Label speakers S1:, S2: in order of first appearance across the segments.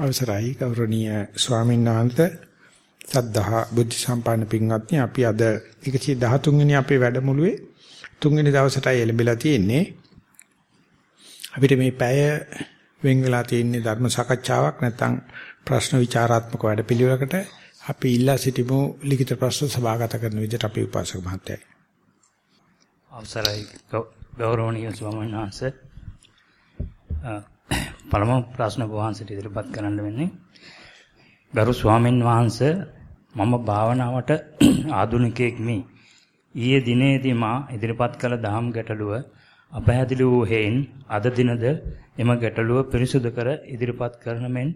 S1: අවසරයි ගෞරවනීය ස්වාමීන් වහන්සේ. සද්ධා බුද්ධ සම්පන්න පින්වත්නි අපි අද 113 වෙනි අපේ වැඩමුළුවේ තුන්වෙනි දවසටයි එළඹිලා තියෙන්නේ. අපිට මේ පැය වෙන් වෙලා තියෙන්නේ ධර්ම සාකච්ඡාවක් නැත්නම් ප්‍රශ්න විචාරාත්මක වැඩපිළිවෙලකට අපි ඉල්ලා සිටිමු. ලිඛිත ප්‍රශ්න සභාගත කරන විදිහට අපි උපාසක මහත්තයයි.
S2: අවසරයි ගෞරවනීය ස්වාමීන් වහන්සේ. පළමු ප්‍රශ්න වහන්සේට ඉදිරිපත් කරන්න වෙන්නේ ගරු ස්වාමින් වහන්සේ මම භාවනාවට ආධුනිකයෙක් මේ ඊයේ දිනේදී මා ඉදිරිපත් කළ දහම් ගැටලුව අපහැදිලි වූ හේයින් අද දිනද එම ගැටලුව පිරිසුදු කර ඉදිරිපත් කරන මෙන්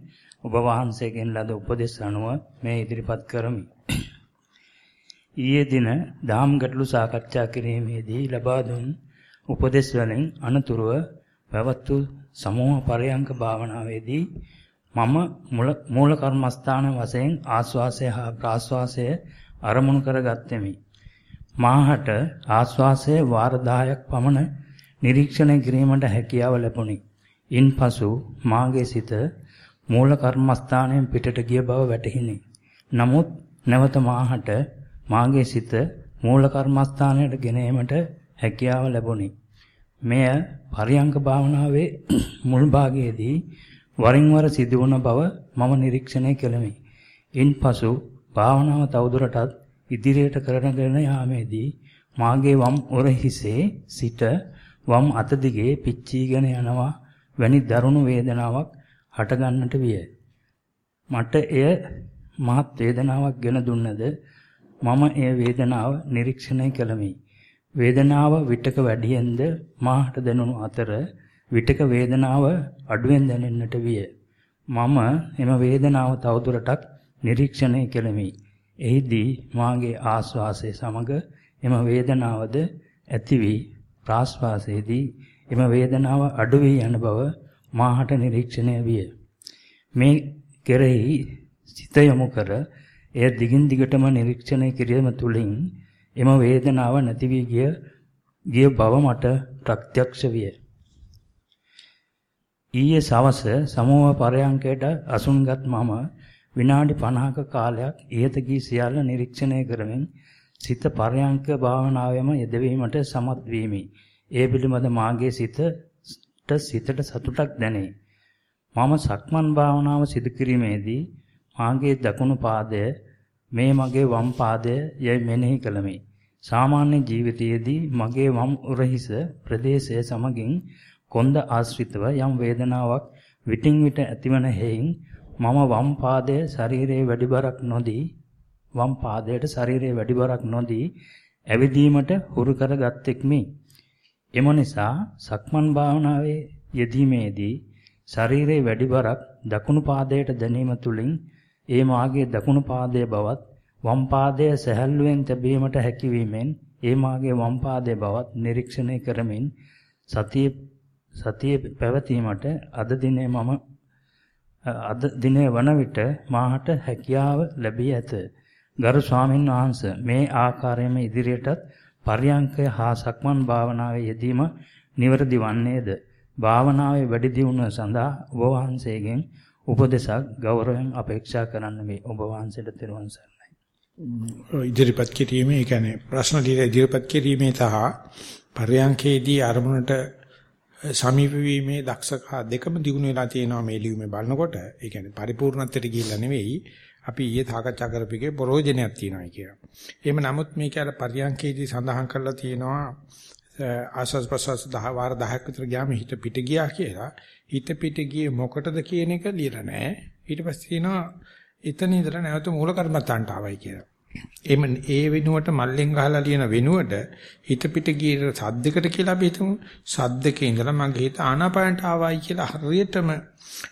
S2: ඔබ වහන්සේගෙන් ලද උපදෙස් අනුව මේ ඉදිරිපත් කරමි. ඊයේ දින දහම් ගැටලු සාකච්ඡා කිරීමේදී ලබා දුන් උපදෙස් වලින් අනතුරුව පැවතු සමූහ පරයන්ක භාවනාවේදී මම මූල කර්මස්ථාන වශයෙන් ආස්වාසය හා ප්‍රාස්වාසය අරමුණු කරගත්තෙමි. මාහට ආස්වාසයේ වාර 10ක් පමණ නිරීක්ෂණය කිරීමට හැකියාව ලැබුණි. ඉන්පසු මාගේ සිත මූල කර්මස්ථානයෙන් පිටට ගිය බව වැටහිණි. නමුත් නැවත මාහට මාගේ සිත මූල කර්මස්ථානයට ගෙන ඒමට හැකියාව ලැබුණි. මෙය පරියංක භාවනාවේ මුල් භාගයේදී වරින් වර සිදුවන බව මම නිරීක්ෂණය කළෙමි. ඉන්පසු භාවනාව තවදුරටත් ඉදිරියට කරගෙන යාමේදී මාගේ වම් ඔර හිසේ සිට වම් අත දිගේ පිච්චීගෙන යනවා වැනි දරුණු වේදනාවක් හටගන්නට විය. මට එය මහත් වේදනාවක් ගෙන දුන්නද මම එය වේදනාව නිරීක්ෂණය කළෙමි. වේදනාව විටක වැඩියෙන්ද මාහට දැනුණු අතර විටක වේදනාව අඩුවෙන් දැනෙන්නට විය. මම එම වේදනාව තවදුරටත් නිරීක්ෂණය කෙලෙමි. එහිදී මාගේ ආස්වාසය සමග එම වේදනාවද ඇති වී ප්‍රාස්වාසයේදී එම වේදනාව අඩු වී යන බව මාහට නිරීක්ෂණය විය. මේ කෙරෙහි සිත යොමු කර එය දිගින් දිගටම නිරීක්ෂණය කිරීම තුළින් එම වේදනාව නැති වී ගිය ගිය බව මට ප්‍රත්‍යක්ෂ විය. ඊයේ සවස සමෝහ පරයන්කයට අසුන්ගත් මම විනාඩි 50ක කාලයක් ඊයත ගී සියල්ල නිරීක්ෂණය කරමින් සිත පරයන්ක භාවනාවෙම යෙදවීමට සමත් වීමි. ඒ පිළිබඳ මාගේ සිතට සිතට සතුටක් දැනේ. මම සක්මන් භාවනාව සිදු කිරීමේදී මාගේ දකුණු පාදය මේ මගේ වම් පාදය යයි මෙනෙහි කළමි. සාමාන්‍ය ජීවිතයේදී මගේ වම් උරහිස ප්‍රදේශය සමගින් කොන්ද ආශ්‍රිතව යම් වේදනාවක් විටින් විට ඇතිවන හේයින් මම වම් පාදයේ ශරීරයේ වැඩි බරක් නොදී වම් පාදයට ශරීරයේ වැඩි බරක් නොදී ඇවිදීමට හුරු කරගත්තෙක්මි. එම නිසා සක්මන් භාවනාවේ යෙදීමේදී ශරීරයේ වැඩි බරක් දකුණු පාදයට දැනීම තුළින් ඒ මාගේ දකුණු පාදයේ බවත් වම් පාදයේ සැහැල්ලුවෙන් තැබීමට හැකියවීමෙන් ඒ මාගේ වම් පාදයේ බවත් නිරීක්ෂණය කරමින් සතිය සතිය පැවතීමට අද දිනේ මම අද දිනේ වන විට මාහට හැකියාව ලැබී ඇත. ගරු ස්වාමින් වහන්සේ මේ ආකාරයෙන්ම ඉදිරියටත් පරියංකය හා සක්මන් භාවනාවේ යෙදීම නිවැරදි වන්නේද? භාවනාවේ වැඩි දියුණුව සඳහා ඔබ වහන්සේගෙන් උපදේශක් ගෞරවයෙන් අපේක්ෂා කරන්න මේ ඔබ වහන්සේට තෙරුවන් සරණයි.
S1: ඉදිරිපත් කිරීමේ, ඒ කියන්නේ ප්‍රශ්න ඉදිරිපත් කිරීමේ සහ පරියංකේදී අරමුණට සමීප වීමේ දක්ෂකා දෙකම දිනු වෙලා තියෙනවා මේ ලියුමේ බලනකොට. ඒ කියන්නේ පරිපූර්ණත්වයට ගිහිල්ලා නෙවෙයි. අපි ඊයේ සාකච්ඡා කරපිකේ ප්‍රෝජනයක් තියෙනවා කියලා. එහෙම නමුත් මේක අර පරියන්කේදී සඳහන් කරලා තියෙනවා ආස්වාස් ප්‍රසවාස 10 වාර 10ක් විතර ගියාම හිත පිට ගියා කියලා. හිත පිට ගියේ මොකටද කියන එක ලියලා නැහැ. ඊට පස්සේ කියනවා එතන ඉඳලා නැවත මූල කර්මත්තාන්ට ආවයි කියලා. එම ඒ වෙනුවට මල්ලෙන් ගහලා ලියන වෙනුවට හිත පිට ගියේ සද්දයකට කියලා අපි හිතමු සද්දකේ ඉඳලා මගේ හිත ආනාපානට ආවයි කියලා හරියටම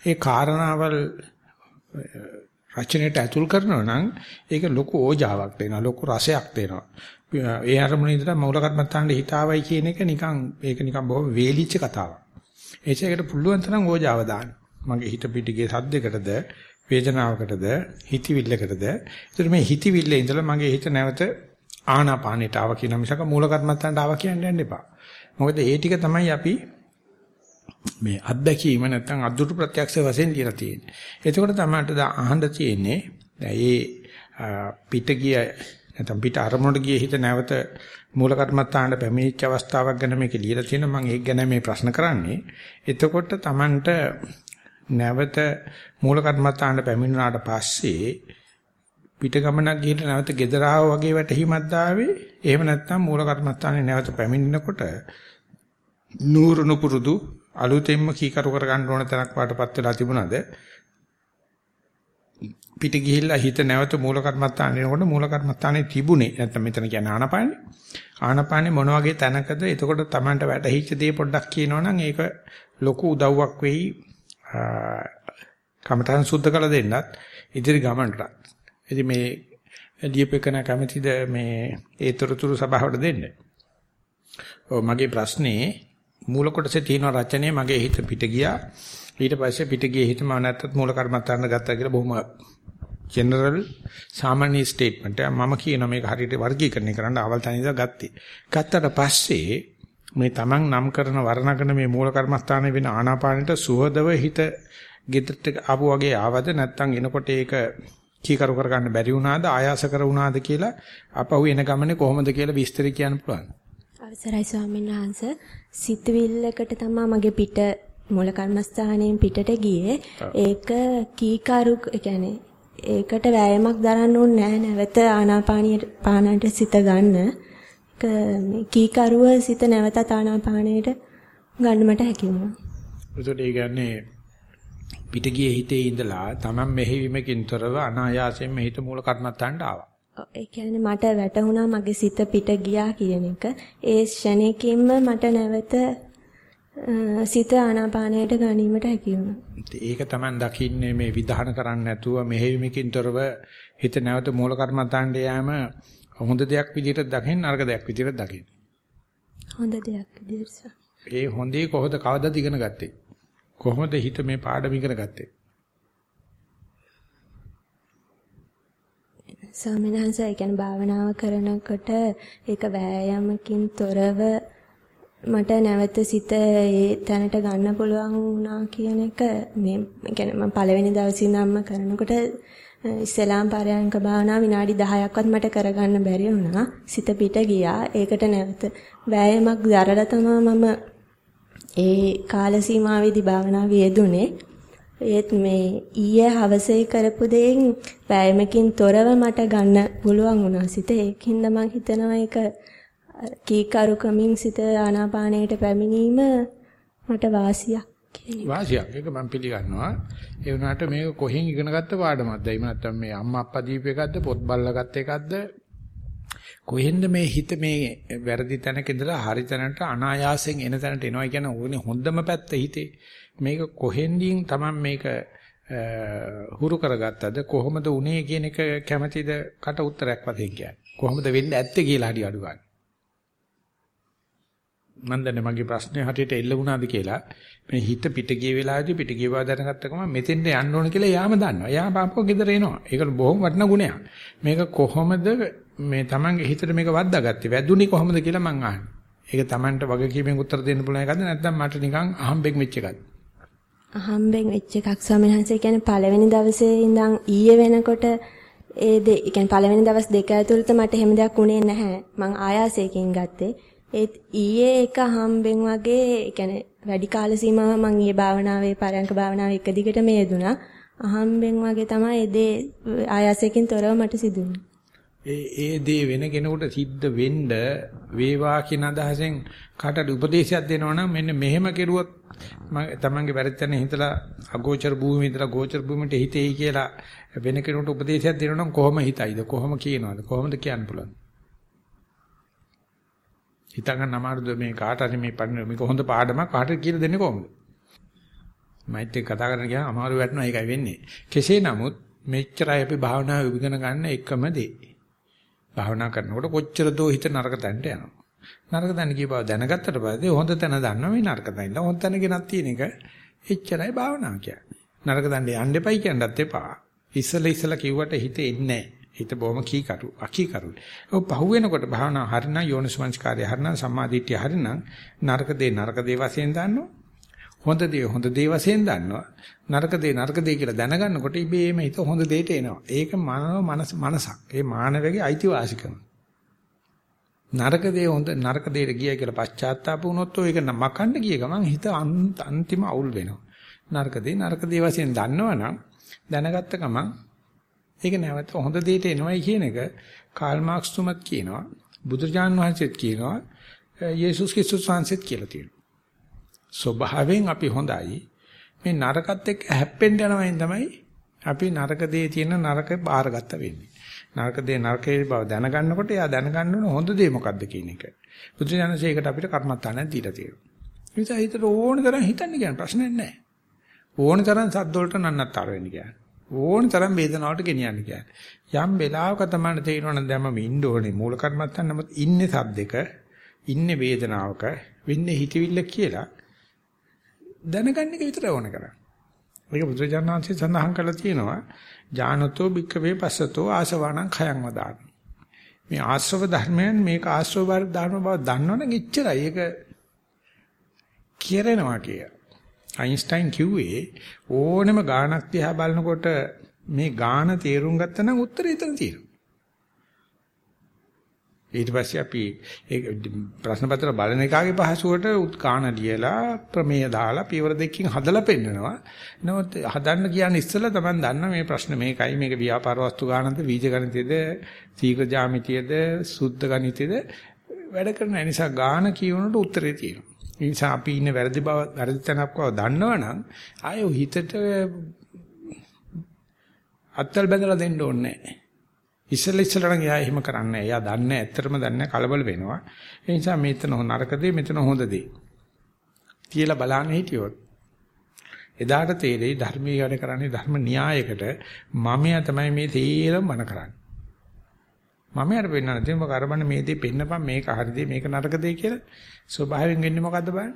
S1: ඒ කාරණාවල් රචනයට ඇතුල් කරනවා නම් ඒක ලොකු ඕජාවක් දෙනවා ලොකු රසයක් දෙනවා ඒ අරමුණේ ඉඳලා මූල කර්මත්තාන්ට හිතාවයි කියන එක නිකන් ඒක නිකන් බොහොම වේලිච්ච කතාවක් ඒසයකට පුළුවන් තරම් ඕජාව දාන්න මගේ හිත පිට ගියේ සද්දයකටද වේදනාවකටද හිතවිල්ලකටද. ඒතර මේ හිතවිල්ලේ ඉඳලා මගේ හිත නැවත ආනාපානෙට ආව කියන මිසක මූල කර්මත්තන්ට ආව කියන්න යන්න එපා. මොකද ඒ ටික තමයි අපි මේ අත්දැකීම නැත්නම් අදුරු ප්‍රත්‍යක්ෂ වශයෙන් ලියලා තියෙන්නේ. එතකොට තමයි අහන්න තියෙන්නේ දැන් ඒ පිට ගිය නැත්නම් පිට අරමුණට ගිය හිත නැවත මූල කර්මත්තාන්ට පැමිණිච්ච අවස්ථාවක් ගැන මේක ලියලා තියෙනවා මම ඒක ගැන මේ ප්‍රශ්න කරන්නේ. එතකොට Tamanට නැවත මූල කර්මත්තාන්ට පැමිණුණාට පස්සේ පිට ගමනක් ගිහින් නැවත ගෙදර වගේ වැටහිමක් දාවේ. එහෙම නැත්නම් මූල කර්මත්තානේ නැවත පැමිණෙනකොට නూరుණු පුරුදු අලුතෙන්ම කීකරු කර ගන්න ඕන තරක් පාටපත් වෙලා තිබුණාද? පිට ගිහිල්ලා හිත නැවත මූල කර්මත්තාන එනකොට මූල කර්මත්තානේ තිබුණේ. නැත්නම් මෙතන කියන්නේ ආනපානේ. ආනපානේ මොන වගේ තැනකද? එතකොට Tamanට වැටහිච්ච දේ පොඩ්ඩක් කියනවනම් ඒක ලොකු උදව්වක් වෙයි කමඨයන් සුද්ධ කළ දෙන්නත්. ඉදිරි ගමනටත්. ඉතින් මේ ලියපෙකන කැමැතිද මේ ඒතරතුරු සභාවට දෙන්න? ඔව් මගේ ප්‍රශ්නේ මූල කොටසේ තියෙන රචනය මගේ හිත පිට ගියා. ඊට පස්සේ පිට ගියේ හිතම නැත්තත් මූල කර්මත්තාන්න ගත්තා කියලා බොහොම ජෙනරල් සාමාන්‍ය ස්ටේට්මන්ට් එක. මම කියන මේක හරියට වර්ගීකරණය කරන්න අවල් තැන ඉඳලා ගත්තේ. ගත්තට පස්සේ මේ Taman නම් කරන වර්ණකන මේ මූල කර්මස්ථානයේ වෙන ආනාපානෙට සුහදව හිත ගෙදරට ආපු වගේ ආවද? නැත්නම් එනකොට ඒක කීකරු කරගන්න බැරි වුණාද? ආයාස කර වුණාද කියලා අපහු එන ගමනේ කොහොමද කියලා විස්තර කියන්න පුළුවන්.
S3: අවසරයි ස්වාමීන් වහන්සේ. සිතවිල්ලකට තමයි මගේ පිට මූල කර්මස්ථානයෙන් පිටට ගියේ. ඒක කීකරු කියන්නේ ඒකට වෑයමක් දරන්න ඕනේ නැහැ නැවත ආනාපානියට පානට සිත ගන්න. කීකරුව සිත නැවතත් ආනාපානයට ගන්න මට හැකි වුණා.
S1: ඒකට ඒ කියන්නේ පිටගියේ හිතේ ඉඳලා Taman මෙහෙවීමකින් තොරව අනායාසයෙන් හිත මූල කර්මත්තාන්ට ආවා.
S3: ඒ කියන්නේ මට වැටහුණා මගේ සිත පිට ගියා කියන එක. ඒ ෂණයකින්ම මට නැවත සිත ආනාපානයට ගැනීමට හැකි.
S1: ඒක තමයි දකින්නේ මේ විධාන කරන්නේ නැතුව මෙහෙයුමකින් තොරව හිත නැවත මූල කර්මතාන්ට යෑම හොඳ දෙයක් විදිහට දකින්න නරක දෙයක් විදිහට දකින්න.
S3: හොඳ දෙයක් විදිහට.
S1: ඒ හොඳේ කොහොමද කවදාද ඉගෙන ගත්තේ? කොහොමද හිත මේ පාඩම ඉගෙන ගත්තේ?
S3: ඒ කියන්නේ භාවනාව කරනකොට ඒක වෑයමකින් තොරව මට නැවත සිත ඒ තැනට ගන්න පුළුවන් වුණා කියන එක මේ කියන්නේ මම පළවෙනි දවසේ ඉඳන්ම කරනකොට ඉස්ලාම් පාරයන්ක භාවනා විනාඩි 10ක්වත් මට කරගන්න බැරි වුණා. සිත පිට ගියා. ඒකට නැවත වෑයමක් දරලා තමයි මම ඒ කාල සීමාවේදී භාවනාව යෙදුනේ. ඒත් මේ ඊයේ හවසේ කරපු දෙයින් වෑයමකින් තොරව මට ගන්න පුළුවන් වුණා සිත. ඒකින්ද මම හිතනවා ඒක කීකරුකමින් සිත ආනාපානයට පැමිණීම මට වාසියක් කියන්නේ.
S1: වාසියක්. ඒක මම පිළිගන්නවා. ඒ වුණාට මේක කොහෙන් ඉගෙන ගත්ත පාඩමක්ද? එහෙම නැත්නම් මේ අම්මා අප්පා දීප එකක්ද? පොත් බලලා ගත්ත එකක්ද? කොහෙන්ද මේ හිත මේ වැරදි තැනක ඉඳලා හරි තැනට අනායාසයෙන් එන තැනට එනවා කියන ඕනේ හොඳම පැත්ත හිතේ. මේක කොහෙන්දින් Taman මේක හුරු කරගත්තද කොහොමද උනේ කියන එක කැමැතිද කට උත්තරයක් වශයෙන් කියන්නේ. කොහොමද වෙන්නේ ඇත්තේ කියලා හරි අඩු ගන්න. මම දන්නේ මගේ ප්‍රශ්නේ හරියට එල්ල වුණාද කියලා මේ හිත පිට ගිය වෙලාවේදී පිට ගිය බව දැනගත්ත ගමන් මෙතෙන්ට යන්න ඕන කියලා යාම දන්නවා. යා පාපෝ ගෙදර එනවා. ඒක බොහොම වටිනා ගුණයක්. මේක කොහොමද මේ Tamange හිතට මේක වද්දාගත්තේ? වැදුනේ කොහොමද කියලා මං අහන්නේ. ඒක Tamanට වගකීමෙන් උත්තර දෙන්න පුළුවන් එකක්ද නැත්නම් මට නිකන් අහම්බෙන් වෙච්ච එකක්ද?
S3: අහම්බෙන් වෙච්ච එකක් ස්වාමීන් වහන්සේ කියන්නේ පළවෙනි දවසේ ඉඳන් ඊයේ වෙනකොට ඒ දෙ කියන්නේ පළවෙනි දවස් දෙක ඇතුළත මට එහෙම දෙයක් වුණේ නැහැ. මං ආයාසයෙන් ගත්තේ. ඒත් ඊයේ එක හම්බෙන් වගේ يعني වැඩි කාල සීමාවක් මම ඊයේ භාවනාවේ පරයන්ක භාවනාවේ එක දිගට මේ යෙදුනා. අහම්බෙන් වගේ තමයි ඒ දේ ආයාසයෙන් තොරව මට සිදුුනේ.
S1: ඒ ඒ දේ වෙන කෙනෙකුට සිද්ධ වෙන්න වේවා කියන අදහසෙන් කාටද උපදේශයක් දෙනවා නම් මෙන්න මෙහෙම කෙරුවොත් තමන්ගේ වැරදි තැන හිතලා අගෝචර භූමියේ ඉඳලා ගෝචර භූමියට හිතෙයි කියලා වෙන කෙනෙකුට උපදේශයක් දෙනවා නම් කොහොම හිතයිද කොහොම කියනවද කොහොමද කියන්න පුළුවන් හිතගන්න අමාරුද මේ කාට හරි මේ පණ මේක හොඳ පාඩමක් කාටද කියලා දෙන්නේ කොහොමද? මයිත් එක්ක කතා කරන ගියාම අමාරු වැටෙනවා ඒකයි වෙන්නේ. කෙසේ නමුත් මෙච්චරයි අපි භාවනාව ඉගෙන ගන්න එකම දේ. භාවනා කරනකොට කොච්චර දෝ හිත නරක තැනට යනවා. නරක තැන කිය බව දැනගත්තට පස්සේ හොඳ තැන දන්නවා මේ නරක තැන. හොඳ තැන ගෙනත් තියෙන එක එච්චරයි භාවනාව කියන්නේ. නරක තැනට යන්න එපයි කියන්නත් එපා. ඉස්සල ඉස්සල කිව්වට හිතේ එන්නේ නැහැ. හිත බොහොම කීකරු අකීකරුයි. ඔව් පහු වෙනකොට භාවනා හරිනම් යෝනිසමංස්කාරය හරිනම් සම්මාදිට්ඨිය හරිනම් නරක දේ නරක දේ වශයෙන් දාන්නවා. හොඳ දේ හොඳ දේ වශයෙන් දන්නවා. නරක දේ නරක දේ කියලා දැනගන්නකොට ඉබේම හිත හොඳ දෙයට එනවා. ඒක මානව මනස මනසක්. ඒ මානවගේ අයිතිවාසිකම. නරක දේ හොඳ නරක දෙයට ගියයි කියලා පශ්චාත්තාප වුණොත් ඒක මකන්න ගිය ගමන් හිත අන්තිම අවුල් වෙනවා. නරක දේ නරක දේ වශයෙන් දන්නවනම් දැනගත්ත ගමන් ඒක නැවත හොඳ දෙයට එනවයි කියන එක කාල් මාක්ස් තුමත් කියනවා. බුදුරජාණන් වහන්සේත් කියනවා. යේසුස් ක්‍රිස්තුස් වහන්සේත් කියලා තියෙනවා. ස්වභාවයෙන් අපි හොඳයි. මේ නරකත් එක්ක හැප්පෙන්න යනවයින් තමයි අපි නරක දේ තියෙන නරක බාරගත්ත වෙන්නේ. නරක දේ නරකේ බව දැනගන්නකොට එයා දැනගන්න ඕන හොඳ දේ මොකද්ද කියන එක. බුදුජානසේකට අපිට කර්මත්තානක් දීලා තියෙනවා. ඒ නිසා හිතට ඕන තරම් හිතන්න කියන ප්‍රශ්නයක් නැහැ. ඕන තරම් සද්ද වලට නන්නත්තර වෙන්න කියන්නේ. ඕන තරම් වේදනාවට ගෙනියන්න කියන්නේ. යම් වෙලාවක තමයි තේරෙනවා දැන් මම ඉන්න ඕනේ මූල කර්මත්තන් නමුත් ඉන්නේ සද්දෙක, ඉන්නේ වේදනාවක, වෙන්නේ හිතවිල්ල කියලා දැනගන්න එක විතර ඕන කරන්නේ. ඒක බුදුරජාණන්සේ සඳහන් කරලා තියෙනවා ඥානතෝ භික්කවේ පස්සතෝ ආසවාණං khයං වදාමි. මේ ආශ්‍රව ධර්මයන් මේක ආශ්‍රව ධර්ම බව දන්නවනම් එච්චරයි. ඒක කියරෙනවා කිය. අයින්ස්ටයින් කිව්වේ ඕනෙම ගානක් දිහා බලනකොට මේ ගාන තේරුම් ගත්තා නම් උත්තරේ එතන තියෙනවා. ඊට පස්සේ අපි ඒ ප්‍රශ්න පත්‍ර බලන එකාගේ පහසුවට උත්කාණ ලියලා ප්‍රමේය දාලා පියවර දෙකකින් හදලා පෙන්නනවා. නමුත් හදන්න කියන්නේ ඉස්සෙල්ලා තමයි දන්න මේ ප්‍රශ්න මේකයි මේක ව්‍යාපාර වස්තු ගානන්ද බීජ ගණිතයේද සීඝ්‍ර ජ්‍යාමිතියේද සුද්ධ ගණිතයේද වැඩ කරන නිසා ගාන කියවනට උත්තරේ තියෙනවා. ඒ නිසා අපි ඉන්නේ වැරදි බව වැරදි තැනක් බව දන්නවනම් ආයෙ හිතට අත්තල් බැඳලා දෙන්න ඕනේ නැහැ. ඉස්සෙල්ල ඉස්සෙල්ලා නම් එයා එහෙම කරන්නේ නැහැ. එයා දන්නේ ඇත්තටම දන්නේ කලබල වෙනවා. ඒ නිසා මෙතන නරක දේ මෙතන හොඳ දේ. කියලා බලන්න හිටියොත් එදාට තේරෙයි ධර්මීය වැඩ කරන්නේ ධර්ම න්‍යායකට මමයා තමයි මේ තේරම මන කරන්නේ. මමයාට පෙන්නන දේ මොකක් අරබන්න මේ දේ පෙන්නපන් මේක හරිද මේක නරකද කියලා ස්වභාවයෙන් වෙන්නේ මොකද්ද බලන්න.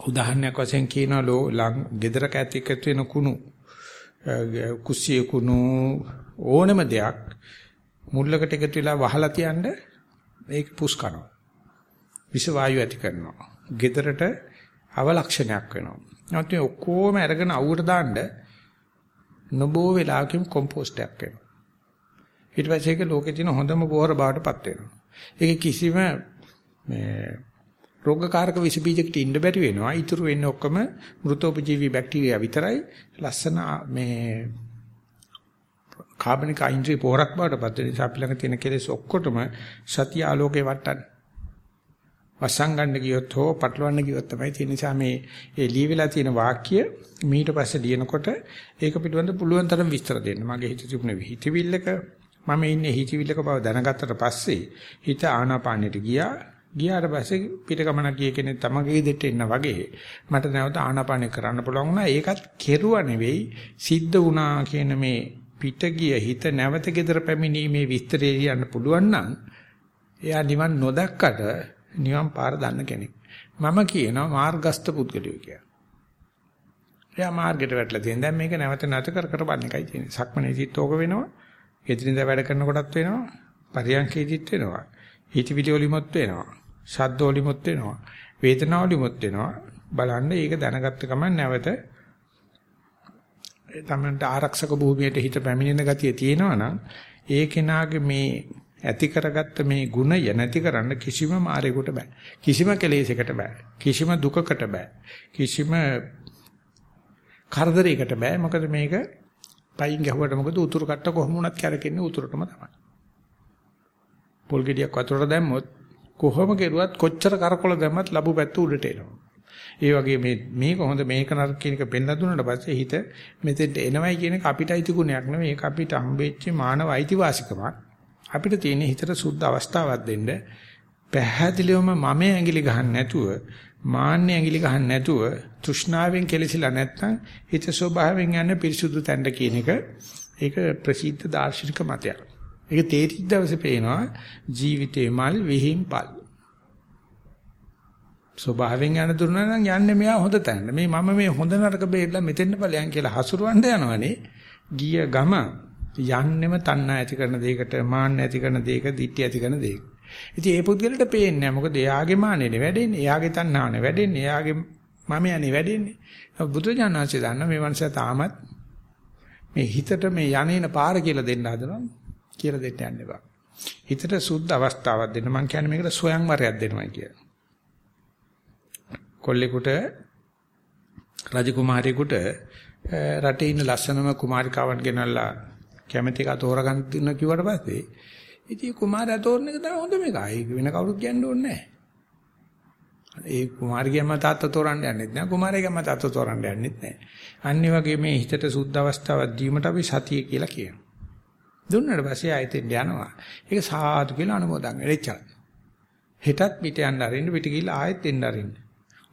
S1: උදාහරණයක් වශයෙන් කියනවා ලෝ ලං gedara කැත් එක්ක වෙන කුණු කුස්සිය කුණු ඕනම දෙයක් මුල්ලකට එකතු වෙලා වහලා තියන්න ඒක පුස් කරනවා. විස වායු ඇති කරනවා. gedarට අවලක්ෂණයක් වෙනවා. නැත්නම් මේ ඔක්කොම අරගෙන අවුවට දාන්න නොබෝ වෙලාවකින් කොම්පෝස්ට් එකක් වෙනවා. ඊට පස්සේ ඒක ලෝකේ තියෙන හොඳම බෝර බාටපත් වෙනවා. ඒක කිසිම මේ රෝගකාරක විස බීජයකට ඉන්න බැරි වෙනවා. ඊටු වෙන්නේ ඔක්කොම මෘතෝපජීවී බැක්ටීරියා විතරයි. ලස්සන මේ කාබනික අයින්ද්‍රිය පොරක් බවට පත් වෙන නිසා අපි ළඟ තියෙන කෙලෙස් ඔක්කොටම සතිය ආලෝකේ වටන්නේ. වසංගන්න ගියොත් හෝ පටලවන්න ගියොත් තමයි තියෙන නිසා මේ ඒ ලියවිලා තියෙන වාක්‍ය මීට පස්සේ ලියනකොට ඒක පිටවෙන්ද පුළුවන් තරම් විස්තර දෙන්න. මගේ හිත තිබුණ හිතවිල්ලක මම ඉන්නේ හිතවිල්ලක බව දැනගත්තට පස්සේ හිත ආනාපානෙට ගියා. ගියාට පස්සේ පිටකමනක් ගිය කෙනෙක් තමගේ දෙට එන්න වගේ මට නැවත ආනාපානෙ කරන්න පුළුවන් වුණා. ඒකත් කෙරුවා නෙවෙයි සිද්ධ වුණා කියන මේ පිට ගිය හිත නැවත gedara පැමිණීමේ විස්තරය කියන්න පුළුවන් නම් එයා නිවන් නොදක්කට නිවන් පාර දන්න කෙනෙක්. මම කියනවා මාර්ගස්ත පුද්ගලයෝ කියලා. එයා මාර්ගයට වැටලා තියෙන. දැන් මේක නැවත නැවත කර කර බලන එකයි තියෙන්නේ. සක්මනේ සිත් ඕක වෙනවා. ගෙදරින්ද වැඩ කරනකොටත් වෙනවා. පරියන්කේදිත් වෙනවා. හිතවිලි වලිමුත් වෙනවා. ශබ්ද වලිමුත් වෙනවා. වේදනාව වලිමුත් වෙනවා. බලන්න ඒක දැනගත්ත ගමන් නැවත තමන්ට ආරක්ෂක භූමියට හිත පැමිණෙන ගතිය තියෙනවා නම් ඒ කෙනාගේ මේ ඇති කරගත්ත මේ ගුණය නැති කරන්න කිසිම මායයකට බෑ. කිසිම කෙලෙසයකට බෑ. කිසිම දුකකට බෑ. කිසිම කරදරයකට බෑ. මොකද මේක පයින් ගැහුවට මොකද උතුරු කට්ට කොහොම වුණත් කැරකෙන්නේ උතුරටම තමයි. පොල් ගෙඩියක් වතුරට දැම්මොත් කොහොම කෙරුවත් කොච්චර කරකොල දැම්මත් ලැබු පැත්ත උඩට එනවා. ඒ වගේ මේ මේක හොඳ මේක නරක කියන එක පෙන්ලා දුන්නාට පස්සේ හිත මෙතෙන්ට එනවයි කියන එක අපිට අයිති ගුණයක් නෙවෙයි ඒක අපිට හම්බෙච්ච මානව අයිතිවාසිකමක් අපිට තියෙන හිතට සුද්ධ අවස්ථාවක් දෙන්න පැහැදිලිවම මම ඇඟිලි ගහන්න නැතුව මාන්නේ ඇඟිලි ගහන්න නැතුව තෘෂ්ණාවෙන් කෙලසිලා නැත්නම් හිත ස්වභාවයෙන් යන පිරිසුදු තැන්න කියන එක ඒක ප්‍රසිද්ධ දාර්ශනික මතයක්. ඒක තේරිච්ච දවසේ පේනවා ජීවිතේ මල් විහිම්පල්. ස්වභාවයෙන් යන දුන්නා නම් යන්නේ මෙයා හොඳ තැනට. මේ මම මේ හොඳ නරක බේරලා මෙතෙන්ට ඵලයන් කියලා හසුරවන්න යනවනේ. ගිය ගම යන්නෙම තණ්හා ඇති කරන දෙයකට, මාන්න ඇති කරන දෙයක, ditthi ඇති කරන දෙයක. ඉතින් ඒ පුද්ගලට පේන්නේ නැහැ. මොකද එයාගේ මානෙනේ වැඩෙන්නේ, එයාගේ තණ්හානේ වැඩෙන්නේ, එයාගේ මම යන්නේ වැඩෙන්නේ. බුදුජානනාංශය දන්න මේ මනුස්සයා තාමත් මේ හිතට මේ යන්නේන පාර කියලා දෙන්න හදනවා කියලා දෙන්න යන්න එපා. හිතට සුද්ධ අවස්ථාවක් දෙන්න මම කියන්නේ මේකට ස්වයංවරයක් දෙනවා කියලා. කොල්ලෙකුට රජකුමාරයෙකුට රටේ ඉන්න ලස්සනම කුමාරිකාවන් ගෙනල්ලා කැමැති එක තෝරගන්න දෙන්න කිව්වට පස්සේ ඉතින් කුමාරයා තෝරන එක තමයි හොඳම එක. ඒක වෙන කවුරුත් කියන්න ඕනේ නැහැ. ඒ කුමාරියම තාත්තා තෝරන්න යන්නෙත් නෑ කුමාරයාගම තාත්තා තෝරන්න යන්නෙත් නෑ. අනිත් වගේ මේ හිතට සුද්ධ අවස්ථාවක් දීමට අපි සතිය කියලා කියනවා. දුන්නාට පස්සේ ආයෙත් යනවා. ඒක සාදු කියලා අනුමෝදන් වෙච්චා. හෙටත් පිට යන්න අරින්න පිට ගිහලා ආයෙත් එන්න අරින්න.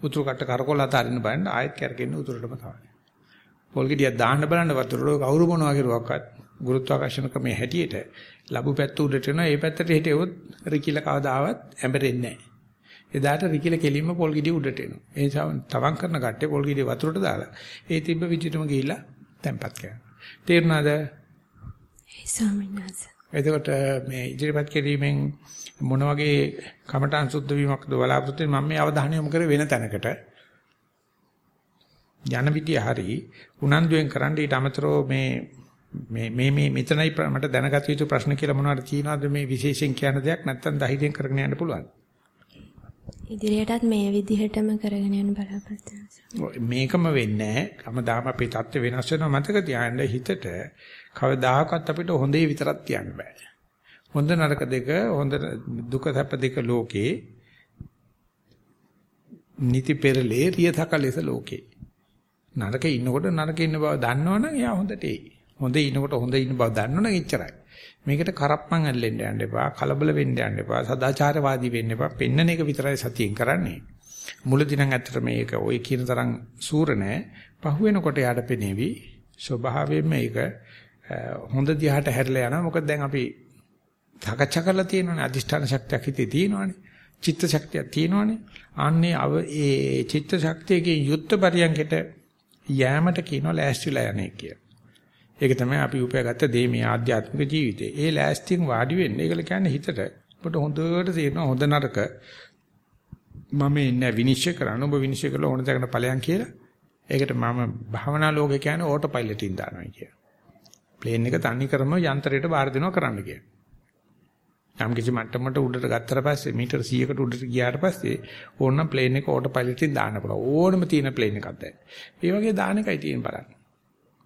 S1: උතුරු කට කරකොල අතාරින්න බලන්න ආයෙත් කරගෙන උතුරටම තමයි. පොල් ගෙඩියක් දාන්න බලන්න වතුර වල කවුරු මොනවා කරුවක්වත් ගුරුත්වාකර්ෂණ ක්‍රමයේ හැටියට ලැබු පැත්ත උඩට යනවා ඒ පැත්තට හිටියොත් රිකිල කවදාවත් ඇඹරෙන්නේ නැහැ. එදාට රිකිල කෙලින්ම පොල් ගෙඩිය උඩට එනවා. ඒ නිසා තවම් කරන කට්ටිය පොල් ගෙඩිය වතුරට දාලා ඒ තිබ්බ විදිහටම ගිහිල්ලා තැම්පත් කරනවා. තේරුණාද?
S3: ස්වාමීන් වහන්සේ.
S1: එතකොට මේ ඉදිරිපත් කිරීමෙන් මොන වගේ කමඨං සුද්ධ වීමක්ද බලාපොරොත්තු වෙන්නේ මම මේ අවධානය යොමු කරේ වෙන තැනකට. යන විදිය හරි උනන්දුවෙන් කරන්න ඊට අමතරව මේ මේ මේ මේ මෙතනයි මට දැනගත යුතු ප්‍රශ්න කියලා මොනවද තියෙනවද මේ විශේෂයෙන් කියන දෙයක් නැත්තම් ධෛර්යයෙන් කරගෙන යන්න පුළුවන්.
S3: ඉදිරියටත් මේ විදිහටම කරගෙන යන්න බලාපොරොත්තු
S1: මේකම වෙන්නේ නැහැ. කමදාම අපේ தත්ත්ව වෙනස් වෙනවා මතක තියාගන්න හිතට කවදාකවත් අපිට හොඳේ විතරක් තියන්න බෑ. හොඳ නරක දෙක හොඳ දුක සැප දෙක ලෝකේ නිති පෙරලේ රියතකලෙස ලෝකේ. නරකේ ඉන්නකොට නරකේ ඉන්න බව දන්නවනම් එයා හොඳට එයි. හොඳේ ඉන්නකොට හොඳ ඉන්න බව දන්නවනම් එච්චරයි. මේකට කරප්පන් ඇල්ලෙන්න යන්න එපා, කලබල වෙන්න යන්න එපා, සදාචාරවාදී වෙන්න එපා. පෙන්නන එක විතරයි සතියෙන් කරන්නේ. මුලදී නම් ඇත්තට මේක ওই කියන තරම් සූර නෑ. පහුවෙනකොට යාට පෙනේවි. ස්වභාවයෙන්ම මේක හොඳ දිහාට හැරිලා යනවා. මොකද දැන් අපි සාකච්ඡා කරලා තියෙනවානේ අදිෂ්ඨාන ශක්තියක් හිතේ තියෙනවානේ. චිත්ත ශක්තියක් තියෙනවානේ. අන්නේ අව ඒ චිත්ත ශක්තියකින් යුද්ධ පරියන්කට යෑමට කියනවා ලෑස්තිලා යන්නේ කියලා. ඒක තමයි අපි උපයාගත්ත දේ මේ ආධ්‍යාත්මික ජීවිතේ. ඒ ලෑස්තියෙන් වාඩි වෙන්න. ඒකල කියන්නේ හිතට ඔබට හොඳට තේරෙනවා හොඳ නරක මම ඉන්නේ විනිශ්චය කරන්න ඔබ විනිශ්චය කළා ඕන තැනකට ඵලයන් කියලා. ඒකට මම භාවනා ලෝකේ කියන්නේ ඕටෝ පයිලට් ඉන් දානවා කියන. ප්ලේන් එක තනි කරම යන්ත්‍රයට බාර දෙනවා කරන්න කියන. යම් කිසි මට්ටමකට උඩට ගත්තට පස්සේ මීටර 100කට උඩට ගියාට පස්සේ ඕනනම් ප්ලේන් එක ඕටෝ පයිලට් ඉන් දාන්න පුළුවන්. ඕනම තියෙන ප්ලේන් එකක් දැන්. ඒ වගේ දාන එකයි තියෙන බලන්න.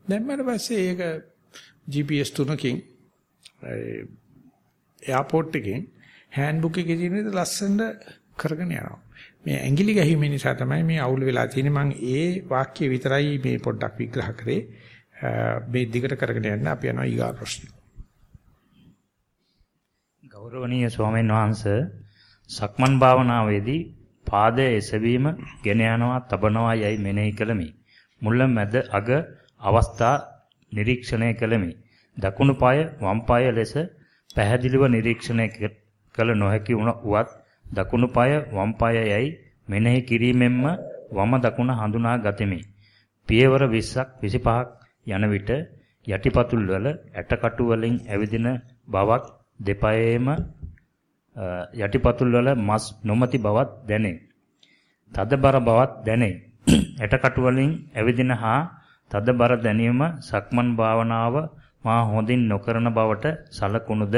S1: දැම්මට පස්සේ ඒක GPS තුනකින් එයාපෝට් එකෙන් හෑන්ඩ්බුක් එකේ තියෙන විදිහට ලස්සනට කරගෙන යනවා. මේ ඇඟිලි ගැහිම නිසා තමයි මේ අවුල් වෙලා තියෙන්නේ. මම ඒ වාක්‍ය විතරයි මේ පොඩ්ඩක් විග්‍රහ කරේ. මේ දිගට කරගෙන යන්න අපි යනවා ඊගා ප්‍රශ්න.
S2: ගෞරවනීය ස්වාමීන් වහන්සේ සක්මන් භාවනාවේදී පාදයේ එසවීම ගෙන යනවා තබනවා යයි මෙනෙහි කළමි. මුල මැද අග අවස්ථා නිරීක්ෂණය කළෙමි. දකුණු පාය වම් පාය ලෙස පැහැදිලිව නිරීක්ෂණය කළ නොහැකි වුවත් දකුණු පාය වම් පාය යයි මෙනෙහි කිරීමෙන්ම වම දකුණ හඳුනා ගතිමි. පියවර 20ක් 25ක් යන විට යටිපතුල් වල ඇටකටු වලින් ඇවිදින බවක් දෙපයේම යටිපතුල් වල මස් නොමැති බවක් දැනේ. තදබර බවක් දැනේ. ඇටකටු වලින් ඇවිදින හා තදබර දැනීම සක්මන් භාවනාව මා හොඳින් නොකරන බවට සලකුණුද?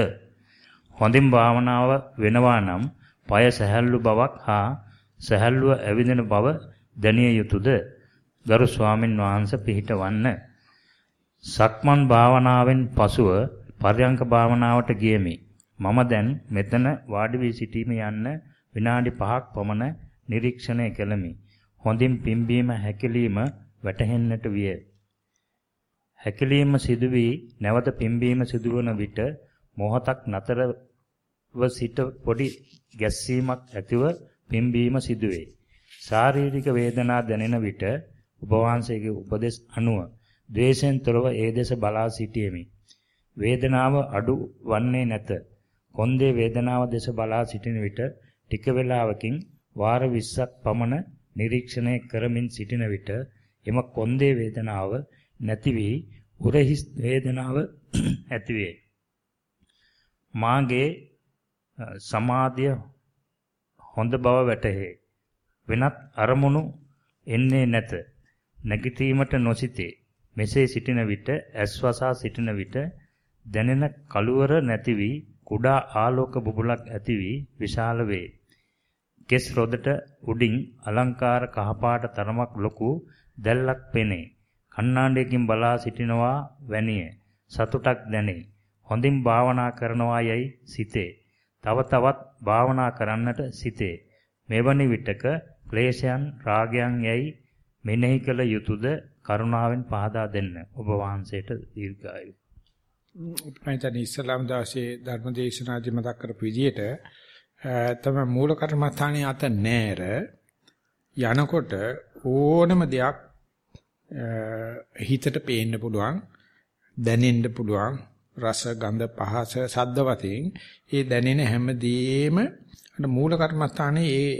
S2: හොඳින් භාවනාව වෙනවා නම් পায় සැහැල්ලු බවක් හා සැහැල්ලුව ඇවිදින බව දැනිය යුතුයද ගරු ස්වාමින් වහන්සේ පිහිටවන්න. සක්මන් භාවනාවෙන් පසුව පර්යංක භාවනාවට ගියමි. මම දැන් මෙතන වාඩි වී සිටීම යන්න විනාඩි 5ක් පමණ නිරීක්ෂණය කළෙමි. හොඳින් පිම්බීම හැකිලිම වැටහෙන්නට විය. හැකිලීම සිදු වී නැවත පිම්බීම සිදුවන විට මොහොතක් නතරව සිට පොඩි ගැස්සීමක් ඇතිව පිම්බීම සිදුවේ. ශාරීරික වේදනා දැනෙන විට ඔබ වහන්සේගේ උපදෙස් අනුව ද්වේෂයෙන් තොරව ඒ දෙස බලා සිටියෙමි. වේදනාව අඩු වන්නේ නැත. කොන්දේ වේදනාව දෙස බලා සිටින විට ටික වේලාවකින් වාර 20ක් පමණ නිරීක්ෂණය කරමින් සිටින විට එම කොන්දේ වේදනාව නැති වී උරහිස් වේදනාව ඇති වේ. මාගේ සමාධිය හොඳ බව වැටහේ. වෙනත් අරමුණු එන්නේ නැත. නැගිටීමට නොසිතේ. මෙසේ සිටින විට ඇස්වසා සිටින විට දැනෙන කළුවර නැති වී කුඩා ආලෝක බුබුලක් ඇති වී විශාල වේ. කෙස් රොදට උඩින් අලංකාර කහපාට තරමක් ලොකු දැල්ලක් පෙනේ. කණ්ණාඩියකින් බලා සිටිනවා වැනිය. සතුටක් දැනේ. හොඳින් භාවනා කරනවා යයි සිතේ. තව තවත් භාවනා කරන්නට සිතේ. මෙවැනි විටක ක්ලේශයන් රාගයන් යයි මෙනෙහි කළ යුතුයද කරුණාවෙන් පහදා දෙන්න. ඔබ වහන්සේට දීර්ඝායු.
S1: මම ඉස්ලාම් දාසේ ධර්මදේශනාදි මතක් කරපු විදිහට තමයි මූල කර්මස්ථානයේ අත නෑර යනකොට ඕනම දෙයක් හිතට පේන්න පුළුවන් දැනෙන්න පුළුවන් රස ගන්ධ පහස සද්ද වශයෙන් ඒ දැනෙන හැමදේම අර මූල කර්මස්ථානයේ ඒ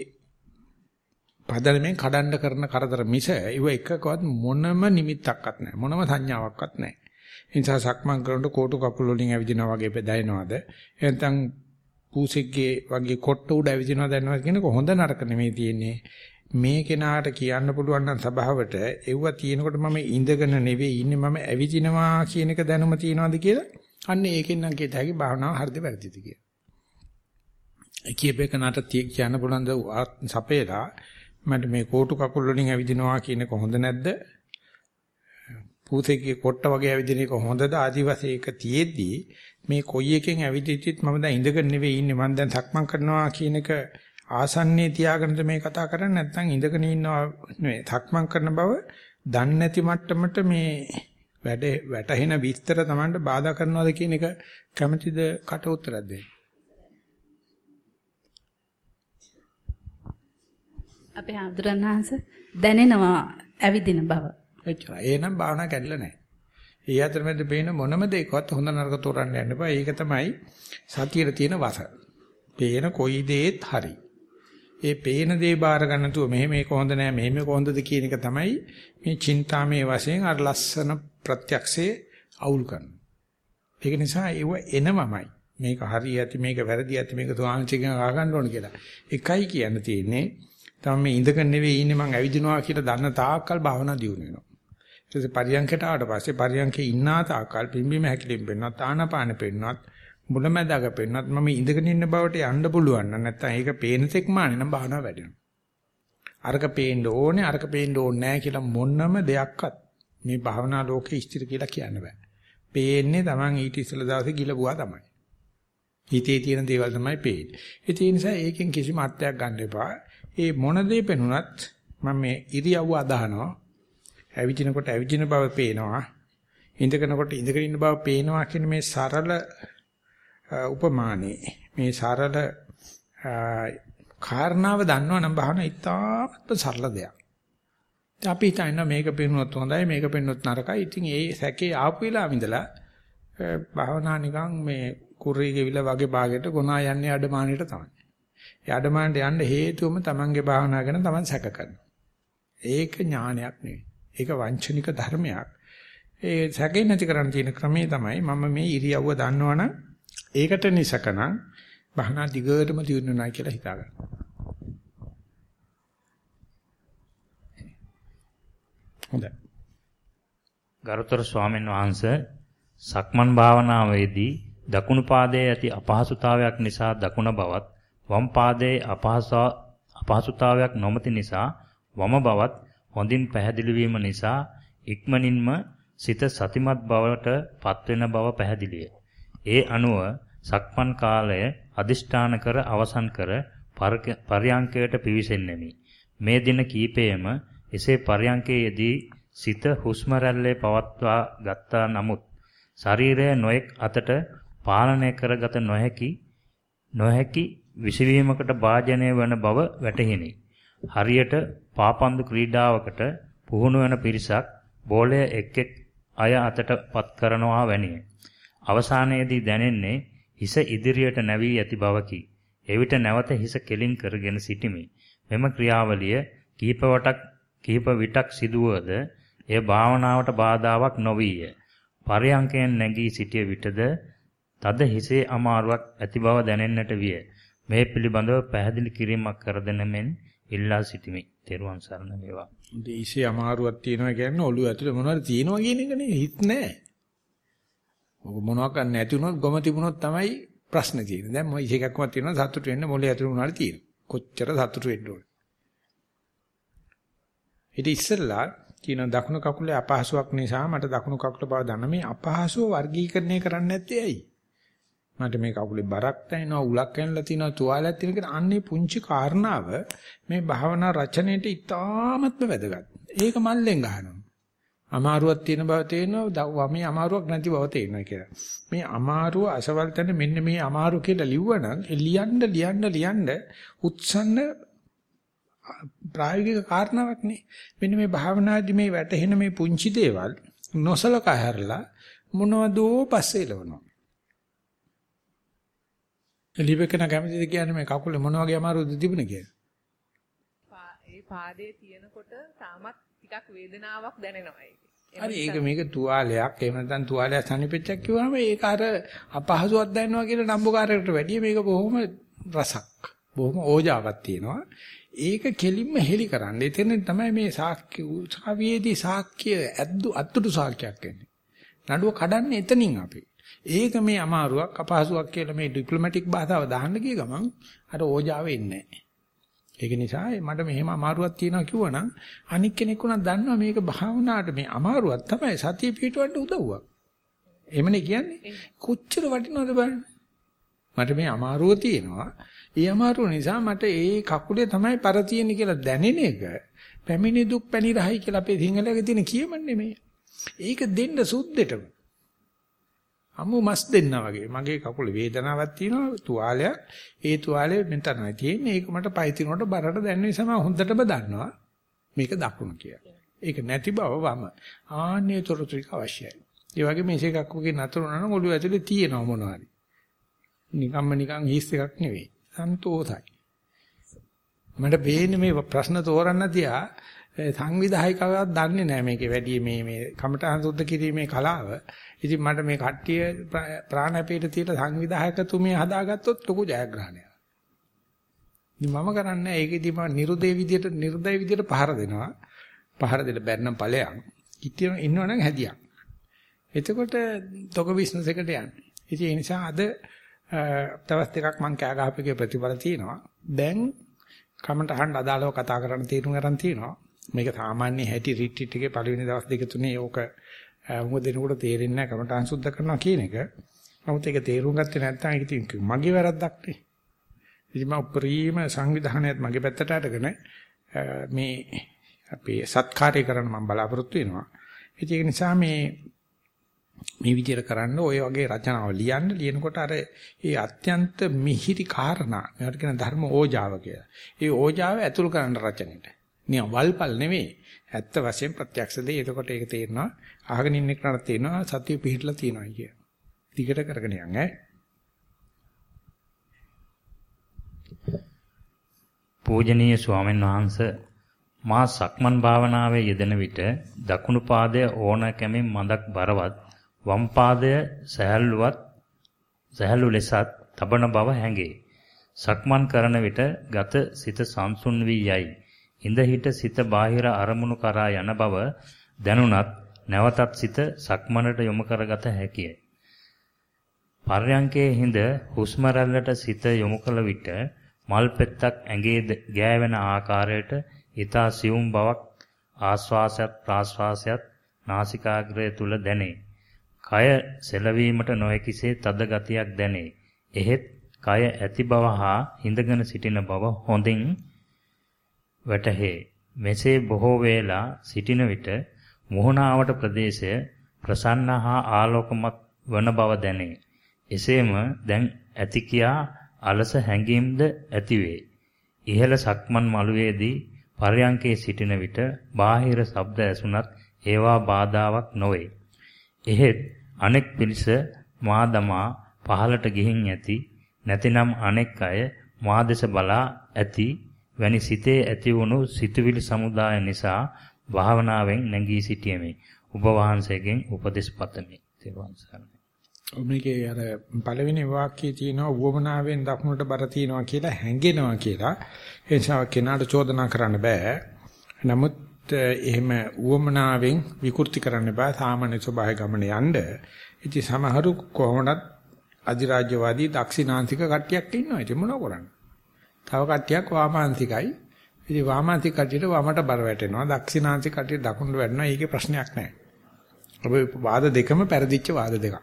S1: පදනමෙන් කඩන්න කරන කරදර මිස ඒව එකකවත් මොනම නිමිත්තක්වත් නැහැ. මොනම සංඥාවක්වත් නැහැ. ඒ නිසා සක්මන් කරනකොට කෝටු කකුල් වලින් ඇවිදිනවා වගේ දැනෙනවද එහෙනම් පූසෙක්ගේ වගේ කොට්ට උඩ ඇවිදිනවා දැනනවා කියනක හොඳ නරක නෙමෙයි තියෙන්නේ. මේ කෙනාට කියන්න පුළුවන් නම් සබාවට එව්ව තියෙනකොට මම ඉඳගෙන නෙවෙයි ඉන්නේ මම ඇවිදිනවා කියන එක දැනුම තියනවාද කියලා අන්න ඒකෙන් නම් කියත හැකි භාවනාව හරිද වැරදිද කියලා. කියපේක නට කියන්න පුළුවන් ද සපේලා මට මේ කෝටු කකුල් වලින් ඇවිදිනවා කියන එක හොඳ නැද්ද? පූතේකේ කොට්ට වගේ ඇවිදින එක හොඳද ආදිවාසී එක තියේදී මේ කොයි එකෙන් ඇවිදිද්දිත් මම දැන් ඉඳගෙන නෙවෙයි ඉන්නේ මම දැන් සක්මන් කරනවා කියන එක ආසන්නයේ තියාගෙනද මේ කතා කරන්නේ නැත්නම් ඉඳගෙන ඉන්නවා නෙවෙයි සක්මන් කරන බව දන්නේ නැති මට්ටමට මේ වැඩ වැටහෙන විස්තර Tamanට බාධා කරනවද කියන එක කැමැතිද කට උත්තරයක් දෙන්න.
S4: අපේ ආදුරන්හස දැනෙනවා ඇවිදින බව.
S1: එච්චරයි. එහෙනම් භාවනා කැඩලා නැහැ. ඒ අතරමැද පේන මොනම දෙයකවත් හොඳ නරක තෝරන්න යන්න එපා. ඒක තමයි සතියේ තියෙන වස. පේන කොයි දේත් හරි. ඒ පේන දේ බාර ගන්න තුව මෙහෙම මේක හොඳ නෑ මෙහෙම කොහොඳද කියන එක තමයි මේ චින්තාමේ වශයෙන් අර ලස්සන ප්‍රත්‍යක්ෂයේ අවුල් කරනවා. ඒක නිසා ඒව එනමමයි. මේක හරි ඇති මේක වැරදි ඇති මේක තුආංශිකව අහගන්න ඕන කියලා. එකයි කියන්න තියෙන්නේ. තමයි මේ ඉඳගෙන නෙවෙයි ඉන්නේ මං ඇවිදිනවා කියලා දන්න තාක්කල් භාවනා දියුණු වෙනවා. ඊට පස්සේ පරියන්කට ආවට පස්සේ පරියන්කේ ඉන්නා තාක්කල් පිම්බීම හැකිලිම් වෙනවා තානාපාන පෙන්නවා මුලමැදක පෙන්වත් මම ඉඳගෙන ඉන්න බවට යන්න පුළුවන් නම් නැත්තම් ඒක පේන තෙක් මානේ නම් භාවනාව වැඩෙනවා. අරක පේන්න ඕනේ අරක පේන්න ඕනේ නැහැ කියලා මොනම දෙයක්වත් මේ භාවනා ලෝකේ ස්ථිර කියලා කියන්න බෑ. පේන්නේ Taman ඊට ඉස්සෙල්ලා දවසේ ගිලපුවා තමයි. හිතේ තියෙන දේවල් තමයි පේන්නේ. ඒ නිසා ඒකෙන් කිසිම අර්ථයක් ගන්න එපා. ඒ මොන දේ පෙනුනත් මම මේ ඉරියව්ව අදහනවා. ඇවිදිනකොට ඇවිදින බව පේනවා. ඉඳගෙනකොට ඉඳගෙන ඉන්න බව පේනවා කියන මේ සරල උපමානේ මේ සරල කාරණාව දන්නවනම් භාවනා ඉතාමත් සරල දෙයක්. අපි හිතනවා මේක පෙන්නුවත් හොඳයි මේක පෙන්නුවත් නරකයි. ඉතින් ඒ සැකේ ආපු වෙලාව ඉඳලා භාවනා නිකන් මේ කුරී ගෙවිල වගේ භාගයට ගොනා යන්නේ අඩමාණයට තමයි. ඒ අඩමාණයට යන්න හේතුවම තමන්ගේ භාවනා ගැන තමන් සැක කරනවා. ඒක ඥානයක් නෙවෙයි. ඒක වංචනික ධර්මයක්. ඒ සැකේ නැති කරන්න තියෙන ක්‍රමය තමයි මම මේ ඉරියව්ව දන්නවනම් ඒකට නිසකනම් බහනා දිගටම දිනුනා කියලා හිතා ගන්න. හොඳයි.
S2: ගරුතර ස්වාමීන් වහන්සේ සක්මන් භාවනාවේදී දකුණු පාදයේ ඇති අපහසුතාවයක් නිසා දකුණ බවත් වම් පාදයේ අපහසුතාවයක් නොමැති නිසා වම බවත් හොඳින් පැහැදිලි වීම නිසා ඉක්මනින්ම සිත සතිමත් බවට පත්වෙන බව පැහැදිලිය. ඒ අනුව සක්මන් කාලය අදිෂ්ඨාන කර අවසන් කර පර්යංකයට පිවිසෙන්නෙමි. මේ දින කීපයේම එසේ පර්යංකයේදී සිත හුස්ම රැල්ලේ පවත්වා ගත්තා නමුත් ශරීරය නොඑක් අතට පාලනය කරගත නොහැකි නොහැකි විසවීමකට භාජනය වන බව වැටහිනි. හරියට පාපන්දු ක්‍රීඩාවකට පුහුණු වන පිරිසක් බෝලය එක් එක් අය අතට පත් කරනවා වැනිය. අවසානයේදී දැනෙන්නේ හිස ඉදිරියට නැවී ඇති බවකි. එවිට නැවත හිස කෙලින් කරගෙන සිටිමි. මෙම ක්‍රියාවලිය කීප වටක් කීප විටක් සිදුවද එය භාවනාවට බාධාවක් නොවිය. පරයන්කයෙන් නැගී සිටිය විටද තද හිසේ අමාරුවක් ඇති බව දැනෙන්නට විය. මේ පිළිබඳව පැහැදිලි කිරීමක් කර දෙන මෙන් ඉල්ලා සිටිමි. තෙරුවන් සරණ වේවා.
S1: ඉසේ අමාරුවක් තියෙනවා කියන්නේ ඔළුව ඇතුලේ මොනවද තියෙනවා කියන එක නේ හිත නැහැ. ඔක මොනවක් නැති වුණොත් ගොම තිබුණොත් තමයි ප්‍රශ්නේ තියෙන්නේ. දැන් මොයි ඉසේකක්වත් තියෙනවා සතුට වෙන්න මොලේ ඇතුලේ මොනවාරි තියෙනවා. කොච්චර සතුට වෙන්න ඕනේ. ඊට ඉස්සෙල්ලා කියන දකුණු කකුලේ අපහසුාවක් නිසා මට දකුණු කකුල බව දන්න මේ අපහසුව වර්ගීකරණය කරන්න නැත්තේ ඇයි? මට මේ කකුලේ බරක් දැනෙනවා උලක් ඇනලා තියෙනවා තුවාලයක් තියෙනවා කියන අන්නේ පුංචි කාරණාව මේ භාවනා රචනයේට ඉතාමත්ම වැදගත්. ඒක මල්ලෙන් ගහනවා. අමාරුවක් තියෙන බව තේරෙනවා වමේ අමාරුවක් නැති බව තේරෙනවා කියලා. මේ අමාරුව අසවල් තැන මෙන්න මේ අමාරු කියලා ලිව්වනම් ලියන්න ලියන්න ලියන්න උත්සන්න ප්‍රායෝගික කාරණාවක් නේ. මෙන්න මේ භාවනාදී මේ වැටහෙන මේ පුංචි දේවල් නොසලකා හැරලා මොනවදෝ පස්සේ ලවනවා. ලිපකන කැමතිද කියන්නේ මේ කකුලේ මොන වගේ අමාරුද තිබුණේ කියලා?
S5: ඒ පාදයේ තියෙනකොට තාමත් ටිකක් වේදනාවක් දැනෙනවා ඒකේ.
S1: හරි ඒක මේක තුවාලයක් එහෙම නැත්නම් තුවාලයක් සනිපෙච්චක් කිව්වම ඒක අර අපහසුවක් දැනනවා කියන නම්බුකාරයකට වැඩිය මේක බොහොම රසක්. බොහොම ඕජාවක් තියෙනවා. ඒක කෙලින්ම හෙලි කරන්න. එතන තමයි මේ සාක්‍ය උසාවියේදී සාක්‍ය ඇද්දු අත්තුඩු සාක්‍යයක් වෙන්නේ. නඩුව කඩන්නේ එතනින් අපි. ඒක මේ අමාරුවක් අපහසුයක් කියලා මේ ඩිප්ලොමැටික් භාෂාව දාන්න ගිය ගමන් අර ඕජාව එන්නේ ඒක නිසා මට මෙහෙම අමාරුවක් තියෙනවා කිව්වනම් අනික් කෙනෙක් උනත් දන්නවා මේක භාවනාවට මේ අමාරුවක් තමයි සතිය පිටවන්න උදව්වක්. එහෙමනේ කියන්නේ. කොච්චර වටිනවද බලන්න. මට මේ අමාරුව තියෙනවා. ඒ අමාරුව නිසා මට ඒ කකුලේ තමයි පර තියෙන්නේ කියලා දැනෙන එක පැමිණි දුක් පැණි රහයි කියලා අපේ සිංහලයේ තියෙන කියමන්නේ මේ. ඒක දෙන්න සුද්දෙටම. අමු මස් දෙන්නා වගේ. මගේ කකුලේ වේදනාවක් තියෙනවා තුවාලයක්. ඒ තුවාලේ මෙතනයි තියෙන්නේ. ඒක මට පය තිනකොට බරට දැනෙන නිසා මම හොඳටම දන්නවා මේක දකුණ කියලා. ඒක නැති බව වම. ආන්නේ තොරතුරු අවශ්‍යයි. ඒ වගේ මේක එකක් වගේ නතර වුණා නම් ඔළුව ඇතුලේ තියෙනවා මොනවාරි. නිකම්ම නිකන් හිස් එකක් නෙවෙයි. සන්තෝසයි. මට බේන්නේ මේ ප්‍රශ්න තෝරන්න තියා සංවිධායකවවත් දන්නේ නැහැ මේකේ වැඩි මේ මේ කමඨහන් සුද්ධ කිරීමේ කලාව. ඉතින් මට මේ කට්ටිය ප්‍රාණපීඨ තියලා සංවිධායකතුමිය හදාගත්තොත් ලොකු ජයග්‍රහණයක්. ඉතින් මම කරන්නේ ඒකෙදි මම නිරුදේ විදියට නිර්දය විදියට පහර දෙනවා. පහර දෙල බැන්නම් ඵලයන්. කිටියන ඉන්නවනම් හැදියක්. එතකොට තොක බිස්නස් එකට යන්නේ. ඉතින් ඒ නිසා අද දවස් දෙකක් මම කෑ ගහපේකේ ප්‍රතිඵල තියෙනවා. දැන් කමට අහන්න අදාළව කතා කරන්න තීරුම් ගන්න තියෙනවා. මේක සාමාන්‍ය හැටි රිට්‍රීට් එකේ පළවෙනි දවස් දෙක තුනේ ඕක මොකද දෙනකොට තේරෙන්නේ නැහැ කමටහන් සුද්ධ කරනවා කියන එක. නමුත් ඒක තේරුම් ගත්තේ නැත්නම් ඒක ඉතින් මගේ වැරද්දක් නේ. ඉතින් මම උපරිම සංවිධානයත් මගේ පැත්තට අරගෙන මේ අපේ සත්කාරය කරන්න මම බලාපොරොත්තු වෙනවා. ඒක නිසා මේ මේ විදිහට කරන්න ඔය වගේ රචනාව ලියන්න ලියනකොට අර ඒ අත්‍යන්ත මිහිරි කාරණා මේකට කියන ධර්ම ඕජාව කියලා. ඒ ඕජාව ඇතුල් කරන්න රචනෙට. නිකන් වල්පල් නෙවෙයි. ඇත්ත වශයෙන් ප්‍රත්‍යක්ෂ දෙයි. එතකොට ඒක තේරෙනවා. අහගෙන ඉන්න කෙනාට තේරෙනවා සතිය පිහිටලා තියෙනවා කිය. දිගට කරගෙන යන්න ඈ.
S2: පූජනීය ස්වාමීන් වහන්සේ මා සක්මන් භාවනාවේ යෙදෙන විට දකුණු පාදය ඕන කැමෙන් මඳක් බරවත් වම් පාදය සහැල්ලුවත් සහැල්ලු ලෙසත් තබන බව හැඟේ. සක්මන් කරන විට ගත සිත සංසුන් වී යයි. ඉඳ හිට සිත බාහිර අරමුණු කරා යන බව දැනුණත් නැවතත් සිත සක්මනට යොමු කරගත හැකිය. පර්යංකයේ හිඳ හුස්ම රැල්ලට සිත යොමු කළ විට මල් පෙත්තක් ඇඟේ ගෑවෙන ආකාරයට ඊතා සියුම් බවක් ආස්වාසයත් ප්‍රාස්වාසයත් නාසිකාග්‍රය තුල දැනේ. කය සෙලවීමට නොහැකිසේ තද ගතියක් දැනේ. එහෙත් කය ඇති බව හා හිඳගෙන සිටින බව හොඳින් වැටහේ. මෙසේ බොහෝ වේලා සිටින විට මුහුණාවට ප්‍රදේශය ප්‍රසන්න හා ආලෝකමත් වන බව දැනේ. එසේම දැන් ඇති කියා අලස හැඟීම්ද ඇතිවේ. ඉහළ සක්මන් මළුවේදී පරයන්කේ සිටින විට බාහිර ශබ්ද ඇසුණත් ඒවා බාධාවක් නොවේ. එහෙත් අනෙක් පිරිස මා දමා පහලට ගිහින් ඇති නැතිනම් අනෙක් අය මා දෙස බලා ඇති වැනි සිතේ ඇතිවුණු සිතුවිලි සමුදාය නිසා භාවනාවෙන් නැගී සිටියෙමි. ඔබ වහන්සේගෙන් උපදෙස් පතමි. තෙරුවන් සරණයි.
S1: මේකේ අර පළවෙනි වාක්‍යයේ තියෙනවා වුවමනාවෙන් දකුණට බර තියනවා කියලා හැංගෙනවා කියලා. ඒ නිසා කෙනාට චෝදනා කරන්න බෑ. නමුත් eh, එහෙම උවමනාවෙන් විකෘති කරන්න බෑ සාමාන්‍ය ස්වභාවය ගමන යන්න. ඉතින් සමහරු කොහොමවත් අධිරාජ්‍යවාදී දක්ෂිනාන්තික කට්ටියක් ඉන්නවා. ඉතින් මොනව කරන්නේ? තව කට්ටියක් වාමාන්තිකයි. ඉතින් වාමාන්තික කට්ටියට වමට බර වැටෙනවා. දක්ෂිනාන්තික කට්ටියට දකුණට වැටෙනවා. ඒකේ ප්‍රශ්නයක් නැහැ. ඔබ වාද දෙකම පෙරදිච්ච වාද දෙකක්.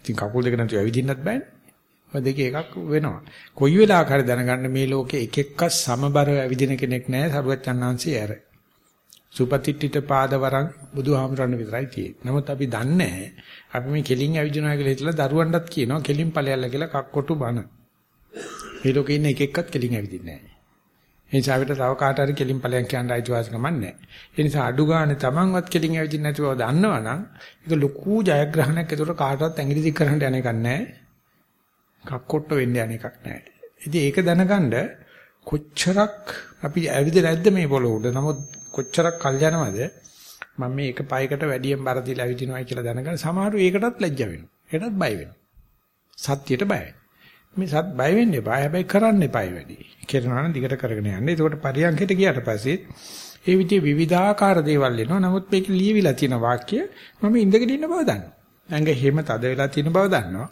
S1: ඉතින් කකුල් දෙක නැතුව ඇවිදින්නත් බෑනේ. ඔය දෙකේ එකක් වෙනවා. කොයි වෙලාවක හරි දැනගන්න මේ ලෝකේ එක එකක් සමබර ඇවිදින කෙනෙක් නැහැ සරුවත් චන්නාංශي ඇර. සුපතිට්ඨිත පාදවරන් බුදුහාමරණ විතරයි තියෙන්නේ. නමුත් අපි දන්නේ අපි මේ කෙලින් ඇවිදිනවා කියලා හිතලා දරුවන්ටත් කියනවා කෙලින් ඵලයල්ලා කියලා කක්කොටු බන. මේ ලෝකේ ඉන්න එක එක්කත් කෙලින් ඇවිදින්නේ නැහැ. ඒ නිසා අපිට තව කාට හරි කෙලින් ඵලයන් කියන්න අයිතිවාසිකමක් නැහැ. ඒ නිසා අඩු ගානේ Tamanවත් කෙලින් ඇවිදින්න නැති බව දන්නවනම් ඒක ලොකු ජයග්‍රහණයක් ඒතකොට කාටවත් ඇඟිලි දික් කරන්න යන එකක් නැහැ. කක්කොට්ට වෙන්න යන එකක් නැහැ. ඉතින් ඒක දැනගන්න කොච්චරක් අපි ඇවිදලා නැද්ද මේ පොළොව උඩ. නමුත් කොච්චරක් කල් යනවද මම මේ එක පයකට වැඩියෙන් බර දීලා ඇවිදිනවා කියලා දැනගන්න සමහරු ඒකටත් ලැජ්ජ වෙනවා. ඒකටත් බය වෙනවා. සත්‍යයට බයයි. මේ සත් බය වෙන්න එපා. හැබැයි කරන්න එපායි වැඩි. කරනවා නම් දිගට කරගෙන යන්න. එතකොට පරියන්කයට ගියාට පස්සේ ඒ විදිහේ විවිධාකාර දේවල් එනවා. නමුත් මේක ලියවිලා තියෙන වාක්‍ය මම ඉඳගෙන ඉන්න බව දන්නවා. ඇඟ හැම තද වෙලා තියෙන බව දන්නවා.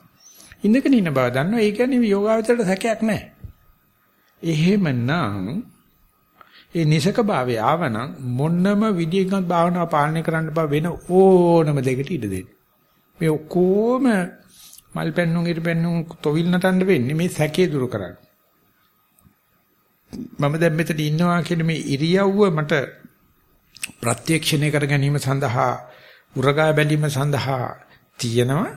S1: ඉඳගෙන ඉන්න බව දන්නවා. ඒ කියන්නේ යෝගාවචරයට සැකයක් නැහැ. එහෙමනම් ඒ නිසක භාවය ආවනම් මොන්නම විදියකින් භාවනාව පාලනය කරන්න බෑ වෙන ඕනම දෙයකට ඉඩ දෙන්න. මේ ඔක්කොම මල් පෙන්නුම් ඉර පෙන්නුම් තොවිල් නටන්න වෙන්නේ මේ සැකේ දුරු කරන්න. මම දැන් මෙතන ඉන්නවා කියන මේ ඉරියව්ව මට ප්‍රත්‍යක්ෂණය කර ගැනීම සඳහා උරගා බැලීම සඳහා තියෙනවා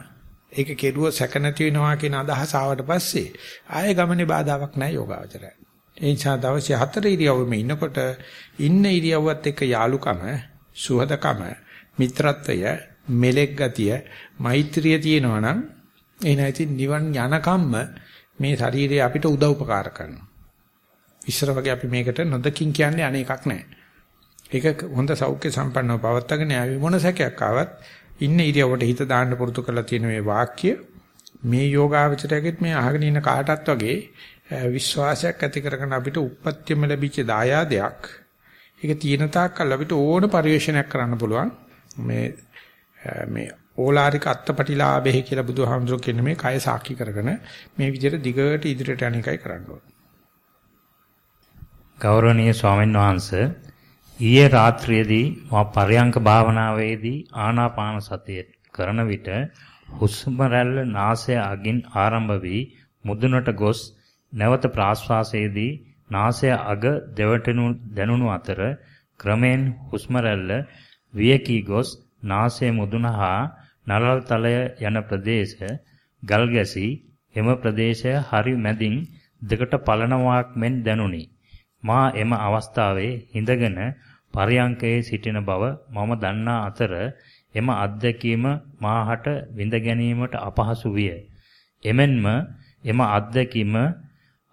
S1: ඒක කෙරුව සැක නැති වෙනවා කියන අදහස ආවට පස්සේ ආයෙ ගමනේ බාධාවක් නැහැ යෝගාවචරය. ඒ නිසා දවසේ හතර ඉරියව්වෙම ඉන්නකොට ඉන්න ඉරියව්වත් එක්ක යාලුකම, සුහදකම, මිත්‍රත්වය, මෙලෙක් ගතිය, මෛත්‍රිය තියෙනවා නම් ඒ නැති නිවන් යනකම්ම මේ ශරීරය අපිට උදව්පකාර කරනවා. ඉස්සර වගේ අපි මේකට නොදකින් කියන්නේ අනේකක් නැහැ. ඒක හොඳ සෞඛ්‍ය සම්පන්නව පවත්වාගෙන ආවි මොන සැකයක් ආවත් ඉන්න ඉරියවට හිත දාන්න පුරුදු කරලා තියෙන මේ වාක්‍ය මේ යෝගාවචරයගෙත් මේ අහගෙන ඉන්න කාටත් වගේ විශ්වාසයක් ඇති කරගෙන අපිට උප්පත්තියම ලැබිච්ච දායාදයක් ඒක තියෙන තාක්කල් අපිට ඕන පරිශ්‍රණයක් කරන්න පුළුවන් මේ මේ ඕලාරික අත්පටිලාභෙහි කියලා බුදුහාමුදුරුවෝ කියන්නේ මේ කය සාක්ෂි කරගෙන මේ විදිහට දිගට ඉදිරියට යන එකයි කරන්න ඕනේ.
S2: ගෞරවනීය ස්වාමීන් වහන්සේ ඊයේ රාත්‍රියේදී මා පරයන්ක භාවනාවේදී ආනාපාන සතිය කරන විට හුස්ම රැල්ල නාසය අගින් ආරම්භ වී මුදුනට ගොස් නැවත ප්‍රාශ්වාසයේදී නාසය අග දෙවටනු දැනුණු අතර ක්‍රමෙන් හුස්ම රැල්ල වියකී ගොස් නාසය මුදුන හා නළල් තලය යන ප්‍රදේශ ගල් ගැසී එම ප්‍රදේශය හරි මැදින් දෙකට පලනවාක් මෙන් දැනුනි. මා එම අවස්ථාවේ හිඳගෙන පරියංකයේ සිටින බව මම දන්නා අතර එම අත්දැකීම මාහට විඳ ගැනීමට අපහසු විය. එමෙන්ම එම අත්දැකීම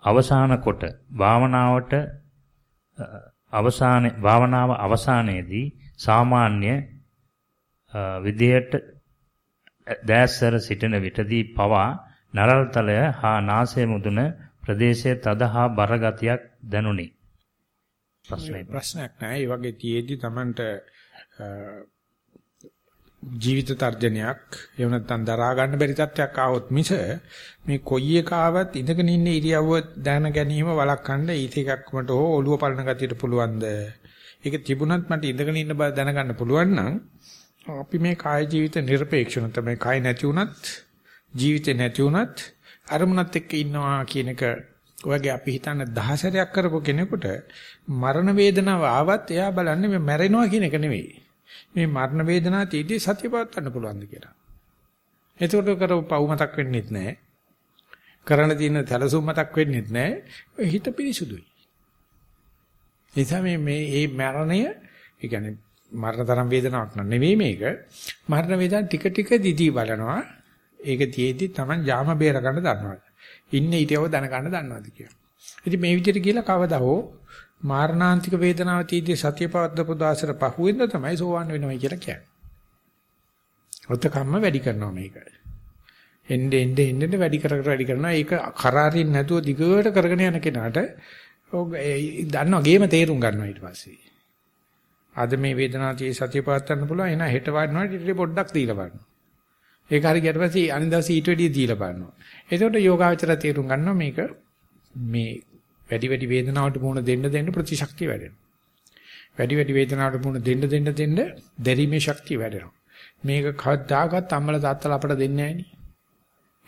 S2: අවසාන කොට භාවනාවට අවසානයේ භාවනාව අවසානයේදී සාමාන්‍ය විදියට දැස්සර සිටින විටදී පවා නරල්තලය හා නාසය මුදුන ප්‍රදේශයේ තදහා බරගතියක් දැනුනි.
S1: ප්‍රශ්නේ ප්‍රශ්නයක් නෑ. ඒ වගේ තියේදී Tamanට ජීවිත තර්ජනයක් එහෙම නැත්නම් දරා ගන්න බැරි තත්ත්වයක් ආවොත් මිස මේ කොයි එක ආවත් ඉඳගෙන ඉන්න ඉරියව්ව දැන ගැනීම වළක්වන්න ඊට එකක් මට හෝ ඔළුව පලන ගතියට පුළුවන්ද? ඒක තිබුණත් මට ඉඳගෙන ඉන්න බව දැනගන්න පුළුවන් නම් අපි මේ කාය ජීවිත নিরপেক্ষුණ තමයි කාය නැති වුණත් ජීවිතේ නැති වුණත් අරමුණත් එක්ක ඉන්නවා කියන එක ඔයගේ අපි හිතන දහසරයක් කරපු කෙනෙකුට මරණ වේදනාව ආවත් එයා බලන්නේ මේ මැරෙනවා කියන එක නෙවෙයි. මේ මරණ වේදනාව තියදී සතිය පවත්වන්න පුළුවන්ද කියලා. එතකොට කරව පව් මතක් වෙන්නේත් නැහැ. කරන්න තියෙන සැලසුම් මතක් වෙන්නේත් නැහැ. හිත පිරිසුදුයි. එතැන් මේ මේ මරණය, ඒ කියන්නේ මරණ තරම් වේදනාවක් නෙවෙයි මේක. මරණ වේදනාව ටික ටික දිදී බලනවා. ඒක තියේදී Taman ජාම බේර ගන්න දන්නවා. ඉන්නේ ඊටව දැන ගන්න දන්නවාද කියලා. ඉතින් මේ විදිහට කියලා කවදා හෝ මාරණාන්තික වේදනාව තියේදී සතිය පවද්දපු දාසර පහුවෙන්ද තමයි සෝවන් වෙනවයි කියලා කියන්නේ. ඔතකම්ම වැඩි කරනවා මේක. එnde ende ende වැඩි කර කර වැඩි කරනවා. ඒක කරාරින් නැතුව දිගට කරගෙන යන කෙනාට ඔය දන්නවා ගේම තේරුම් ගන්නවා ඊට පස්සේ. අද මේ වේදනාවේ සතිය පවත්වන්න පුළුවන්. එහෙනම් හෙට වඩනකොට ඊට පොඩ්ඩක් දීලා බලන්න. ඒක හරි ගියට පස්සේ අනිදාසී ඊට වැඩිය දීලා බලනවා. එතකොට යෝගාවචර තේරුම් ගන්නවා මේක මේ වැඩි වැඩි වේදනාවට මුහුණ දෙන්න දෙන්න ප්‍රතිශක්තිය වැඩෙනවා. වැඩි වැඩි වේදනාවට මුහුණ දෙන්න දෙන්න දෙන්න දැරීමේ ශක්තිය වැඩෙනවා. මේක කවදාකවත් අම්මලා තාත්තලා අපට දෙන්නේ නැහැ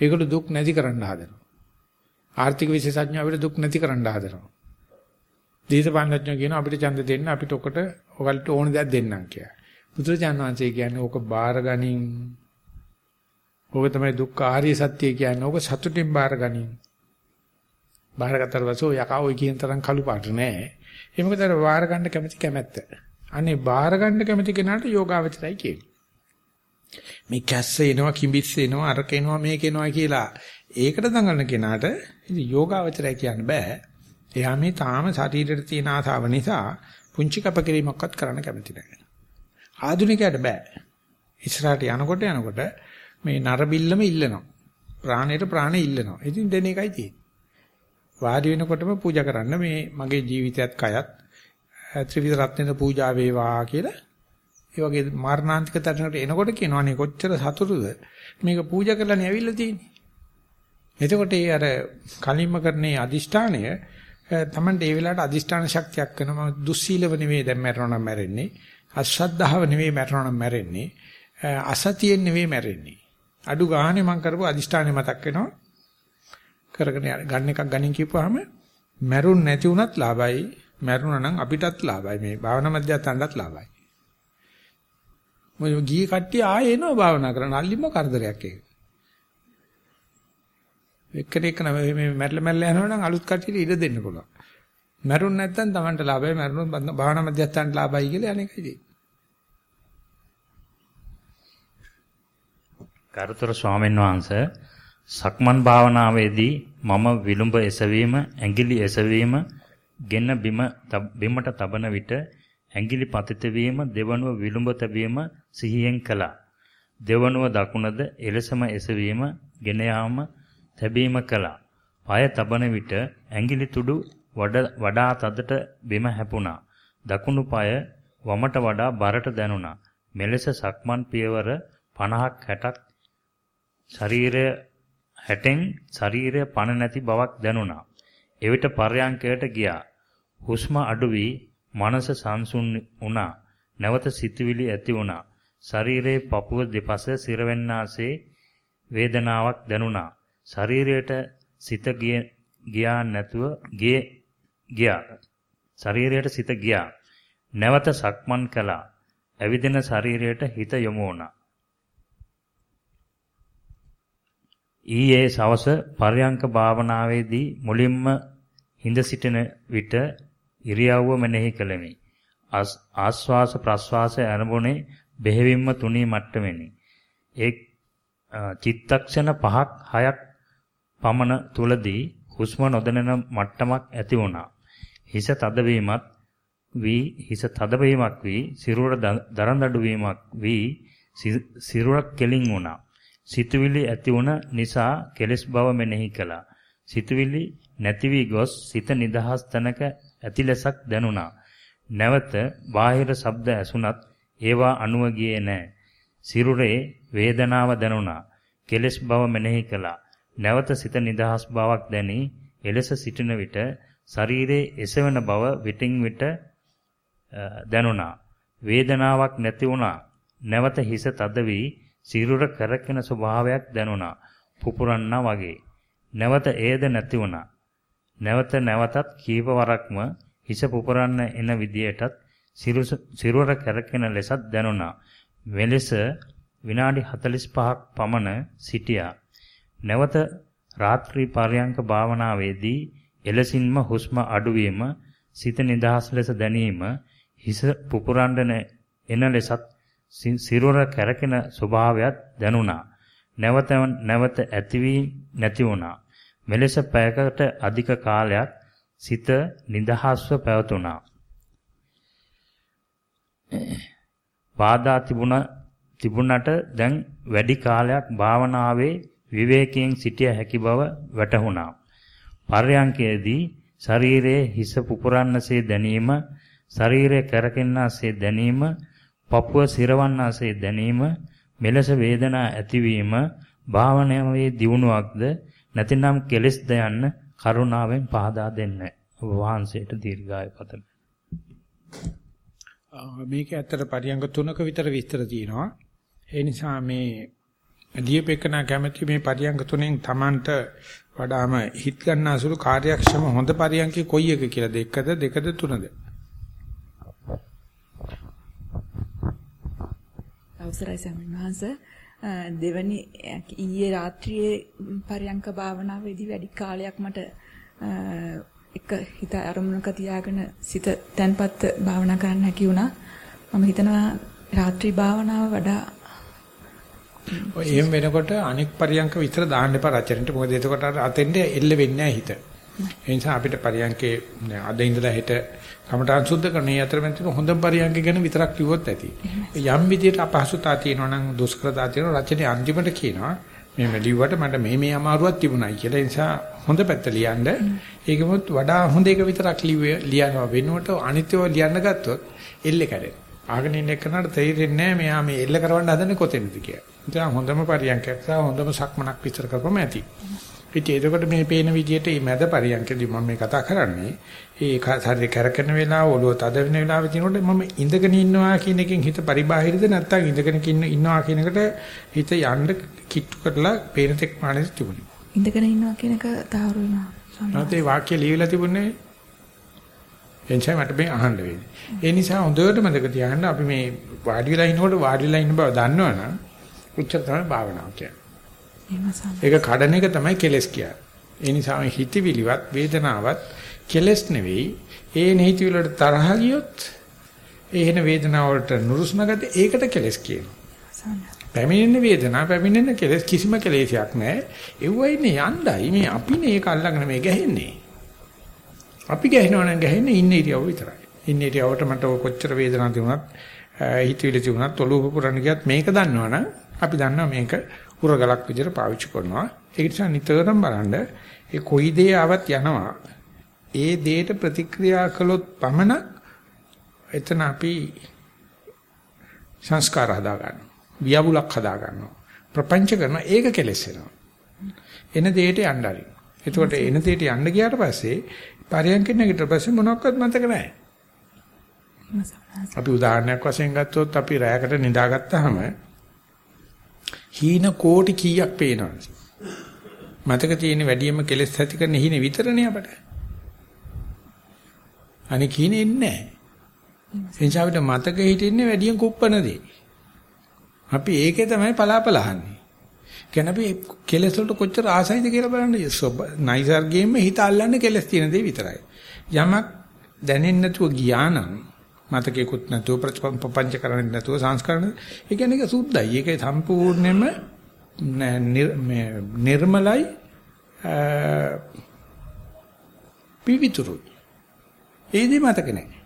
S1: ඒකට දුක් නැති කරන්න හදනවා. ආර්ථික විශේෂඥයෝ අපිට දුක් නැති කරන්න හදනවා. දේශපාලනඥයෝ කියන අපිට ඡන්ද දෙන්න අපිට ඔකට ඔයගලට ඕන දෙයක් දෙන්නම් කියලා. බුදුරජාණන් වහන්සේ කියන්නේ ඕක බාරගනින්. ඕක තමයි දුක්ඛ ආර්ය සත්‍ය කියන්නේ. ඕක සතුටින් බාරගනින්. බාරගත්තට පස්සේ යකා ඔය කියන තරම් කළු පාට නෑ. ඒ මොකද අර බාර ගන්න කැමති කැමැත්ත. අනේ බාර ගන්න කැමති කෙනාට යෝගාවචරයි කියන්නේ. මේ කැස්ස එනවා කිඹිස්ස එනවා අරක එනවා මේක එනවා කියලා ඒකට දඟලන කෙනාට ඉතින් යෝගාවචරය කියන්න බෑ. එයා මේ තාම ශරීරෙට තියෙන ආසාව නිසා පුංචි කපකිරීමක්වත් කරන්න කැමති නැහැ. ආධුනිකයට බෑ. ඉස්සරහට යනකොට යනකොට මේ නරබිල්ලම ඉල්ලනවා. ප්‍රාණයට ප්‍රාණය ඉල්ලනවා. ඉතින් දෙන එකයි තියෙන්නේ. වාඩි වෙනකොටම පූජා කරන්න මේ මගේ ජීවිතයත් කයත් ත්‍රිවිධ රත්නෙට පූජා වේවා කියලා ඒ වගේ මරණාන්තික තැනකට එනකොට කියනවානේ කොච්චර සතුටුද මේක පූජා කරලානේ ඇවිල්ලා තියෙන්නේ. එතකොට ඒ අර කලින්ම කරන්නේ අදිෂ්ඨානය තමන්ට ඒ වෙලාවට අදිෂ්ඨාන ශක්තියක් කරනවා දුස්සීලව නෙවෙයි දැන් මැරෙනවා නම් මැරෙන්නේ. අශ්‍රද්ධාව නෙවෙයි මැරෙනවා නම් මැරෙන්නේ. අසතියෙන් නෙවෙයි මැරෙන්නේ. අඩු ගානේ මම කරපු අදිෂ්ඨානෙ මතක් වෙනවා. කරගෙන ගන්න එකක් ගනින් කියපුවාම මැරුන් නැති වුණත් ලාභයි. මැරුණා නම් අපිටත් ලාභයි. මේ භාවනා මධ්‍යස්ථානටත් ලාභයි. මොකද ගියේ කට්ටිය ආයේ එනවා භාවනා කරන්න. අල්ලිම කරදරයක් ඒක. එක්කෙනෙක් එක මේ මැරල මැරල යනවා නම් අලුත් කට්ටියට ඉඩ දෙන්න පුළුවන් මැරුන් නැත්නම් Tamanට ලාභයි මැරුණොත් භාවනා මධ්‍යස්ථානට ලාභයි කියලා අනේකයි තියෙන්නේ
S2: ගරුතර ස්වාමීන් වහන්සේ සක්මන් භාවනාවේදී මම විලුඹ එසවීම, ඇඟිලි එසවීම, ගෙන බිම බිමට තබන විට ඇඟිලි පතිත වීම, දෙවනුව විලුඹ තැබීම සිහියෙන් කළා. දෙවනුව දකුණද එලෙසම එසවීම, ගෙන යාම, තැබීම කළා. পায় තබන විට ඇඟිලි තුඩු වඩා තදට බිම හැපුණා. දකුණු පාය වමට වඩා බරට දැනුණා. මෙලෙස සක්මන් පියවර 50ක් 60ක් ශරීරය හැටෙන් ශරීරය පණ නැති බවක් දැනුණා. එවිට පර්යංකයට ගියා. හුස්ම අඩු වී මනස සංසුන් වුණා. නැවත සිතුවිලි ඇති වුණා. ශරීරයේ පපුව දෙපස සිරවෙන්නාසේ වේදනාවක් දැනුණා. ශරීරයට සිත ගියා නැතුව ගියේ ගියා. ශරීරයට සිත ගියා. නැවත සක්මන් කළා. ඇවිදින ශරීරයට හිත යොමු වුණා. ඊයේ සවස පර්යංක භාවනාවේදී මුලින්ම හිඳ සිටින විට ඉරියව්ව මෙනෙහි කළෙමි. ආස්වාස ප්‍රස්වාස ආරම්භුනේ බෙහෙවින්ම තුනී මට්ටමෙනි. ඒ චිත්තක්ෂණ පහක් හයක් පමණ තුලදී හුස්ම නොදැනෙන මට්ටමක් ඇති වුණා. හිස තදවීමත් වී හිස තදවීමක් වී සිරුර දරඳඩු වීමක් වී සිරුරක් කෙලින් වුණා. සිතුවිලි ඇති වුණ නිසා කෙලෙස් බව මෙනෙහි කළා. සිතුවිලි නැති වී ගොස් සිත නිදහස් තැනක ඇති ලෙසක් දැනුණා. නැවත බාහිර ශබ්ද ඇසුණත් ඒවා අනුව ගියේ නැහැ. සිරුරේ වේදනාව දැනුණා. කෙලෙස් බව මෙනෙහි කළා. නැවත සිත නිදහස් බවක් දැනි එලෙස සිටින විට ශරීරයේ එසවෙන බව විටින් විට දැනුණා. වේදනාවක් නැති වුණා. නැවත හිස තද වී සිරුර කරකින ස්වභාවයක් දැනුණා. පුපුරන්නා වගේ. නැවත ඒද නැති වුණා. නැවත නැවතත් කීප වරක්ම හිස පුපුරන්න එන විදියටත් සිරුර කරකින ලෙසත් දැනුණා. මෙලෙස විනාඩි 45ක් පමණ සිටියා. නැවත රාත්‍රී පර්යංක භාවනාවේදී එලසින්ම හුස්ම අඩුවීම, සිත නිදහස් ලෙස දැනීම, හිස පුපුරන්න එන ලෙසත් සිරුර කැරකෙන ස්වභාවයක් දැනුණා. නැවත නැවත ඇති වී නැති වුණා. මෙලෙස පැයකට අධික කාලයක් සිත නිදහස්ව පැවතුණා. බාධා තිබුණ තිබුණට දැන් වැඩි කාලයක් භාවනාවේ විවේකයෙන් සිටිය හැකි බව වැටහුණා. පර්යංකයේදී ශරීරයේ හිස පුපුරන්නසේ දැනීම ශරීරය කැරකෙන්නාසේ දැනීම, පපුව සිරවන්නාසේ දැනීම, මෙලෙස වේදනා ඇතිවීම භාවනාවේ දියුණුවක්ද නැතිනම් කෙලෙස්ද යන්න කරුණාවෙන් පහදා දෙන්න. ඔබ වහන්සේට දීර්ඝායු පතමි.
S1: මේක ඇත්තට පරියංග තුනක විතර විස්තර තියෙනවා. ඒ නිසා මේ දීපේකන කැමැති මේ පරියංග තුනෙන් Tamanට වඩාම හිත ගන්න අසුළු කාර්යක්ෂම හොඳ පරියංගේ කොයි එක කියලා දෙකද දෙකද තුනද?
S6: අවසරයි ස්වාමීන් වහන්ස. දෙවනි ඊයේ රාත්‍රියේ පරියංක භාවනාවේදී වැඩි කාලයක් මට එක හිත අරමුණක තියාගෙන සිත තැන්පත් භාවනා කරන්න හැකි වුණා. මම හිතනවා රාත්‍රී භාවනාව වඩා
S1: ඔය එහෙම වෙනකොට අනික් පරියන්ක විතර දාන්න එපා රචනෙට. මොකද එතකොට අතෙන්ද එල්ල වෙන්නේ නැහැ හිත. ඒ නිසා අපිට පරියන්කේ අද ඉඳලා හෙට කමඨාන් සුද්ධ කරන මේ අතරමැද තියෙන හොඳම පරියන්ක ගැන විතරක් කිව්වොත් ඇති. යම් විදියට අපහසුතා තියෙනවා නම් දුෂ්කරතා තියෙනවා රචනයේ අන්තිමට කියනවා මේ මෙලිව්වට මට මේ මේ අමාරුවක් තිබුණයි කියලා. ඒ නිසා හොඳ පැත්ත ලියන්න. ඒකෙමුත් වඩා හොඳ එක විතරක් ලියනවා වෙනුවට අනිත්‍යව ලියන්න ගත්තොත් එල්ලේ කැඩෙනවා. ආගෙන ඉන්න එකනට තේරෙන්නේ නැහැ මෙයා මේ එල්ල කරවන්න හදන්නේ කොතෙන්ද කියලා. ඉතින් හොඳම පරියන්කයක් සහ හොඳම සක්මනක් විතර කරපම ඇති. ඉතින් එතකොට මේ පේන විදිහට මේ මැද පරියන්කදී මම මේ කතා කරන්නේ ඒ ශරීර කරකැන වෙලාව ඔළුව තද වෙන වෙලාව තියෙනකොට මම ඉඳගෙන ඉන්නවා කියන එකෙන් හිත පරිබාහිරද නැත්නම් ඉඳගෙන ඉන්නවා කියන එකට හිත යන්න කිට්ටු කරලා පේන තෙක් මානෙත් තිබුණේ.
S6: ඉඳගෙන ඉන්නවා කියන එක තාරු වෙනවා.
S1: නැත්නම් ඒ වාක්‍ය ලියවිලා තිබුණේ එනිසා මට මේ අහන්න වෙන්නේ. ඒ නිසා හොඳට මතක තියාගන්න අපි මේ වාඩි වෙලා ඉනකොට වාඩි වෙලා ඉන්න බව දන්නවනම් උච්චර තමයි භාවනාව කියන්නේ. ඒක කඩන එක තමයි කෙලස් කියන්නේ. ඒ නිසා මේ හිතවිලිවත් වේදනාවත් කෙලස් නෙවෙයි. ඒ නිහිතවිලි වලට තරහ ගියොත් එන වේදනාව වලට නුරුස්නගත ඒකට කෙලස් කියනවා. පැමිණෙන වේදනාව පැමිණෙන කෙලස් කිසිම කෙලෙසයක් නැහැ. ඒව ඉන්නේ යණ්ඩයි මේ අපිනේ ඒක අල්ලගෙන මේ ගැහෙන්නේ. අපි ගැහෙනවා නම් ගැහෙන්නේ ඉන්න ඉරියව්ව විතරයි. ඉන්න ඉරියව්වට මට කොච්චර වේදනාවක් තිබුණත් හිතවිලි තිබුණත් ඔලුව පුරන්න ගියත් මේක දන්නවනම් අපි දන්නවා මේක උරගලක් විදිහට පාවිච්චි කරනවා. ඒ නිසා නිතරම බලන්න ඒ කොයි දේ ආවත් යනවා. ඒ දේට ප්‍රතික්‍රියා කළොත් පමණක් එතන අපි සංස්කාර හදා ගන්නවා. වියවුලක් හදා ගන්නවා. ප්‍රපංච කරනවා ඒක කෙලස් වෙනවා. එන දෙයට යන්න හරි. එතකොට එන දෙයට යන්න ගියාට පස්සේ පරියන්කෙන් නැගිට පස්සේ මොනවත් මතක නැහැ. අපි උදාහරණයක් වශයෙන් ගත්තොත් අපි රැයකට නිදාගත්තාම හීන කෝටි කීයක් පේනවද? මතක තියෙන වැඩියම කෙලස් ඇති කරන හීන විතරනේ අපට. අනික හීනේ නැහැ. එනිසා අපිට මතක හිටින්නේ වැඩියෙන් කුප්පනදී. අපි ඒකේ තමයි පලාපලහන්නේ. කියන අපි කෙලස් වලට කොච්චර ආසයිද කියලා බලන්න නයිසර්ගයෙන්ම හිත අල්ලන්නේ කෙලස් තියෙන දේ විතරයි. යමක් දැනෙන්නේ නැතුව ගියා නම් මතකේකුත් නැතුව ප්‍රපංච කරන්නේ නැතුව සංස්කරණ ඒ කියන්නේ ඒක සුද්ධයි. ඒක සම්පූර්ණයෙන්ම නිර්මලයි පිවිතුරුයි. ඒදි මතක නැහැ.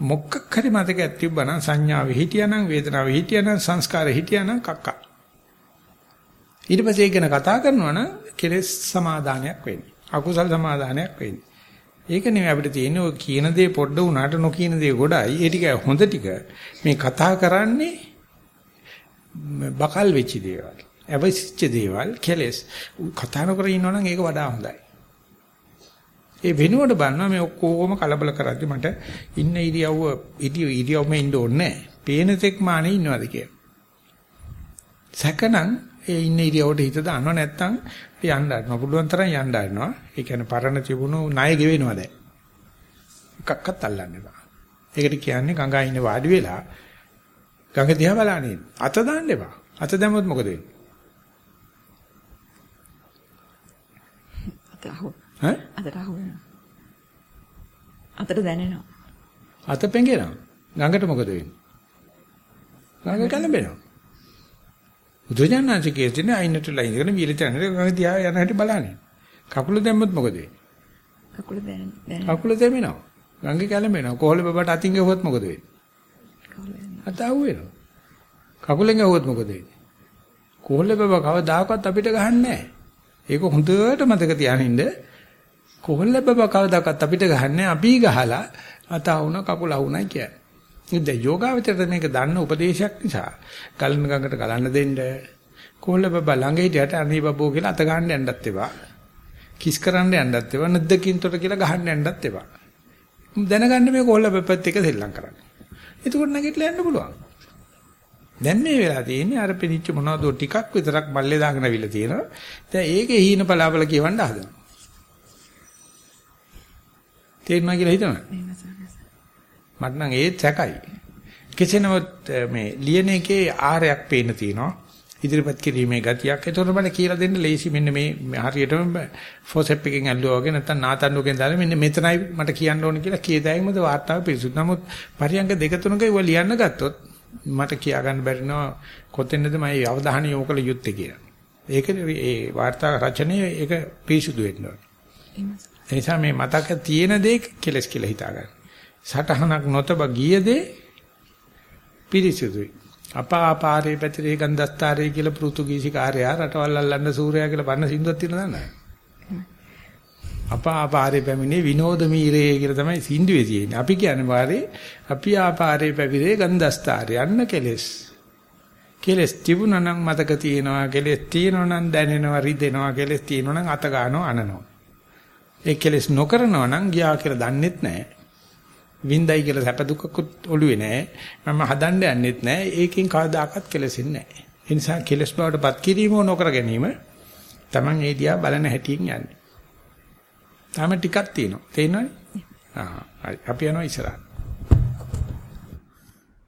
S1: මොකක් හරි මතකයක් තිබ්බනම් සංඥාව හිටියානම් වේදනාව හිටියානම් සංස්කාර හිටියානම් කක්කා. ඊට පස්සේ ඒක ගැන කතා කරනවා නම් කෙලෙස් සමාදානයක් වෙන්නේ. අකුසල් සමාදානයක් වෙන්නේ. ඒක නෙමෙයි අපිට තියෙන්නේ ඔය කියන දේ පොඩ්ඩ උනාට නොකියන දේ ගොඩයි. ඒ ටික හොඳ ටික මේ කතා කරන්නේ බකල් වෙච්ච දේවල්. අවශ්‍ය දේවල් කෙලෙස් කතා නොකර ඉන්නවනම් ඒක වඩා හොඳයි. ඒ වෙනුවට බලනවා මේ ඔක්කොම කලබල කරද්දි මට ඉන්න ඉරියව්ව ඉරියව් ඉරියව්ම ඉන්න ඕනේ නැහැ. පේන තෙක් මානේ ඉන්නවද කියලා. සැකනම් ඒ ඉන්න ඉරියව්වට හිත දාන්නව නැත්නම් යන්න ගන්නවා. පුළුවන් තරම් යන්න ගන්නවා. ඒ කියන්නේ පරණ තිබුණු ණය ගෙවෙනවා දැන්. එකක්වත් අල්ලන්න එපා. ඒකට කියන්නේ ගඟා ඉන්න වාඩි වෙලා ගඟ දිහා බලන්නේ. අත දාන්න එපා. අත දැම්මොත් මොකද වෙන්නේ?
S6: අත අහු.
S1: ඈ?
S6: අතට අහු වෙනවා. අතට දැනෙනවා.
S1: අත පෙඟෙනවා. ගඟට මොකද වෙන්නේ? ගඟ කලබෙනවා. බුදුජානනාංශ කියන්නේ අයිනටලා ඉඳගෙන විලිත යනකොට දිහා යන හැටි බලන්නේ. කකුල දැම්මොත් මොකද වෙන්නේ?
S6: කකුල දැනෙනවා.
S1: කකුල දැමෙනවා. ගංගේ කැළඹෙනවා. කොහොල බබට අතින් ගහුවොත් මොකද වෙන්නේ? අත අහුවෙනවා. කකුලෙන් ගහුවොත් මොකද වෙන්නේ? කොහොල බබ කවදාකවත් අපිට ගහන්නේ. ඒක හොඳට මතක තියානින්න. කොහොල බබ කවදාකවත් අපිට ගහන්නේ අපි ගහලා අත වුණා කකුල වුණා කියන්නේ. ඉතින් යෝගාවචරයට මේක දන්න උපදේශයක් නිසා ගලන ගඟට ගලන්න දෙන්න කොල්ල බබා ළඟ හිටියට අනේ බබෝ කියලා අත ගන්න යන්නත් එපා. කිස් කරන්න යන්නත් එපා. නැද්දකින්තොට කියලා ගහන්න යන්නත් එපා. දැනගන්න මේ කොල්ල බබත් එක සෙල්ලම් කරන්න. එතකොට නැගිටලා යන්න පුළුවන්. දැන් මේ වෙලා තියෙන්නේ අර පිළිච්ච මොනවද ටිකක් විතරක් මල්ලේ දාගෙන අවිල තියෙනවා. දැන් ඒකේ හීන බලාබල කියවන්න හදනවා. තේරුණා කියලා හිතනවා. මට නම් ඒත් සැකයි. කෙසේ නමුත් මේ ලියන එකේ ආරයක් පේන්න තියෙනවා. ඉදිරිපත් කිරීමේ ගතියක්. ඒතකොට මට කියලා දෙන්න ලේසි මෙන්න මේ හරියටම ෆෝසෙප් එකෙන් ඇල්ලුවා වගේ නැත්නම් නාතන්නුකෙන් දාලා මෙන්න මෙතනයි මට කියන්න ඕනේ කියලා කීයදායිමද වාර්තාව පිරිසුදු. නමුත් පරියංග දෙක තුනක ඒව ලියන්න ගත්තොත් මට කියා ගන්න බැරි නෝ කොතැනද මම අවධානය යොමු කළ යුත්තේ කියලා. ඒක ඒ වාර්තා රචනයේ ඒක පිරිසුදු වෙන්න ඕනේ. ඒ නිසා මේ මතක තියෙන දේ කෙලස් කියලා හිතා ගන්න. සටහනක් නොතබ ගිය දේ පිරිසුදුයි. අපාපාරේ පැතිරේ ගන්ධස්තරේ කියලා පෘතුගීසි කාර්යයා රටවල් අල්ලන්න සූර්යයා කියලා බන්න සින්දුවක් තියෙනවා නේද? අපාපාරේ පැමිණේ විනෝද මීරේ කියලා තමයි සින්දුවේ තියෙන්නේ. අපි කියන්නේ වාරේ අපි ආපාරේ පැවිරේ ගන්ධස්තරේ යන්න කෙලස්. කෙලස් තිබුණා නම් මතක තියෙනවා කෙලස් තියෙනවා නම් දැනෙනවා රිදෙනවා කෙලස් තියෙනවා නම් අත ගන්නවා අනනවා. ඒ කෙලස් නොකරනවා නම් ගියා කියලා දන්නෙත් නැහැ. වින්දයි කියලා සැප දුකකුත් ඔළුවේ නැහැ. මම හදන්න යන්නෙත් නැහැ. ඒකෙන් කවදාකවත් කෙලෙසෙන්නේ නැහැ. ඒ නිසා කෙලස් බවටපත් කිරීම නොකර ගැනීම Taman ඒ දිහා බලන හැටියෙන් යන්නේ. තාම ටිකක් තියෙනවා. තේරෙනවද? ආ හරි. අපි යනවා ඉස්සරහට.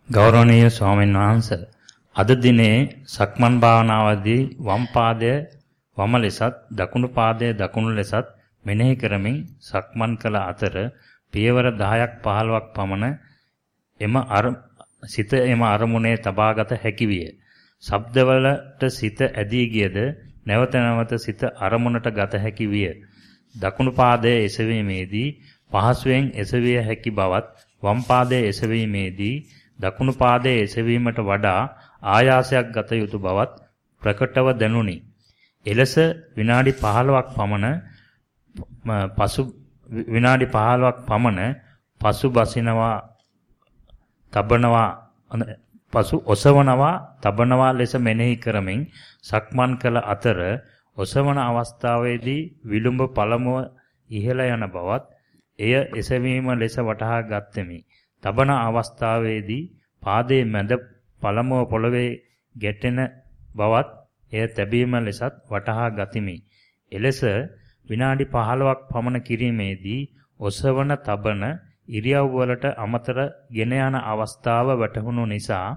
S2: ගෞරවනීය ස්වාමීන් වහන්සේ අද දිනේ සක්මන් භාවනාවේදී වම් පාදය වම ලෙසත් දකුණු පාදය දකුණු ලෙසත් මෙනෙහි කරමින් සක්මන් කළ අතර පියවර 10ක් 15ක් පමණ එම සිත එම අරමුණේ තබාගත හැකි විය. ශබ්දවලට සිත ඇදී ගියද නැවත නැවත සිත අරමුණට ගත හැකි විය. දකුණු පාදයේ එසවීමේදී පහසුවෙන් එසවිය හැකි බවත් වම් පාදයේ එසවීමේදී දකුණු පාදයේ එසවීමට වඩා ආයාසයක් ගත යුතු බවත් ප්‍රකටව දැනුනි. එලෙස විනාඩි 15ක් පමණ පසු විනාඩි 15ක් පමණ පසු බසිනවා තබනවා පසු ඔසවනවා තබනවා ලෙස මෙනෙහි කරමින් සක්මන් කළ අතර ඔසවන අවස්ථාවේදී විලුඹ පළමුව ඉහළ යන බවත් එය එසවීම ලෙස වටහා ගත්ෙමි. තබන අවස්ථාවේදී පාදයේ මැද පළමුව පොළවේ ගැටෙන බවත් එය තැබීම ලෙසත් වටහා ගතිමි. එලෙස විනාඩි 15ක් පමණ කිරීමේදී ඔසවන තබන ඉරියව් වලට අමතර ගෙන යන අවස්ථාව වැටහුණු නිසා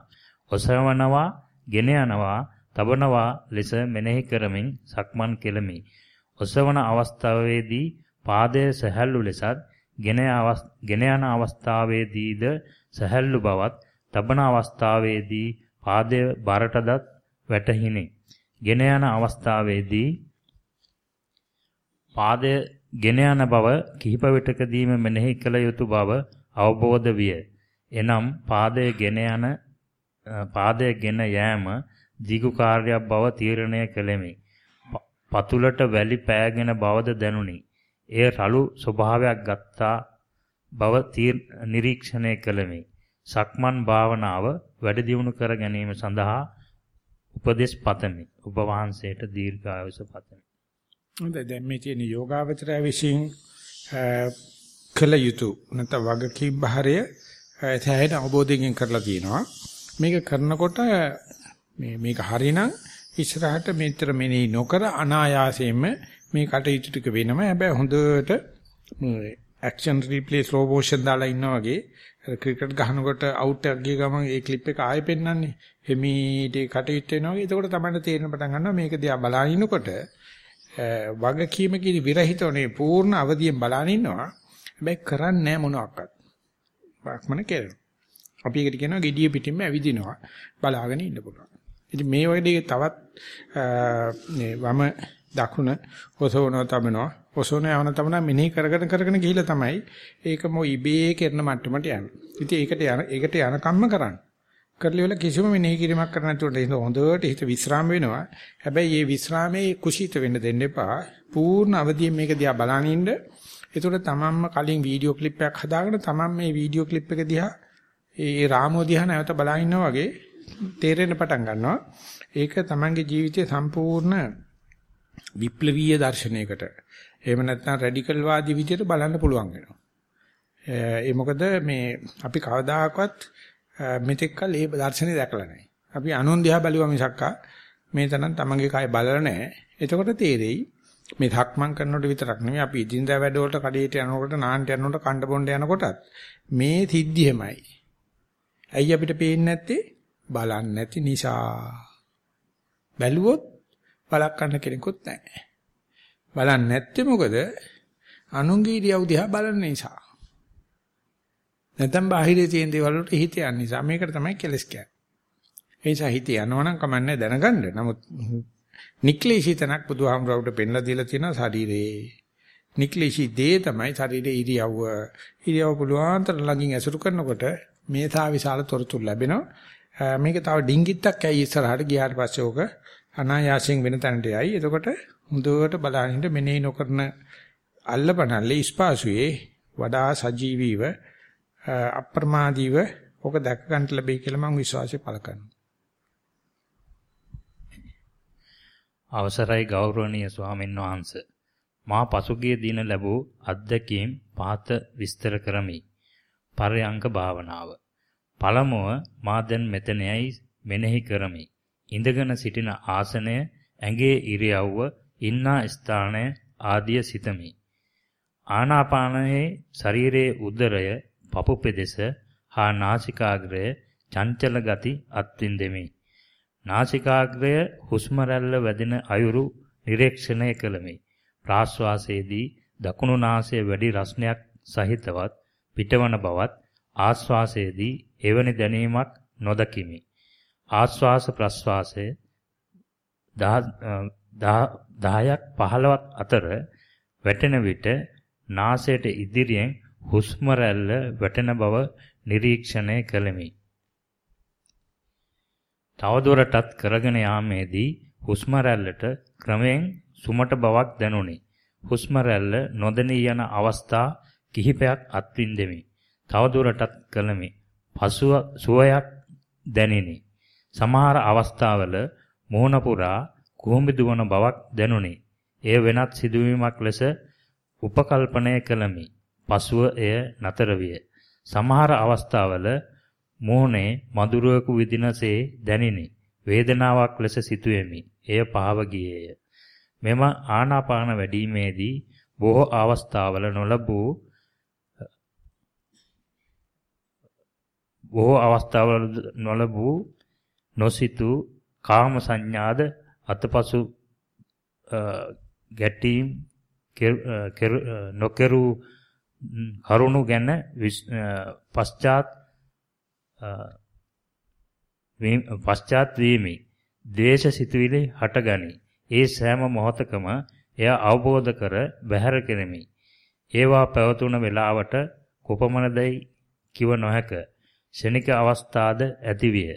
S2: ඔසවනවා ගෙන යනවා තබනවා ලෙස මෙනෙහි කරමින් සක්මන් කෙලමි. ඔසවන අවස්ථාවේදී පාදය සැහැල්ලු ලෙසත් ගෙන යන අවස්ථාවේදීද සැහැල්ලු බවත් තබන අවස්ථාවේදී පාදය බරටදත් වැටහිනි. ගෙන යන අවස්ථාවේදී පාදය ගෙන යන බව කිහිප විටකදීම මෙනෙහි කළ යුතු බව අවබෝධ විය. එනම් පාදය ගෙන යන පාදය ගෙන යෑම දිගු කාර්යයක් බව තීරණය කළෙමි. පතුලට වැලි පෑගෙන බවද දැනුනි. එය රළු ස්වභාවයක් ගත්තා බව නිරීක්ෂණය කළෙමි. සක්මන් භාවනාව වැඩි දියුණු කර ගැනීම සඳහා උපදෙස් පතමි. ඔබ වහන්සේට දීර්ඝායුෂ පතමි.
S1: හොඳයි දැන් මේ තියෙන යෝගාවචරය විසින් කළ යුතු නැත්නම් වගකීම් බහරය තැහෙන අවබෝධයෙන් කරලා තියෙනවා. මේක කරනකොට මේ මේක හරිනම් ඉස්සරහට මෙතර මෙනෙහි නොකර අනායාසයෙන්ම මේ කටයුතු ටික වෙනම හැබැයි හොඳට ඇක්ෂන් රීප්ලේ ස්ලෝ මෝෂන් දාලා ඉන්නා වගේ ක්‍රිකට් ගහනකොට අවුට් එකක් ගිය ගමන් ඒ ක්ලිප් එක ආයෙ පෙන්නන්නේ. හිමීට කටයුතු වෙනවා වගේ. එතකොට තමයි තේරෙන පටන් ගන්නවා මේක දිහා බලන ඉන්නකොට වගකීමකින් විරහිතවනේ පූර්ණ අවදියෙන් බලන ඉන්නවා. හැබැයි කරන්නේ නැහැ මොනවාක්වත්. බක්මන කෙරෙනවා. අපි ඒකට කියනවා gediya පිටින්ම ඇවිදිනවා. බලාගෙන ඉන්න පුළුවන්. ඉතින් මේ වගේ තවත් මේ වම දකුණ ඔසවනවා තමනවා ඔසවන යවන තමන මෙනෙහි කරගෙන කරගෙන ගිහිල්ලා තමයි ඒක මො ඉබේ කරන මට්ටමට යන්නේ. ඉතින් ඒකට යන ඒකට යන කම්ම කරන්නේ. කරලි වල කිසිම මෙනෙහි කිරීමක් කරන්න නැතුව හොඳට හිත විස්්‍රාම වෙනවා. හැබැයි මේ විස්්‍රාමයේ කුසීත වෙන්න දෙන්න එපා. පූර්ණ අවදියෙන් මේක දිහා බලන ඉන්න ඒතකොට තමන්ම කලින් වීඩියෝ ක්ලිප් එකක් හදාගෙන තමන් මේ වීඩියෝ ක්ලිප් එක දිහා ඒ රාමෝ දිහා නැවත බලා ඉන්නා වගේ තේරෙන්න පටන් ගන්නවා. ඒක තමන්ගේ ජීවිතයේ සම්පූර්ණ විප්ලවීය දර්ශනයකට එහෙම නැත්නම් රැඩිකල් වාදී විදියට බලන්න පුළුවන් වෙනවා. ඒ මොකද මේ අපි කවදාකවත් මෙතෙක් කල ඒ දර්ශනේ දැකලා නැහැ. අපි අනුන් දිහා බැලුවා මිසක්කා මේ තරම් තමන්ගේ කය බලලා නැහැ. එතකොට තේරෙයි මේ ධක්මං කරනකොට විතරක් නෙමෙයි අපි ඉදින්දා වැඩවලට කඩේට යනකොට නාන්ට යනකොට කණ්ඩ බොණ්ඩ යනකොටත් මේ සිද්ධියමයි. ඇයි අපිට පේන්නේ නැත්තේ? බලන්නේ නැති නිසා. බැලුවොත් බලක් ගන්න කෙනෙකුත් නැහැ. බලන්නේ නැත්තේ මොකද? අනුන්ගේ ඉරියව් දිහා බලන නිසා. නැත්නම් බාහිරේ තියෙන දේවල් වලට හිත යන නිසා මේකට තමයි කෙලස් කියන්නේ. ඒ නිසා හිත යනවනම් කමන්නේ දැනගන්න. නමුත් නික්ලේශී තනක් බුදුහාමුදුරුවෝට පෙන්ලා දීලා තියෙනවා ශරීරේ. නික්ලේශී දේ තමයි ශරීරේ ඉරියව්ව. ඉරියව්ව පුළුවන් තරම් ළඟින් ඇසුරු කරනකොට මේ සා විශාල තොරතුරු ලැබෙනවා. මේක තව ඩිංගිත්තක් ඇයි ඉස්සරහට ගියාට පස්සේ ඕක අනායාසයෙන් වෙන තැනට යයි. එතකොට හොඳට බලහින්න මෙනෙහි නොකරන අල්ලපනල්ලේ ස්පාසුවේ වඩා සජීවීව අප්‍රමාදීව ඕක දැක ගන්න ලැබෙයි කියලා මම විශ්වාසය පළ කරනවා.
S2: අවසරයි ගෞරවනීය ස්වාමීන් වහන්ස මා පසුගිය දින ලැබූ අත්දැකීම් පහත විස්තර කරමි. පරයංක භාවනාව. පළමුව මා දැන් මෙතනයි මෙනෙහි කරමි. ඉඳගෙන සිටින ආසනය, ඇඟේ ඉරියව්ව, ඉන්නා ස්ථානය ආදිය සිතමි. ආනාපානයේ ශරීරයේ උදරය, පපු පෙදෙස හා නාසිකාග්‍රය චංචල ගති අත්විඳෙමි. නාසිකාග්‍රය හුස්ම රැල්ල වැදෙන අයුරු නිරීක්ෂණය කළමි. ප්‍රාශ්වාසයේදී දකුණු නාසයේ වැඩි රස්නයක් සහිතවත් පිටවන බවත් ආශ්වාසයේදී එවැනි දැනීමක් නොදකිමි. ආශ්වාස ප්‍රශ්වාසයේ 10ක් 15ක් අතර වැටෙන විට නාසයට ඉදිරියෙන් හුස්ම රැල්ල වැටෙන බව නිරීක්ෂණය කළෙමි. තවදුරටත් කරගෙන යාමේදී හුස්ම රැල්ලට ක්‍රමයෙන් සුමට බවක් දැනුනි. හුස්ම රැල්ල නොදැනී යන අවස්ථා කිහිපයක් අත්විඳෙමි. තවදුරටත් කළමි. පසුව සුවයක් දැනිනි. සමහර අවස්ථාවල මුහුණ පුරා කුහුඹි දුවන බවක් දැනුනි. එය වෙනත් සිදුවීමක් ලෙස උපකල්පනය කළමි. පසුව එය නතර විය. සමහර අවස්ථාවල මුහුණේ මధుරයකු විදිනසේ දැනිනි. වේදනාවක් ලෙස සිටුවෙමි. එය පාව ගියේය. මෙම ආනාපාන වැඩිීමේදී බොහෝ අවස්ථාවල නොලබූ බොහෝ අවස්ථාවල නොලබූ නොසිතූ කාම සංඥාද අතපසු ගැටීම් නොකරු කරුණු ගැන පශ්චාත් පශ්චාත් වීමි. ද්වේෂ සිතුවිලි හටගනි. ඒ සෑම මොහොතකම එය අවබෝධ කර බැහැර කෙරෙමි. ඒවා පැවතුන වේලාවට කොපමණදයි කිව නොහැක. ශනික අවස්ථාද ඇතිවිය.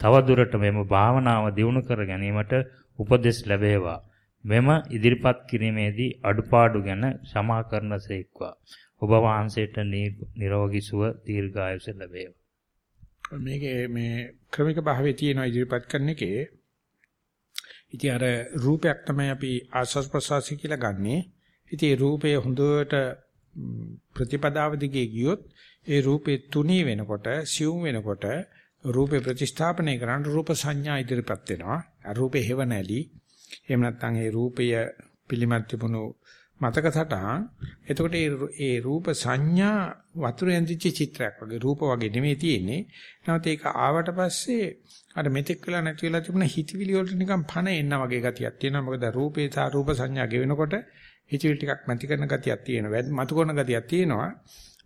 S2: තව දුරට මෙම භාවනාව දියුණු කර ගැනීමට උපදෙස් ලැබේවා. මෙම ඉදිරිපත් කිරීමේදී අඩුපාඩු ගැන සමා කරනසේක්වා. ඔබ වහන්සේට නිරෝගී සුව දීර්ඝායුෂ ලැබේවා.
S1: මේකේ මේ ක්‍රමික භාවයේ තියෙන ඉදිරිපත් කරන එකේ ඉතින් අර රූපයක් තමයි අපි ආස්වාස් ප්‍රසවාසය කියලා ගන්නෙ. ඉතින් ඒ රූපය හොඳට ප්‍රතිපදාව දිගේ ගියොත් ඒ රූපේ තුනී වෙනකොට සියුම් වෙනකොට රූපේ ප්‍රතිස්ථාපනය කරන්න රූප සංඥා ඉදිරිපත් වෙනවා. රූපේ හේව නැලි. එහෙම නැත්නම් ඒ රූපය පිළිමත් තිබුණු මතක සටහන් එතකොට ඒ රූප සංඥා වතුර ඇඳිච්ච චිත්‍රයක් වගේ රූප වගේ නෙමෙයි තියෙන්නේ. නැවත ඒක ආවට පස්සේ අර මෙතෙක් වෙලා නැති වෙලා තිබුණ හිතවිලි වලට නිකන් පණ එන්න වගේ ගතියක් තියෙනවා. මොකද රූපේ සහ රූප සංඥා ගෙවෙනකොට හිතවිලි ටිකක් නැති කරන ගතියක් තියෙනවා. මතු කරන ගතියක් තියෙනවා.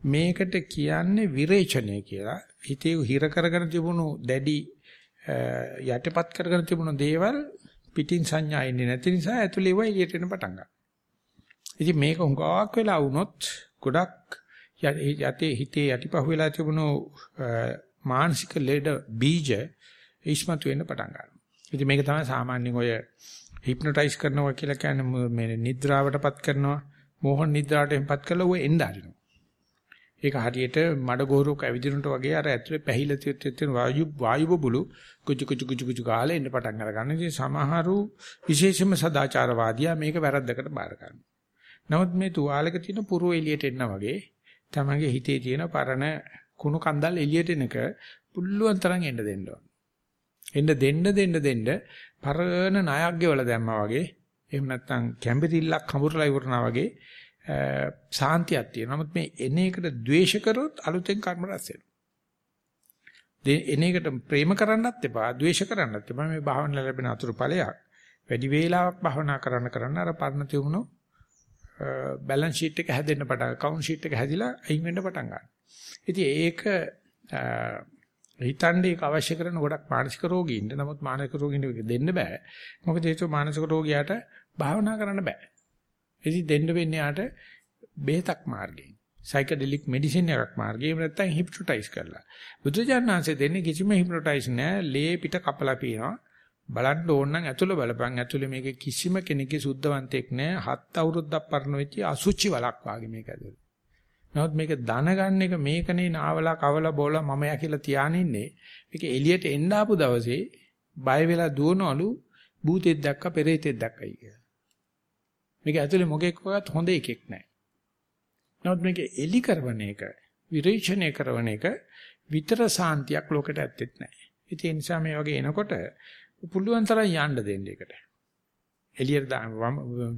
S1: මේකට කියන්නේ විරේචනය කියලා. හිතේ හිර කරගෙන තිබුණු දැඩි යටපත් කරගෙන තිබුණු දේවල් පිටින් සංඥා එන්නේ නැති නිසා ඇතුළේ වයි එළියට එන පටන් ගන්නවා. ඉතින් මේක හුඟක් වෙලා වුණොත් ගොඩක් යටේ හිතේ යටිපහුව වෙලා තිබුණු මානසික ලෙඩ බීජ ඉස්මතු වෙන්න පටන් ගන්නවා. ඉතින් මේක තමයි සාමාන්‍යයෙන් ඔය හිප්නොටයිස් කරනවා කියලා කියන්නේ මේ නිද්‍රාවටපත් කරනවා මෝහන නිද්‍රාට එම්පත් කළා ඔය එන්න අරිනවා. ඒක හරියට මඩ ගෝරුවක් ඇවිදිනට වගේ අර ඇතුලේ පැහිලා තියෙන වායු වායු බබළු කුචු කුචු කුචු කුචු කාලේ එන්න පටන් අරගන්න. ඉතින් සමහරු විශේෂම සදාචාරවාදියා මේක වැරද්දකට බාර ගන්නවා. නමුත් මේ තුවාලක තියෙන පුරු එළියට එන්න වගේ තමගේ හිතේ තියෙන පරණ කුණු කන්දල් එළියට එනක පුල්ලුවන් තරම් එන්න දෙන්න ඕන. එන්න දෙන්න දෙන්න දෙන්න පරණ ණයක් ගෙවලා දැම්මා වගේ එහෙම නැත්නම් කැම්බිරිල්ලක් හඹුරලා ඉවරනා වගේ සාන්තියක් තියෙනවා. නමුත් මේ එන එකට ද්වේෂ කරොත් අලුතෙන් කර්ම රැස් වෙනවා. එන එකට ප්‍රේම කරන්නත් එපා, ද්වේෂ කරන්නත් එපා. මේ භාවන ලැබෙන අතුරු ඵලයක්. වැඩි වේලාවක් භාවනා කරන්න කරන්න අර පරණ තියුණු බැලන්ස් ෂීට් එක හැදෙන්න පටන් account sheet එක හැදිලා අයින් වෙන්න පටන් ගන්නවා. ඉතින් ඒක හිතන්නේ ඒක අවශ්‍ය කරන ගොඩක් මානසික රෝගීන්ට. නමුත් මානසික රෝගීන්ට දෙන්න බෑ. මොකද ඒක මානසික රෝගියාට භාවනා කරන්න බෑ. ඉතින් දෙන්න වෙන්නේ යාට බෙහෙතක් මාර්ගයෙන්. සයිකඩෙලික් මෙඩිසින් එකක් මාර්ගයෙන් නැත්තම් හිප්නොටයිස් කරලා. බුදුජානනාංශය දෙන්නේ කිසිම හිප්නොටයිස් නෑ. ලේ පිට කපලා පිනවා. බලන්න ඕන නම් ඇතුළ බලපන්. ඇතුළේ මේක කිසිම කෙනෙක්ගේ සුද්ධවන්තෙක් නෑ. හත් අවුරුද්දක් පරණ වෙච්ච අසුචි වලක් වාගේ මේක ඇතුළේ. නමුත් මේක දනගන්න එක මේකනේ නාවලා කවලා බෝලා මමයා කියලා තියාගෙන ඉන්නේ. මේක එළියට එන්න ආපු දවසේ බය වෙලා දුවනවලු භූතෙක් දැක්ක පෙරේතෙක් දැක්කයි කියලා. මේක ඇතුලේ මොකෙක්වත් හොඳ එකෙක් නැහැ. නමුත් මේක එලි කරවන එක, විරේචනය කරන එක විතර සාන්තියක් ලෝකෙට ඇත්තෙත් නැහැ. ඉතින් ඒ නිසා මේ වගේ එනකොට පුළුවන් තරම් යන්න දෙන්න එකට. එළියට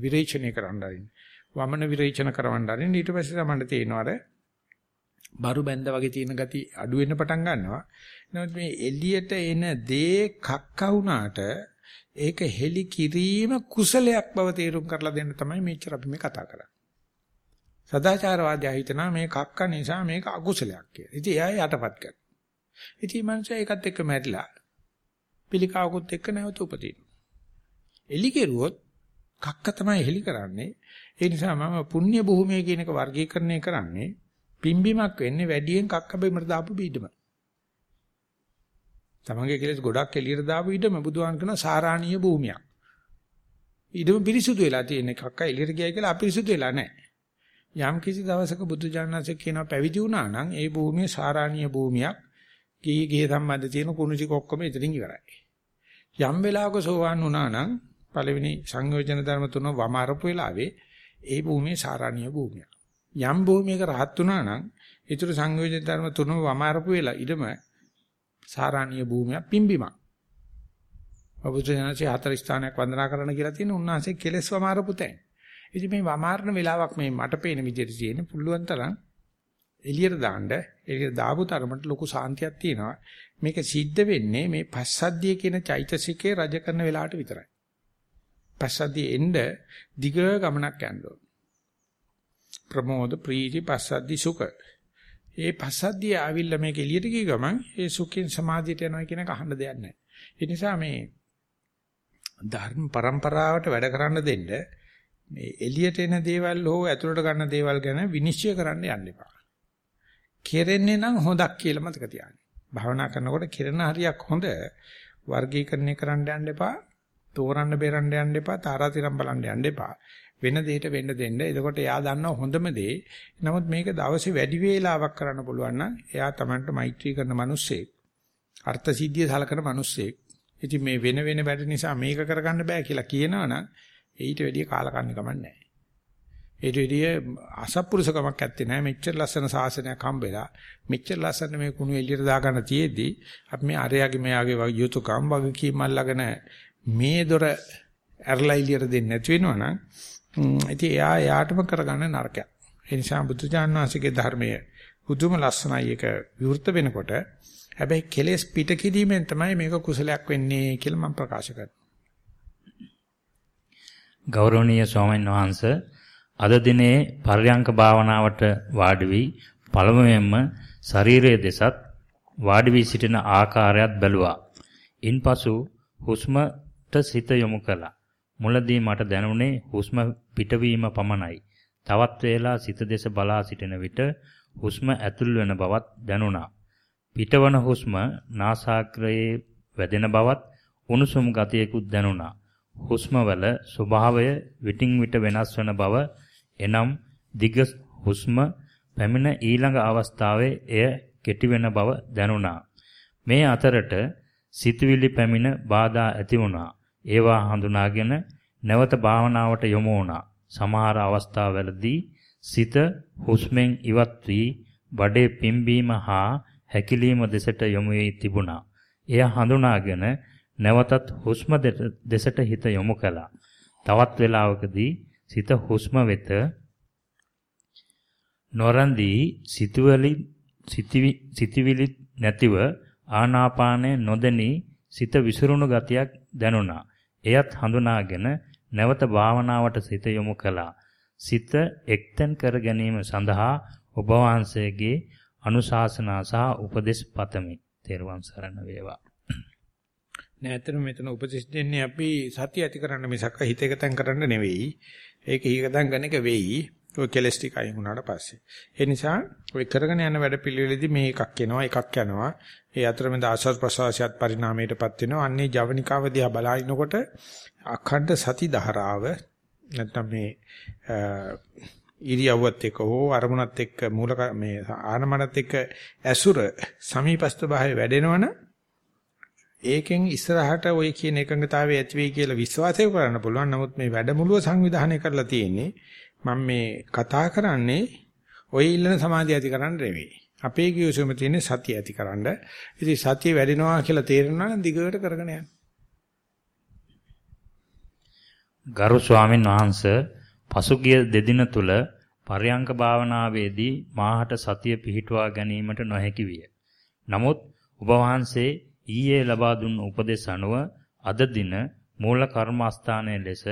S1: විරේචනය කරන්න ආරින්න. වමන විරේචන කරවන්න ආරින්න ඊට පස්සේ තමයි තේරෙනවද බරු බැඳ වගේ තියෙන ගති අඩු වෙන්න පටන් ගන්නවා. නමුත් මේ එළියට එන දේ කක්ක වුණාට ඒක හෙලි කිරීම කුසලයක් බව තේරුම් කරලා දෙන්න තමයි මෙච්චර අපි මේ කතා කරන්නේ. සදාචාරවාදයා හිතනවා මේ කක්ක නිසා මේක අකුසලයක් කියලා. ඉතින් එයා යටපත් කරනවා. ඉතින් මනුස්සය ඒකත් එක්ක මැරිලා පිළිකාවකුත් එක්ක නැවත උපදිනවා. එලි කෙරුවොත් කක්ක තමයි හෙලි කරන්නේ. ඒ නිසා මම පුණ්‍ය භූමිය කියන එක වර්ගීකරණය කරන්නේ පිම්බීමක් වෙන්නේ වැඩියෙන් කක්ක බෙමර දාපු බීඩම. තමන්ගේ කෙලෙස් ගොඩක් එළියට දාපු ඉඩම බුදුහාන් කරන සාරාණීය භූමියක්. ඉඩම පිරිසුදු වෙලා තියෙන එකක් එළියට ගියයි කියලා අපිරිසුදු වෙලා නැහැ. යම් කිසි දවසක බුදු ජානනාථ කියනවා පැවිදි වුණා නම් ඒ භූමිය සාරාණීය භූමියක්. ගිහි ගිහි සම්බන්ධ තියෙන කුණු ටික ඔක්කොම එතනින් ඉවරයි. යම් වෙලාවක සෝවාන් වුණා නම් පළවෙනි සංයෝජන ධර්ම තුන වමාරපු වෙලාවේ ඒ භූමිය සාරාණීය භූමියක්. යම් භූමියක රහත් වුණා නම් ඊටු සංයෝජන ධර්ම තුන වමාරපු වෙලා ඊටම සාරාණීය භූමියක් පිම්බිමක්. බුදුසසුනේ හතර ස්ථානයක් වන්දනා කරන්න කියලා තියෙන උන්වහන්සේ කෙලස් වමාරපු තැන්. ඉතින් මේ වමාරන වෙලාවක් මේ මට පේන විදිහට තියෙන පුළුවන් තරම් එළියට දාන්න එළියට දාපු තරමට ලොකු සාන්තියක් තියෙනවා. මේක සිද්ධ වෙන්නේ මේ පස්සද්ධිය කියන චෛතසිකේ රජ කරන වෙලාවට විතරයි. පස්සද්ධිය එන්න දිග ගමනක් යන්න ඕන. ප්‍රමෝද ප්‍රීති පස්සද්ධි සුඛ ඒ පස්සද්ධිය ආවිල්ලා මේක එළියට ගිය ගමන් ඒ සුඛින් සමාධියට යනවා කියන එක අහන්න දෙයක් නැහැ. ඒ නිසා මේ ධර්ම પરම්පරාවට වැඩ කරන්න දෙන්න මේ එළියට එන දේවල් හෝ ඇතුළට ගන්න දේවල් ගැන විනිශ්චය කරන්න යන්න එපා. කෙරෙන්නේ නම් හොඳක් කියලා මතක තියාගන්න. භාවනා කරනකොට කෙරෙන හරියක් හොඳ වර්ගීකරණය කරන්න යන්න එපා. තෝරන්න බේරන්න යන්න එපා. තාරාතිරම් බලන්න යන්න එපා. වෙන දෙයකට වෙන්න දෙන්න. එතකොට එයා දන්නව හොඳම දේ. නමුත් මේක දවසේ වැඩි වේලාවක් කරන්න පුළුවන් නම් එයා Tamanට මෛත්‍රී කරන මිනිස්සෙක්. අර්ථ සිද්ධිය සලකන මිනිස්සෙක්. ඉතින් මේ වෙන වෙන වැඩ නිසා මේක කරගන්න බෑ කියලා කියනවනම් ඊට වැඩිය කාලකන්ණි කමක් නැහැ. ඊට වැඩිය අසත්පුරුෂකමක් ඇත්තේ නැහැ. මෙච්චර ලස්සන සාසනයක් හම්බෙලා මෙච්චර ලස්සන මේ කුණු එළියට දාගන්න තියේදී අපි මේ අරයාගේ මෙයාගේ යුතුයකම් වගකීම් අල්ලගෙන මේ දොර ඇරලා එළියට දෙන්නේ නැති වෙනවනම් ඉතින් එයා එයාටම කරගන්න නරකයක්. ඒ නිසා බුදුජාන් වහන්සේගේ ධර්මයේ පුදුම ලස්සනයි ඒක විවෘත වෙනකොට හැබැයි කෙලෙස් පිට කිරීමෙන් තමයි මේක කුසලයක් වෙන්නේ කියලා මම ප්‍රකාශ කරනවා.
S2: ගෞරවනීය ස්වාමීන් වහන්ස අද දිනේ පර්යංක භාවනාවට වාඩි වී පළමුවෙන්ම ශරීරයේ දෙසත් වාඩි වී සිටින ආකාරයත් බැලුවා. ඉන්පසු හුස්මට සිත යොමු කළා. මුලදී මට දැනුනේ හුස්ම පිටවීම පමණයි. තවත් වේලා සිත දෙස බලා සිටින විට හුස්ම ඇතුල් වෙන බවත් දැනුණා. පිටවන හුස්ම නාසාග්‍රයේ වැදෙන බවත් උණුසුම් ගතියකුත් දැනුණා. හුස්මවල ස්වභාවය විටින් විට වෙනස් වන බව එනම් දිග හුස්ම පැමිණ ඊළඟ අවස්ථාවේ එය කෙටි වෙන බව දැනුණා. මේ අතරට සිතුවිලි පැමිණ බාධා ඇති වුණා. ඒවා හඳුනාගෙන නැවත භාවනාවට යොමු වුණා. සමහර අවස්ථාවලදී සිත හුස්මෙන් ඉවත් වී බඩේ පිම්බීම හා හැකිලීම දෙසට යොමු වී තිබුණා. එය හඳුනාගෙන නැවතත් හුස්ම දෙසට හිත යොමු කළා. තවත් වේලාවකදී සිත හුස්ම වෙත නොරන්දී සිතුවලි සිතිවිලි නැතිව ආනාපානය නොදෙනී සිත විසිරුණු ගතියක් දැනුණා. එයත් හඳුනාගෙන නැවත භාවනාවට සිත යොමු කළා. සිත එක්තෙන් කර ගැනීම සඳහා ඔබ වහන්සේගේ අනුශාසනා සහ උපදෙස් පතමි. තෙරුවන් සරණ වේවා.
S1: නැත්නම් මෙතන උපදෙස් දෙන්නේ අපි සතිය ඇති කරන්න මිසක් හිත එකතෙන් කරන්න නෙවෙයි. ඒක හිතෙන් ගන්න එක වෙයි. ඔය කෙලස් ටික අයින් වුණාට පස්සේ. ඒ නිසා ඔය කරගෙන යන වැඩ පිළිවෙලෙදි මේ එකක් එනවා එකක් යනවා. ඒ අතරමැද ආශස් ප්‍රසවාසයත් පරිණාමයටපත් වෙනවා. අන්නේ ජවනිකාව දිහා බලනකොට අඛණ්ඩ සති ධාරාව නැත්නම් මේ ඉරියව්වත් එක්ක හෝ අරමුණත් එක්ක මූල මේ ආනමනත් එක්ක ඇසුර සමීපස්ත භාවය වැඩෙනවනම් ඒකෙන් ඉස්සරහට ওই කියන එකඟතාවය ඇති වෙයි කියලා විශ්වාසය කරන්න පුළුවන්. නමුත් මේ වැඩමුළුව සංවිධානය කරලා තියෙන්නේ මම මේ කතා කරන්නේ ඔය ඉල්ලන සමාධිය ඇති කරන්න නෙවෙයි. අපේ කිව්සෙම තියෙන්නේ සතිය ඇති කරන්න. ඉතින් සතිය වැඩෙනවා කියලා තේරෙනවා නම් දිගට කරගෙන යන්න.
S2: ගරු ස්වාමින් වහන්සේ පසුගිය දෙදින තුල පරයන්ක භාවනාවේදී මාහට සතිය පිහිටුවා ගැනීමට නොහැකි විය. නමුත් ඔබ වහන්සේ ඊයේ ලබා දුන් උපදෙස් අනුව අද දින මූල කර්මස්ථානයේ ලෙස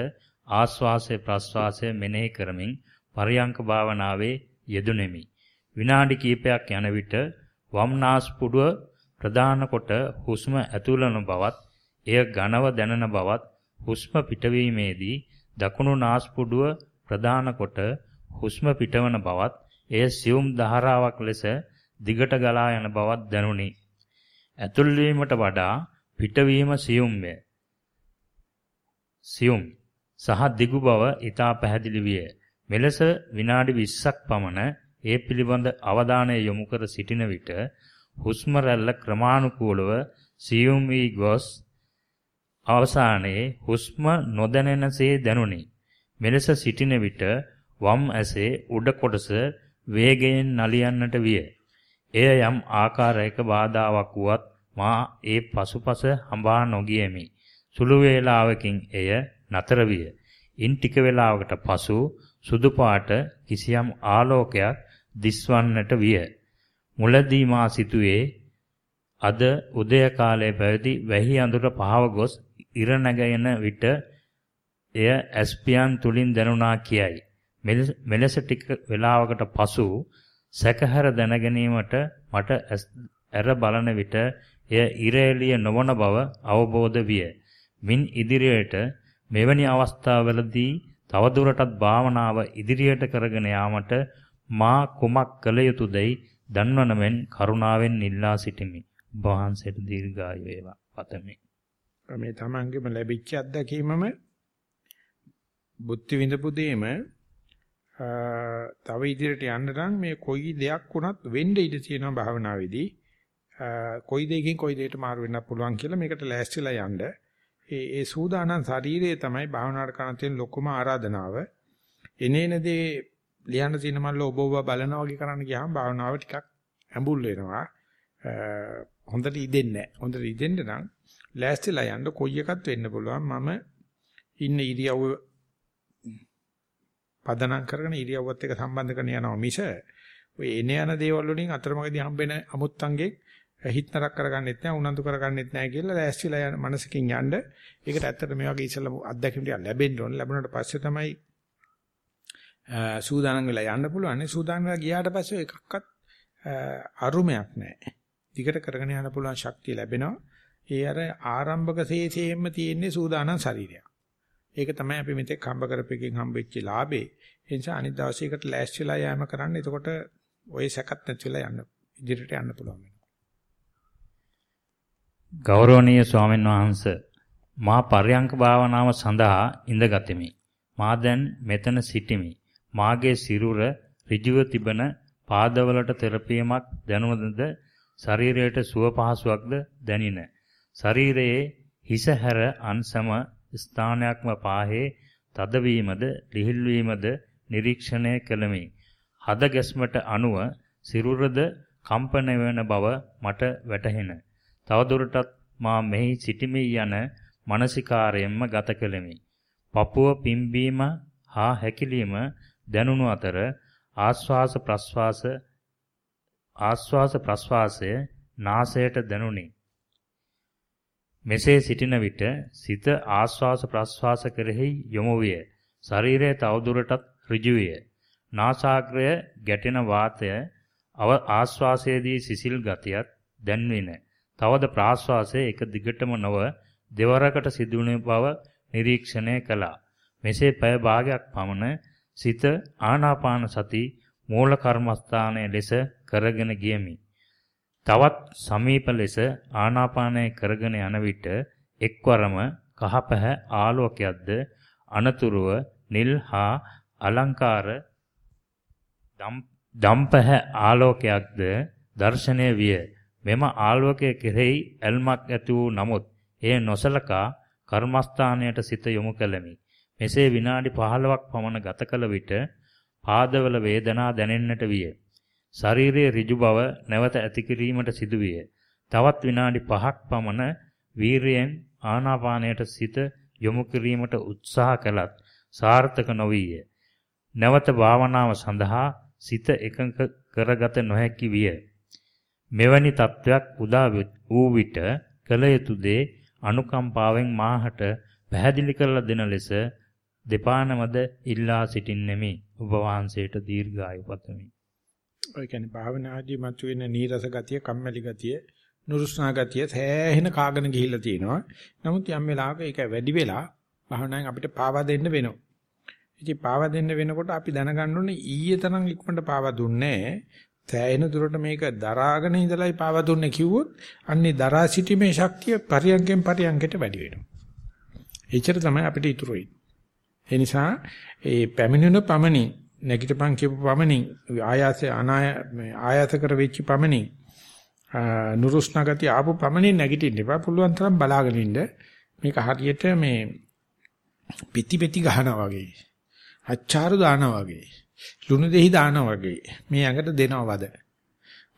S2: ආස්වාසය ප්‍රස්වාසය මෙනෙහි කරමින් පරියංක භාවනාවේ යෙදුණෙමි. විනාඩි කිහිපයක් යන විට වම් නාස්පුඩුව ප්‍රධාන කොට හුස්ම ඇතුළන බවත් එය ඝනව දැනෙන බවත් හුස්ම පිටවීමේදී දකුණු නාස්පුඩුව ප්‍රධාන කොට හුස්ම පිටවන බවත් එය සියුම් ධාරාවක් ලෙස දිගට ගලා යන බවත් දැනුනි. ඇතුල් වීමට වඩා පිටවීම සියුම්ය. සියුම් සහ දිගු බව ඊටා පැහැදිලි විය. මෙලෙස විනාඩි 20ක් පමණ ඒ පිළිබඳ අවධානය යොමු කර සිටින විට හුස්ම රැල්ල ක්‍රමානුකූලව සියුම් වී ගොස් අවසානයේ හුස්ම නොදැනෙනසේ දැනුනි. මෙලෙස සිටින විට වම් ඇසේ උඩ කොටස වේගයෙන් නලියන්නට විය. එය යම් ආකාරයක බාධාවක් වුවත් මා ඒ පසුපස හඹා නොගියෙමි. සුළු වේලාවකින් එය නතර විය. ඉන් ටික වේලාවකට පසු සුදු පාට කිසියම් ආලෝකයක් දිස්වන්නට විය. මුලදී මා සිතුවේ අද උදය කාලයේ පැවති වැහි අඳුර පහව ගොස් ඉර නැගෙන විට එය ඇස්පියන් තුලින් දැනුණා කියයි. මෙලෙස ටික වේලාවකට පසු සැකහැර දැනගැනීමට මට ඇර බලන විට එය ඉර එළිය නොවන බව අවබෝධ විය. මින් ඉදිරියට මෙවැනි අවස්ථාවලදී තවදුරටත් භාවනාව ඉදිරියට කරගෙන යාමට මා කුමක් කළ යුතුදයි දන්වන මෙන් කරුණාවෙන් ඉල්ලා සිටිමි. වහන්සේට දීර්ඝායු වේවා. පතමි.
S1: මේ තමන්ගේම ලැබිච්ච අත්දැකීමම බුද්ධ විඳපු දෙයම තව ඉදිරියට යන්න නම් මේ කොයි දෙයක් වුණත් වෙන්න ඉඩ තියෙනවා භාවනාවේදී. කොයි දෙයකින් කොයි දෙයකට මාරු වෙන්නත් පුළුවන් කියලා මේකට ලෑස්තිලා යන්න. ඒ ඒ සූදානම් ශරීරයේ තමයි භාවනාවට කරන තියෙන ලොකුම ආරාධනාව. එනේන දේ ලියන්න තියෙන මල්ල ඔබ ඔබ බලනවා වගේ කරන්න ගියාම භාවනාව ටිකක් ඇඹුල් වෙනවා. හොඳට ඉදෙන්නේ නැහැ. හොඳට ඉදෙන්න නම් ලෑස්තිලා යන්න කොයි එකක් වෙන්න පුළුවන්. මම ඉන්න ඉරියව්ව පදනම් කරගෙන ඉරියව්වත් එක්ක සම්බන්ධ කරගෙන යනවා මිස ඔය එන යන දේවල් වලින් අතරමඟදී හම්බෙන අමුත්තන්ගේ හිත නරක කරගන්නෙත් නැහැ උනන්දු කරගන්නෙත් නැහැ කියලා ලෑස්තිලා යන මනසකින් යන්න. ඒකට ඇත්තට මේ වගේ ඉස්සෙල්ලා අත්දැකීම් ටික ලැබෙන්න ඕන. ලැබුණාට පස්සේ තමයි සූදානම් වෙලා යන්න පුළුවන්. සූදානම් වෙලා ගියාට පස්සේ එකක්වත් අරුමයක් නැහැ. දිගට කරගෙන යන්න පුළුවන් ශක්තිය ලැබෙනවා. ඒ අර ආරම්භක ශේෂයෙන්ම තියෙන්නේ සූදානම් ශරීරයක්. ඒක තමයි අපි මෙතෙක් හම්බ කරපෙකින් හම්බෙච්ච ලාභේ. ඒ නිසා අනිත් දවසේකට ලෑස්තිලා යෑම කරන්න. එතකොට ওই සැකත් නැතිලා යන්න ඉදිරියට යන්න පුළුවන්.
S2: ගෞරවනීය ස්වාමීන් වහන්ස මා පර්යංක භාවනාව සඳහා ඉඳගතිමි. මා දැන් මෙතන සිටිමි. මාගේ සිරුර ඍජුව තිබෙන පාදවලට තෙරපීමක් දැනුණද ශරීරයට සුව පහසුවක්ද දැනින. ශරීරයේ හිස හැර අන්සම ස්ථානයක්ම පාහේ තදවීමද ලිහිල්වීමද නිරීක්ෂණය කළමි. හද ගැස්මට අනුව සිරුරද කම්පන වෙන බව මට වැටහෙන. තවදුරටත් මා මෙහි සිටිමි යන මානසිකාරයෙන්ම ගත කෙලෙමි. පපුව පිම්බීම හා හැකිලිම දැනුණු අතර ආස්වාස ප්‍රස්වාස ආස්වාස ප්‍රස්වාසය නාසයට දැනුනි. මෙසේ සිටින විට සිත ආස්වාස ප්‍රස්වාස කෙරෙහි යොමු විය. ශරීරය තවදුරටත් ඍජු විය. නාසාග්‍රය ගැටෙන වාතය අව ආස්වාසයේදී සිසිල් ගතියක් දැන්වින. තවද ප්‍රාස්වාසයේ එක දිගටම නොව දෙවරකට සිදුවන බව නිරීක්ෂණය කළා. මෙසේ පැය භාගයක් පමණ සිත ආනාපාන සති මූල කර්මස්ථානයේ ලෙස කරගෙන ගියමි. තවත් සමීප ලෙස ආනාපානය කරගෙන යන විට එක්වරම කහපැහැ ආලෝකයක්ද අනතුරුව නිල් හා අලංකාර දම්පැහැ ආලෝකයක්ද දර්ශනය විය. මෙම ආලෝකයේ කෙරෙහි ඇල්මක් ඇති වූ නමුත් එය නොසලකා කර්මස්ථානයට සිත යොමු කළෙමි. මෙසේ විනාඩි 15ක් පමණ ගත කළ විට පාදවල වේදනා දැනෙන්නට විය. ශරීරයේ ඍජු බව නැවත ඇති කිරීමට සිදුවිය. තවත් විනාඩි 5ක් පමණ වීරයෙන් ආනාපානයට සිත යොමු කිරීමට උත්සාහ කළත් සාර්ථක නොවිය. නැවත භාවනාව සඳහා සිත එකඟ කරගත නොහැකි විය. මෙවැනි තත්වයක් උදා වූ විට කල යුතු දේ අනුකම්පාවෙන් මාහට පැහැදිලි කරලා දෙන ලෙස දෙපානමද ඉල්ලා සිටින්නෙමි. ඔබ වහන්සේට දීර්ඝායු පතමි.
S1: ඔය කියන්නේ භාවනාදී මතුවෙන නීරස ගතිය, කම්මැලි ගතිය, නුරුස්නා ගතිය සෑහෙන කාගෙන ගිහිල්ලා තියෙනවා. නමුත් යම් වෙලාවක ඒක වැඩි වෙලා භාවනාවෙන් අපිට පාවා දෙන්න වෙනවා. ඉතින් පාවා දෙන්න වෙනකොට අපි දැනගන්න ඕනේ ඊයේ තරම් ඉක්මනට පාවා දුන්නේ තෑයෙන දුරට මේක දරාගෙන ඉඳලායි පාවා දුන්නේ කිව්වොත් අන්නේ දරා සිටීමේ ශක්තිය පරියන්කෙන් පරියන්කට වැඩි වෙනවා. එච්චර තමයි අපිට ඉතුරු වෙන්නේ. ඒ නිසා ඒ පැමිණෙන පමණින් නැගිටපන් කියපු පමණින් ආයාසය අනාය ආයාස කර වෙච්ච පමණින් නුරුස්නා ගතිය ආපු පමණින් නැගිටින්න එපා. පුළුවන් තරම් බලාගෙන ඉන්න. මේක හරියට මේ පිටි පිටි ගහනවා වගේ අච්චාරු දානවා වගේ ලුණු දෙහි දානවා වගේ මේ ඇඟට දෙනවා වද.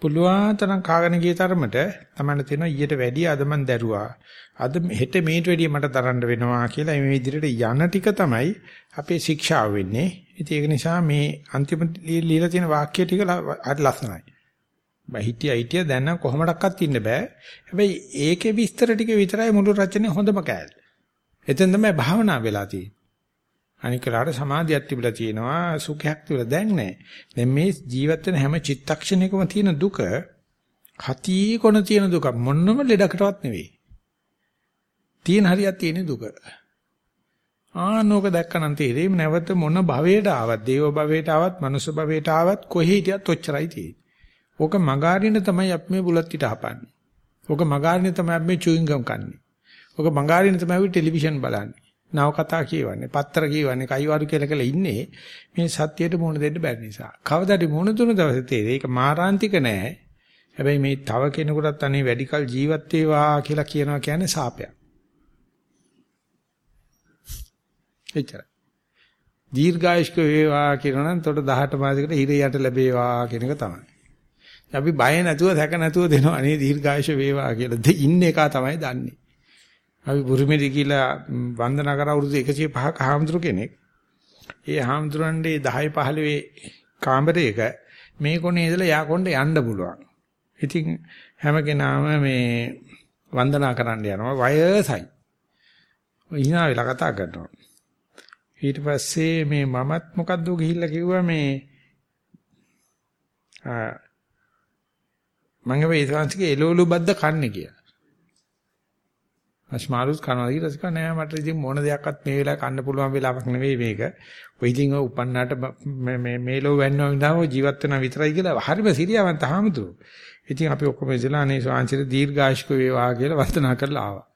S1: පුළුවන් තරම් කාගෙන ගිය තරමට තමයි තේරෙනවා ඊට වැඩිය අද මන් දැරුවා. අද හෙට මේට වැඩිය මට දරන්න වෙනවා කියලා මේ විදිහට යන ටික තමයි අපේ ශික්ෂාව වෙන්නේ. ඉතින් ඒක නිසා මේ අන්තිම লীලා තියෙන වාක්‍ය ටික හරි ලස්සනයි බහිටිය හිටිය දැන් නම් කොහොමඩක්වත් ඉන්න බෑ හැබැයි ඒකේ විස්තර ටික විතරයි මුළු රචනයේ හොඳම කෑල්ල එතෙන් තමයි භාවනා වෙලා තියෙන්නේ අනිකලාට සමාධියක් තිබිලා තියෙනවා සුඛයක් තිබිලා දැන් නැහැ. දැන් මේ ජීවත් වෙන හැම චිත්තක්ෂණයකම තියෙන දුක හති කොන තියෙන දුක මොන්නම ලෙඩකටවත් නෙවෙයි. තියෙන හරියක් තියෙන දුක. ආනෝක දැක්කනම් තේරෙයි නැවත මොන භවයට ආවත් දේව භවයට ආවත් මනුෂ්‍ය භවයට ආවත් කොහේ හිටියත් ඔච්චරයි තියෙන්නේ. ඕක මගාරින තමයි අපි මේ බුලත් පිට හපන්නේ. ඕක මගාරින තමයි අපි මේ චුයින් ගම් කන්නේ. ඕක මගාරින තමයි අපි ටෙලිවිෂන් බලන්නේ. නව කතා කියවන්නේ, පත්‍ර කියවන්නේ, කයිවාරු කියලා කියලා ඉන්නේ මේ සත්‍යයට මුහුණ දෙන්න බැරි නිසා. කවදාද මුහුණ දුන දවසේ තේරෙයි ඒක මාරාන්තික නෑ. හැබැයි මේ තව කෙනෙකුටත් අනේ වැඩිකල් ජීවත් වේවා කියලා කියනවා කියන්නේ සාපයක්. එච්චරයි. දීර්ඝායුෂ්ක වේවා කියනවා නම් තොට 18 මාසයකට හිරේ යට ලැබේවා කියන එක තමයි. අපි බය නැතුව සැක නැතුව දෙනවා අනේ දීර්ඝායුෂ වේවා කියලා. ඉන්න එක තමයි දන්නේ. අපි බුරුමේදී කියලා වන්දනා කර අවුරුදු 105ක හාමුදුරු කෙනෙක්. ඒ හාමුදුරන්ගේ 10 15 කාමරයක මේ කොනේ ඉඳලා යා කොණ්ඩ යන්න පුළුවන්. ඉතින් හැම කෙනාම මේ වන්දනා කරන්න යනවා වයසයි. ඉහා වෙලා කතා කරනවා. ඊට පස්සේ මේ මමත් මොකද්ද ගිහිල්ලා කිව්වා මේ ආ මම ඒ සංස්කෘතික එළවලු බද්ද කන්නේ කියලා. අස්මාරුස් කනවා ඊට පස්සේ නෑ මට ඉතින් මොන දෙයක්වත් මේ වෙලාවේ කන්න පුළුවන් වෙලාවක් නෙවෙයි මේක. ඔය ඉතින් ඔය උපන්නාට මේ මේලෝ වෙන්නව ඉඳාම ජීවත් වෙනා විතරයි කියලා හරිම සිරියවන්ත හාමුදුරු. ඉතින් අපි ඔක්කොම ඉඳලා අනේ ස්වාංශිර දීර්ඝායුෂ්ක වේවා කියලා වන්දනා කරලා ආවා.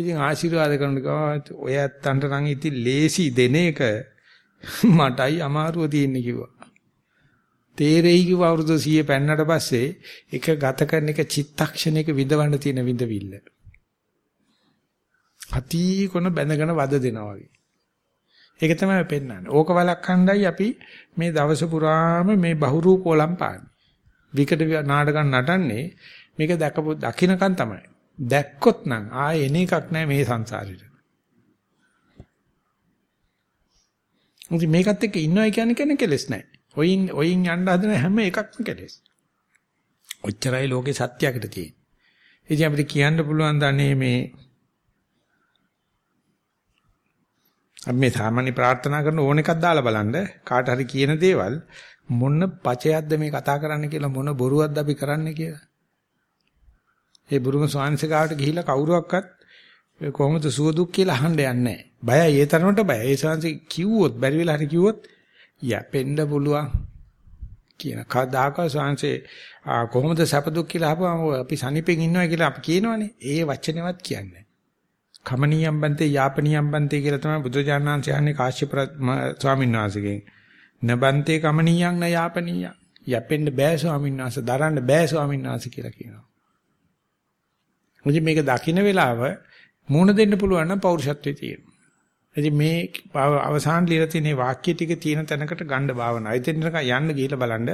S1: ඉතින් ආශිර්වාද කරන ගාවත් ඔය ඇත්තන්ට නම් ඉතින් ලේසි දෙන එක මටයි අමාරුව තියෙන්නේ කිව්වා. තේරෙයි කිව්ව අවුරුදු 100 පෙන්නට පස්සේ එක ගත කරන එක චිත්තක්ෂණයක විඳවන්න තියෙන විඳවිල්ල. අති කොන බැඳගෙන වද දෙනවා වගේ. ඒක තමයි පෙන්වන්නේ. ඕක වළක්වන්නයි අපි මේ දවස පුරාම මේ බහුරූ කොලම් පාන්නේ. විකට නාටකම් නටන්නේ මේක දැකපු දකින්නකන් තමයි. දැක්කොත් නම් ආයේ එන එකක් නැහැ මේ සංසාරෙට. මුදි මේකත් එක්ක ඉන්නවයි කියන්නේ කෙනෙක් කෙලස් නැහැ. ඔයින් ඔයින් යන්න හදන හැම එකක්ම කෙලස්. ඔච්චරයි ලෝකේ සත්‍යයකට තියෙන්නේ. ඉතින් අපිට කියන්න පුළුවන් දන්නේ මේ අපි මේ සාමාන්‍ය ප්‍රාර්ථනා කරන ඕන එකක් දාලා බලන්න කාට හරි කියන දේවල් මොන පචයක්ද මේ කතා කරන්න කියලා මොන බොරුවක්ද අපි කරන්නේ කියලා. ඒ බුරුම ස්වාංශකාවට ගිහිලා කවුරුවක්වත් කොහොමද සුව දුක් කියලා අහන්න යන්නේ නැහැ. බයයි ඒ තරමට බයයි. ඒ ස්වාංශ කිව්වොත් බැරි වෙලා හරි කිව්වොත් යැපෙන්න පුළුවන් කියන කදාක ස්වාංශේ කොහොමද සැප දුක් කියලා අහපුවම අපි සනිපෙන් ඉන්නවා කියලා අපි කියනවනේ. ඒ වචනේවත් කියන්නේ කමනියම් බන්තේ යාපනියම් බන්තේ කියලා තමයි බුදුරජාණන් වහන්සේ අහන්නේ කාශ්‍යප ස්වාමීන් වහන්සේගෙන්. නබන්තේ කමනියම් න යාපනියම්. යැපෙන්න බෑ ස්වාමීන් වහන්සේ දරන්න බෑ ස්වාමීන් වහන්සේ කියලා කියනවා. මුදි මේක දකින්න වෙලාව මූණ දෙන්න පුළුවන් නම් පෞරුෂත්වයේ තියෙනවා. ඉතින් මේ අවසාන ලියලා තියෙන වාක්‍ය ටික තියෙන තැනකට ගණ්ඩ භාවනා. ඉතින් යන්න ගිහිල්ලා බලන්න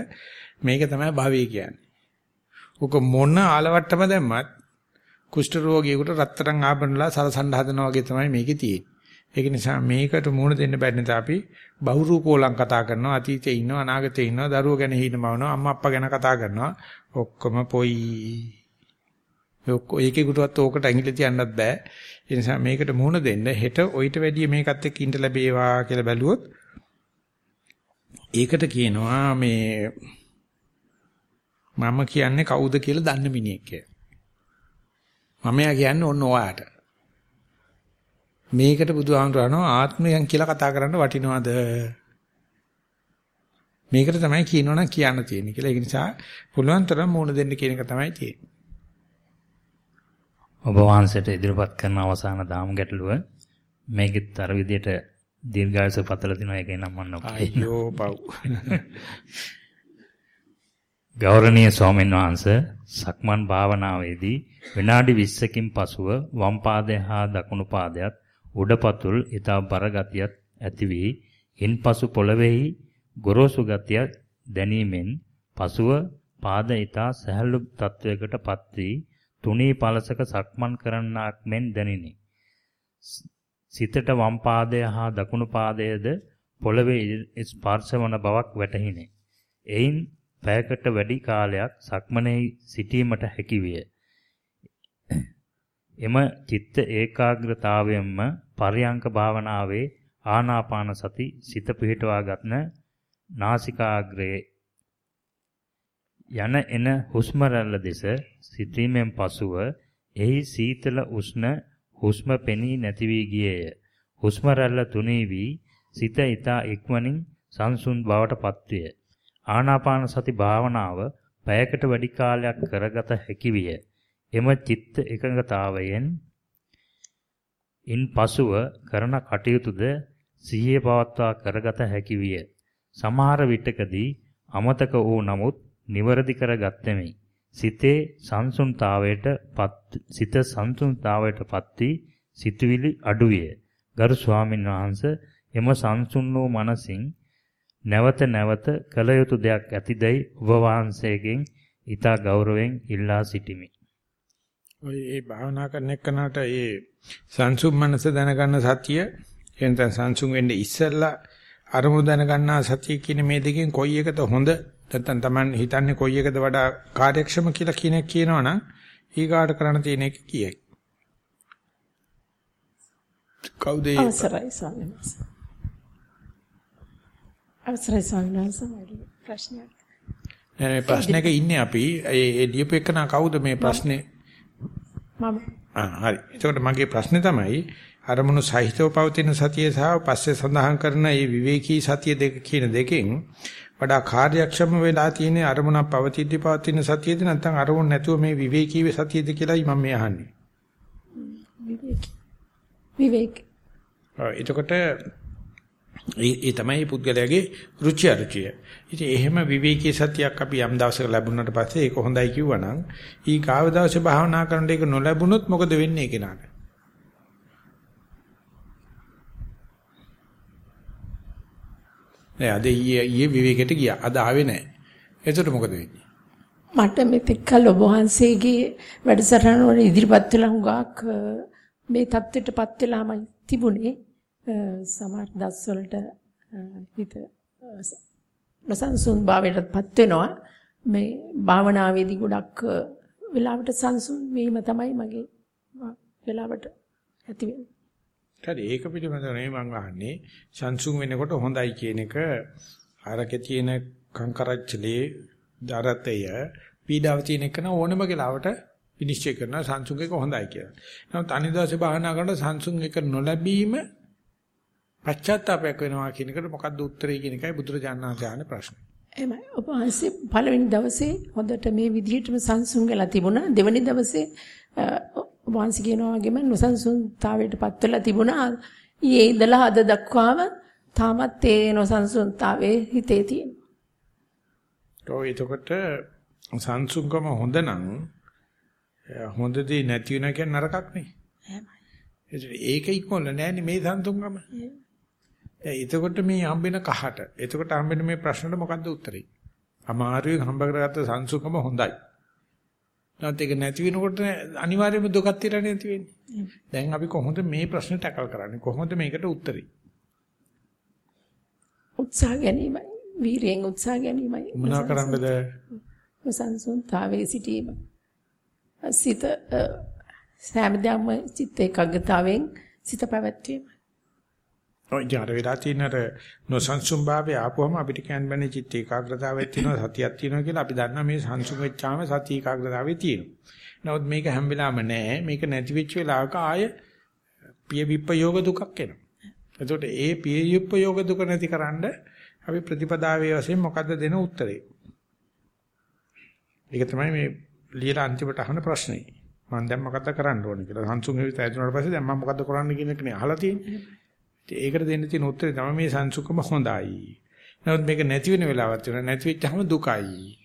S1: මේක තමයි භවය කියන්නේ. උක මොන ආලවට්ටම දැම්මත් කුෂ්ඨ රෝගියෙකුට රත්තරන් ආභරණලා සලසන්න හදනවා වගේ තමයි මේකේ තියෙන්නේ. ඒක නිසා මේකට මුහුණ දෙන්න බැරි නිසා අපි බහුරූපෝලං කතා කරනවා අතීතේ ඉන්නවා අනාගතේ ඉන්නවා දරුවෝ ගැන හිතමවනවා අම්මා අප්පා ගැන කතා කරනවා ඔක්කොම පොයි ඒකේකටවත් ඕකට ඇඟිලි තියන්නත් බෑ ඒ නිසා මේකට මුහුණ දෙන්න හෙට ඔయిత වැඩිය මේකත් එක්ක ඉඳ ලැබේවා කියලා බැලුවොත් ඒකට කියනවා මේ මම කියන්නේ කවුද කියලා දන්න මිනිහෙක් කියලා මමයා කියන්නේ ඔන්න ඔයාට. මේකට බුදුහාමුදුරනෝ ආත්මයන් කියලා කතා කරන්න වටිනවද? මේකට තමයි කියනවනම් කියන්න තියෙන්නේ කියලා. ඒක නිසා පුළුවන් තරම් මූණ දෙන්න කියන එක තමයි තියෙන්නේ.
S2: ඔබ වහන්සේට ඉදිරිපත් කරන අවසාන දාම් ගැටලුව මේකෙත් අර විදිහට දීර්ඝායස පතල දිනවා ඒකේ නම් මම.
S1: අයියෝ පව්.
S2: ගෞරවනීය ස්වාමීන් වහන්සේ සක්මන් භාවනාවේදී විනාඩි 20කින් පසුව වම් පාදය හා දකුණු පාදයට උඩපතුල් ඊතා බර ගතියක් ඇති වී ඉන්පසු පොළවේහි ගොරෝසු ගතියක් දැනීමෙන් පසුව පාද ඊතා සහැල්ලු තත්වයකටපත් වී තුනී පලසක සක්මන් කරන්නාක් මෙන් දැනිනි. සිතට වම් පාදය හා දකුණු පාදයේද පොළවේ ස්පර්ශ වන බවක් වැටහිනේ. එයින් පැයකට වැඩි කාලයක් සක්මනේ සිටීමට හැකි විය. එම චිත්ත ඒකාග්‍රතාවයෙන්ම පරියංක භාවනාවේ ආනාපාන සති සිත පිහිටවා ගන්න නාසිකාග්‍රයේ යන එන හුස්ම රැල්ල දෙස සිටීමෙන් පසුව එහි සීතල උෂ්ණ හුස්ම පෙනී නැති වී ගියේය. හුස්ම රැල්ල තුනී වී සිත ඊතා ඉක්මනින් සංසුන් බවට පත්විය. ආනාපාන සති භාවනාව පැයකට වැඩි කාලයක් කරගත හැකි විය. එම චිත්ත එකඟතාවයෙන් ඉන් පසුව කරන කටයුතුද සිහිය පවත්වා කරගත හැකි විය. සමහර විටකදී අමතක වූ නමුත් නිවරදි කරගත්තෙමි. සිතේ සංසුන්තාවයට පත් සිත සංසුන්තාවයට පත් වී සිතුවිලි අඩුවිය. ගරු ස්වාමීන් වහන්සේ එම සංසුන් වූ මනසින් නැවත නැවත කළ යුතු දෙයක් ඇතිදයි ඔබ වහන්සේගෙන් ඊතා ගෞරවයෙන් ඉල්ලා සිටිමි.
S1: ඔය ඒ භාවනා කරන එක්කනට ඒ සංසුම් මනස දැනගන්න සතිය එතන සංසුම් වෙන්නේ ඉස්සෙල්ලා අරමුණු දැනගන්නා සතිය කියන මේ දෙකෙන් කොයි එකද හොඳ නැත්නම් Taman හිතන්නේ කොයි එකද වඩා කාර්යක්ෂම කියලා කියන එක කියනවනම් ඊගාට කරන්න තියෙන එක කියයි. කවුද
S7: අවසරයි ස්වාමීන් වහන්සේ. අවසරයි ස්වාමීන් වහන්සේ ප්‍රශ්නයක්.
S1: නෑ ප්‍රශ්නයක ඉන්නේ අපි ඒ දීපු එකන කවුද මේ ප්‍රශ්නේ
S7: මම
S1: ආ හරි එතකොට මගේ ප්‍රශ්නේ තමයි අරමුණු සහිතව පවතින සතිය සහ පස්සේ සඳහන් කරන මේ විවේකී සතිය දෙක කියන දෙකෙන් වඩා කාර්යක්ෂම වෙලා තියෙන අරමුණක් පවතිද්දී පවතින සතියද නැත්නම් අරමුණ නැතුව මේ විවේකීව සතියද කියලායි මම මේ අහන්නේ.
S7: විවේක.
S1: එතකොට ඒ තමයි පුද්ගලයාගේ රුචි අරුචිය. ඉතින් එහෙම විවේකී සතියක් අපි යම් දවසක ලැබුණාට පස්සේ ඒක හොඳයි කිව්වනම් ඊ ගාව දවසේ භාවනා කරනකොට ඒක නොලැබුණොත් මොකද වෙන්නේ කෙනාට? නෑ අද ඊයේ ඊයේ විවේකයට ගියා. අද ආවේ නෑ. එතකොට මොකද වෙන්නේ?
S7: මට මෙතෙක් කල ඔබ වහන්සේගේ වැඩසටහන වල ඉදිරිපත් වෙලා හුඟක් මේ தත්ත්වයටපත් වෙලාමයි තිබුණේ. සමහර දස් වලට හිත නොසන්සුන් භාවයටපත් වෙනවා. මේ භාවනාවේදී ගොඩක් වෙලාවට සංසුන් වීම තමයි මගේ වෙලාවට ඇති වෙන්නේ.
S1: හරි ඒක පිළිබඳව නෙමෙයි මම අහන්නේ සංසුන් වෙනකොට හොඳයි කියන එක අරකේ තියෙන කංකරච්චලේ දරතය පීඩාව තියෙන එක න ඕනම වෙලාවට විනිශ්චය කරන සංසුන් එක හොඳයි කියලා. නමුත් අනිදාසේ භාවනා කරනකොට සංසුන් එක නොලැබීම පශ්චාත්තාවයක් වෙනවා කියන එකට මොකද්ද උත්තරේ කියන එකයි බුදුරජාණන් වහන්සේ අහන ප්‍රශ්නේ.
S7: එහෙමයි. ඔබ වහන්සේ පළවෙනි දවසේ හොඳට මේ විදිහටම සංසුන් වෙලා තිබුණා. දෙවෙනි දවසේ ඔබ වහන්සේ කියනවා වගේම නොසන්සුන්තාවයටපත් වෙලා තිබුණා. ඊයේ ඉඳලා අද දක්වාම තාමත් ඒ නොසන්සුන්තාවයේ හිතේ තියෙනවා.
S1: ඔව් එතකොට සංසුන්කම හොඳ නම් හොඳදී නැති වෙන කියන නරකක් නේ. එහෙමයි. ඒක ඉක්මොල්ල නෑනේ මේ සංසුන්කම. එතකොට මේ හම්බෙන කහට එතකොට හම්බෙන මේ ප්‍රශ්නට මොකද්ද උත්තරේ? අමාරුවෙන් හම්බ කරගත්ත සංසුන්කම හොඳයි. නැත්නම් ඒක නැති වෙනකොට අනිවාර්යයෙන්ම දුකක් තිරණ නැති වෙන්නේ. දැන් අපි කොහොමද මේ ප්‍රශ්නේ ටැකල් කරන්නේ? කොහොමද මේකට උත්තරේ?
S7: උත්සාහ ගැනීමයි. වීරියෙන් උත්සාහ ගැනීමයි.
S1: මොනවා කරන්නද?
S7: සංසුන්තාවයේ සිටීම. සිත සෑමදාම චිත්ත ඒකාග්‍රතාවෙන් සිත පැවැත්වීම.
S1: ඔය ජාර වෙලා තියෙනර නොසන්සුන් භාවය ආපුවම අපිට කියන්න බෑනේ චිත්ත ඒකාග්‍රතාවයක් තියෙනවා සතියක් තියෙනවා කියලා අපි දන්නා මේ සංසුන් වෙච්චාම සති ඒකාග්‍රතාවය තියෙනවා. නමුත් මේක හැම වෙලාවෙම නෑ. මේක නැති වෙච්ච වෙලාවක ආය පිය විප්පයෝග දුකක් එනවා. එතකොට ඒ පිය විප්පයෝග දුක නැතිකරන්න අපි ප්‍රතිපදාවේ වශයෙන් මොකද්ද දෙන උත්තරේ? ඒක තමයි මේ ලියලා අන්තිමට අහන ප්‍රශ්නේ. මම දැන් මොකද්ද කරන්න ඕනේ කියලා. සංසුන් වෙවිත ඇතුණාට පස්සේ දැන් මම මොකද්ද කරන්න කියන එක නේ අහලා තියෙන්නේ. ඒකට දෙන්න තියෙන උත්තරේ තමයි මේ සංසුකම හොඳයි. නමුත් මේක නැති වෙන වෙලාවක් තියෙනවා. නැති වෙච්චාම දුකයි.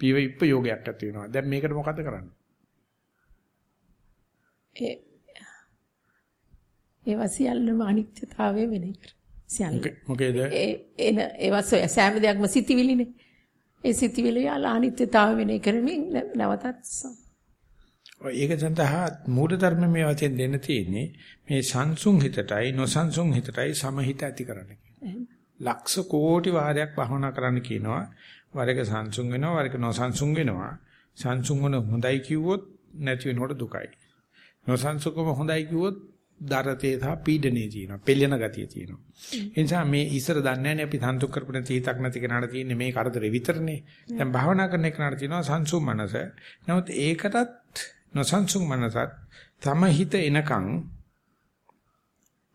S1: පීව ඉප්ප යෝගයක් ඇති වෙනවා. දැන් මේකට මොකද්ද කරන්නේ?
S7: ඒ ඒවා සියල්ලම අනිත්‍යතාවය වෙන එක. සියල්ල.
S1: මොකේද?
S7: ඒ එන ඒවා සෑම දෙයක්ම සිතිවිලිනේ. ඒ සිතිවිලි යාල අනිත්‍යතාවය වෙන කරමින් නැවතත්
S1: ඒක සඳහා මූල ධර්ම මේ වශයෙන් දෙන්න තියෙන්නේ මේ සංසුන් හිතටයි නොසන්සුන් හිතටයි සමහිත ඇති කරන්න ලක්ෂ කෝටි වාරයක් භවනා කරන්න කියනවා. වරක සංසුන් වෙනවා වරක නොසන්සුන් වෙනවා. සංසුන් වන හොඳයි කිව්වොත් නැති වෙනකොට දුකයි. නොසන්සුකම හොඳයි කිව්වොත් දරතේ සහ පීඩනේ තියෙනවා. පෙළෙන ගතිය තියෙනවා. ඒ නිසා මේ ඉස්සර දන්නේ නැහැ අපි සන්තුක් කරපු නැති හිතක් නැති කෙනාට තියෙන්නේ මේ කරදරේ විතරනේ. දැන් භාවනා කරන කෙනාට තියෙනවා සංසුම් මනස. නමුත් ඒකටත් නොසන්සුන් මනසත් තමහිත එනකන්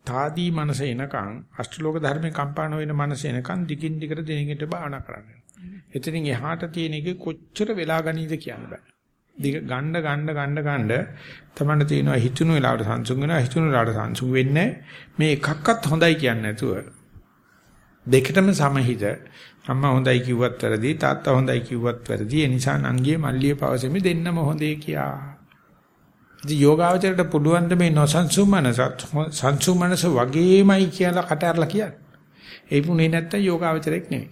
S1: තාදී මනස එනකන් අෂ්ටලෝක ධර්මේ කම්පාණ වෙන මනස එනකන් දිගින් දිගට දිනකට භාවනා කරන්න. එතනින් එහාට තියෙන එක කොච්චර වෙලා ගනීද කියන්න බෑ. දිග ගණ්ඩ ගණ්ඩ ගණ්ඩ ගණ්ඩ තමන්න තියෙනවා හිතුණු වෙලාවට සංසුන් වෙනවා හිතුණු වෙලාවට සංසුන් වෙන්නේ මේ එකක්වත් හොඳයි කියන්නේ නැතුව දෙකටම සමහිත අම්මා හොඳයි කිව්වත් වැරදි තාත්තා හොඳයි කිව්වත් වැරදි ඒ නිසා නංගියේ මල්ලියේ පවසෙමි දෙන්නම හොඳේ කියා ඉතින් යෝගාවචරයට පුළුවන් ද මේ නොසන්සුන් මනසත් සංසුන් මනස වගේමයි කියලා කට අරලා කියන්නේ. ඒ පුනේ නැත්තම් යෝගාවචරයක් නෙවෙයි.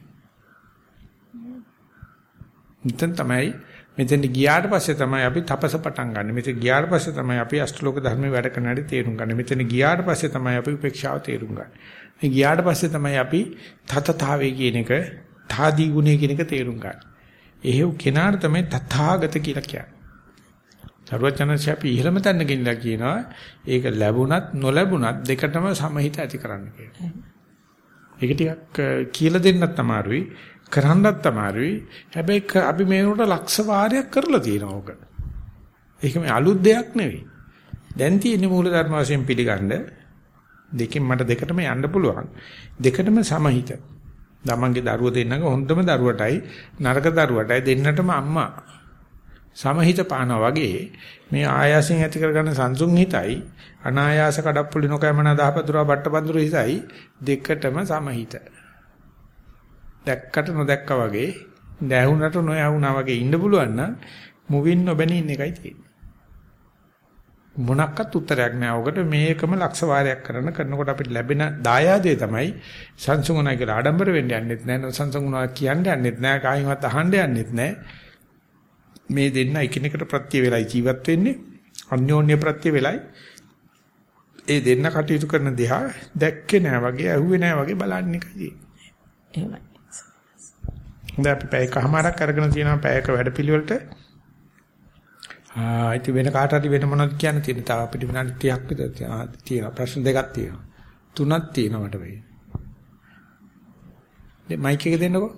S1: මෙතන තමයි මෙතෙන් ගියාට පස්සේ තමයි අපි තපස පටන් ගන්න. මෙතෙන් ගියාට පස්සේ තමයි අපි අෂ්ටලෝක ධර්මයේ වැඩ කරන හැටි තේරුම් ගන්න. මෙතන ගියාට පස්සේ තමයි අපි උපේක්ෂාව තේරුම් ගන්න. මේ ගියාට පස්සේ තමයි අපි තතතාවේ කියන එක, තාදී ගුණය කියන එක තේරුම් ගන්න. එහෙව් කෙනාට තමයි තථාගත කියලා කියන්නේ. සර්වඥාන්සේ අපි ඉහළම තැන්න ගෙනලා කියනවා ඒක ලැබුණත් නොලැබුණත් දෙකටම සමහිත ඇති කරන්න කියලා. ඒක ටිකක් කියලා දෙන්නත් අමාරුයි කරන්නත් අමාරුයි. හැබැයි අපි මේකට ලක්ෂ වාරයක් කරලා තියෙනවා ඕක. ඒක මේ අලුත් දෙයක් නෙවෙයි. දැන් තියෙන මූල ධර්ම වශයෙන් පිළිගන්න දෙකෙන් මට දෙකටම යන්න පුළුවන්. දෙකටම සමහිත. තමන්ගේ දරුවෝ දෙන්නක හොඳම දරුවටයි නරක දරුවටයි දෙන්නටම අම්මා සමහිත පානවා වගේ මේ ආයාසයෙන් ඇති කරගන්න සංසුන් හිතයි අනායාස කඩප්පුලි නොකෑමන දහපතුරා බට්ටපඳුරු හිතයි දෙකටම සමහිත. දැක්කට නොදැක්කා වගේ දැහුණට නොයහුණා වගේ ඉන්න පුළුවන් නම් මුවින් නොබැනී ඉන්න එකයි තියෙන්නේ. මොනක්වත් උත්තරයක් නෑ. ඔකට මේකම ලක්ෂ වාරයක් කරන කරනකොට අපිට ලැබෙන දායාදේ තමයි සංසුන්ුණා කියලා ආඩම්බර වෙන්න යන්නෙත් නෑ. නොසංසුන්ුණා කියන්න යන්නෙත් නෑ. කායිමත් අහන්න යන්නෙත් නෑ. මේ දෙන්න එකිනෙකට ප්‍රත්‍ය වෙලයි ජීවත් වෙන්නේ. අන්‍යෝන්‍ය ප්‍රත්‍ය වෙලයි. ඒ දෙන්න කටයුතු කරන දිහා දැක්කේ නෑ වගේ, ඇහුවේ නෑ වගේ බලන්න එකයි.
S7: එහෙමයි.
S1: දැන් අපි පැයකමාරක් අරගෙන තියෙනවා පැයක වැඩපිළිවෙලට. ආ ඉතින් වෙන කාට හරි වෙන මොනවද කියන්න තියෙන තව අපිට විනාඩි 30ක් විතර තියෙනවා. ප්‍රශ්න දෙකක් තියෙනවා. තුනක් තියෙනවා මට වෙයි. දැන් මයික් එක දෙන්නකෝ.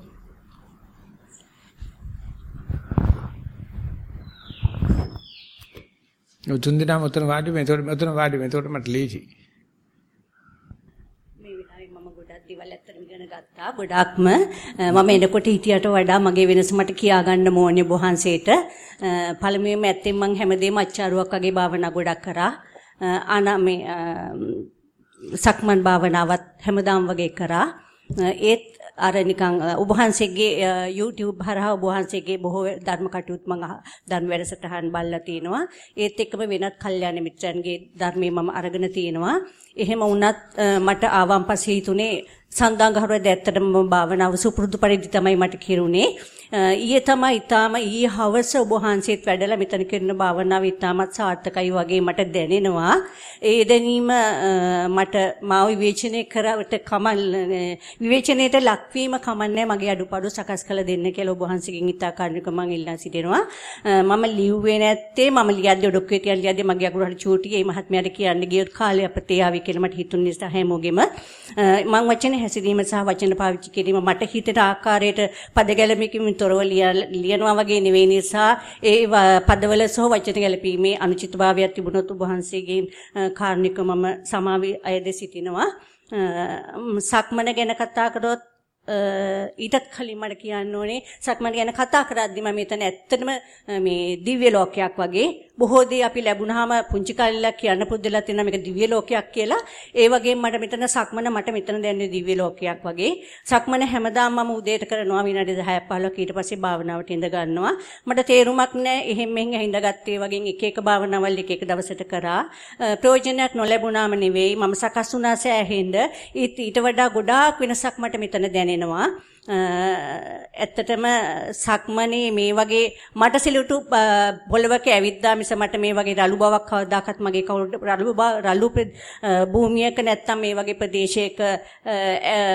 S1: උතුම් දිනා උතන වාඩි වෙන්න. එතකොට උතන වාඩි වෙන්න. එතකොට මට ලේසි.
S8: මේ විනාඩි මම ගොඩක් දේවල් ඇත්තටම ඉගෙන ගත්තා. ගොඩක්ම මම එනකොට හිටියට වඩා මගේ වෙනස මට කියා ගන්න ඕනේ බොහන්සේට. පළමුවෙන්ම ඇත්තෙන් මම හැමදේම අච්චාරුවක් වගේ භාවනා ගොඩක් කරා. ආනා මේ සක්මන් භාවනාවත් හැමදාම වගේ කරා. ඒත් අර නිකන් ඔබ වහන්සේගේ YouTube හරහා ඔබ වහන්සේගේ බොහෝ ධර්ම කටයුතු මම ධර්ම වැඩසටහන් බලලා තිනවා. ඒත් එක්කම වෙනත් කල්යාණ මිත්‍රයන්ගේ ධර්මයේ මම අරගෙන තිනවා. එහෙම වුණත් මට ආවන් පස්සේ හිතුනේ සන්දාංගහරුවද ඇත්තටම මම භාවනාව සුපුරුදු පරිදි තමයි මට කිරුනේ. ඊයේ තමයි ඊටාම ඊයේ හවස ඔබ වහන්සේත් වැඩලා මෙතන කරන භාවනාව ඊටාමත් සාර්ථකයි වගේ මට දැනෙනවා. ඒ දැනීම මට මාව විවේචනය කරවට කමල් විවේචනයේට ලක්වීම කමන්නේ මගේ අඩුපාඩු සකස් කළ දෙන්න කියලා ඔබ වහන්සේගෙන් ඉතා කාරණක මම ඉල්ලා සිටිනවා. මම ලිව්වේ නැත්තේ මම ලියද්දි ඔඩොක්කේ තියන් ලියද්දි මගේ අකුරු හරි චූටි ඒ මහත්මයාට කියන්න ගියොත් කාලය අපතේ ආවි කියලා මට හිතුන නිසා හැමෝගෙම මම වචනේ හැසිරීම සහ වචන පාවිච්චි කිරීම මට හිතට ආකාරයට පද ගැලපීමකින් තොරව ලියනවා වගේ නෙවෙයි නිසා ඒ පදවල සහ වචන ගැලපීමේ අනුචිතභාවයක් තිබුණොත් ඔබ වහන්සේගෙන් කාර්නික මම සමාවි අයද සිටිනවා. සක්මන ගැන කතා කරොත් ඊටත් කලින් මට කියන්න ඕනේ සක්මන් ගැන කතා කරද්දි මම මෙතන ඇත්තටම මේ දිව්‍ය ලෝකයක් වගේ බොහෝ දේ අපි ලැබුණාම පුංචි කාලේ කියන්න පුදුලා තියෙනවා මේක දිව්‍ය ලෝකයක් කියලා. ඒ වගේම මට මෙතන සක්මන මට මෙතන දැනෙන්නේ දිව්‍ය ලෝකයක් වගේ. සක්මන හැමදාම මම උදේට කරනවා විනාඩි 10ක් 15ක් ඊට පස්සේ භාවනාවට ඉඳ ගන්නවා. මට තේරුමක් නැහැ එහෙන් මෙහෙන් හිඳගත්තේ වගේ එක එක භාවනාවල් එක එක දවසට කරා. ප්‍රයෝජනයක් නොලැබුණාම නෙවෙයි මම සකස් වුණා සෑහෙන්න ඊට වඩා ගොඩාක් වෙනසක් මට මෙතන දැනෙනවා. ඇත්තටම සක්මනේ මේ වගේ මට සිලුටු පොළවක ඇවිද්දා මිස මට මේ වගේ රළු බවක් කවදාකවත් මගේ කවුරුට රළු රළු භූමියක නැත්තම් මේ වගේ ප්‍රදේශයක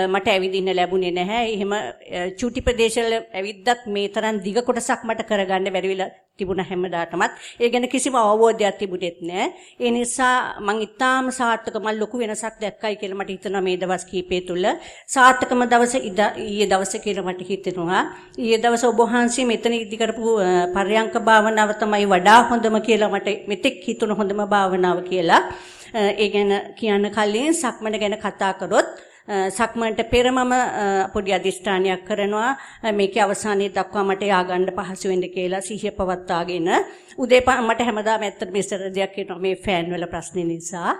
S8: මට ඇවිදින්න ලැබුණේ නැහැ. එහෙම චුටි ප්‍රදේශවල ඇවිද්දත් මේ තරම් දිග කොටසක් මට කරගන්න බැරි වෙලා තිබුණ හැමදාටමත් ඒ ගැන කිසිම අවබෝධයක් තිබුණෙත් නැහැ. ඒ නිසා මං ඉතාම සාර්ථක මම ලොකු වෙනසක් දැක්කයි කියලා මට හිතෙනවා මේ දවස් කීපය තුල. සාර්ථකම දවස ඊයේ දවසේ කියලා මට හිතෙනවා. ඊයේ දවස ඔබ වහන්සේ මෙතන ඉදි කරපු පර්යංක භාවනාව තමයි වඩා හොඳම කියලා මට මෙතෙක් හිතුණ හොඳම භාවනාව කියලා. ඒ ගැන කියන්න කලින් සක්මන ගැන කතා කරොත් සක්මන්ට පෙර මම පොඩි අදිෂ්ඨානයක් කරනවා. මේකේ අවසානයේ දක්වා මට ය아가න්න පහසු වෙන්න කියලා සිහිය පවත්වාගෙන උදේ මට හැමදාම ඇත්තට මෙසර දෙයක් කියනවා මේ ෆෑන් වල ප්‍රශ්නේ නිසා.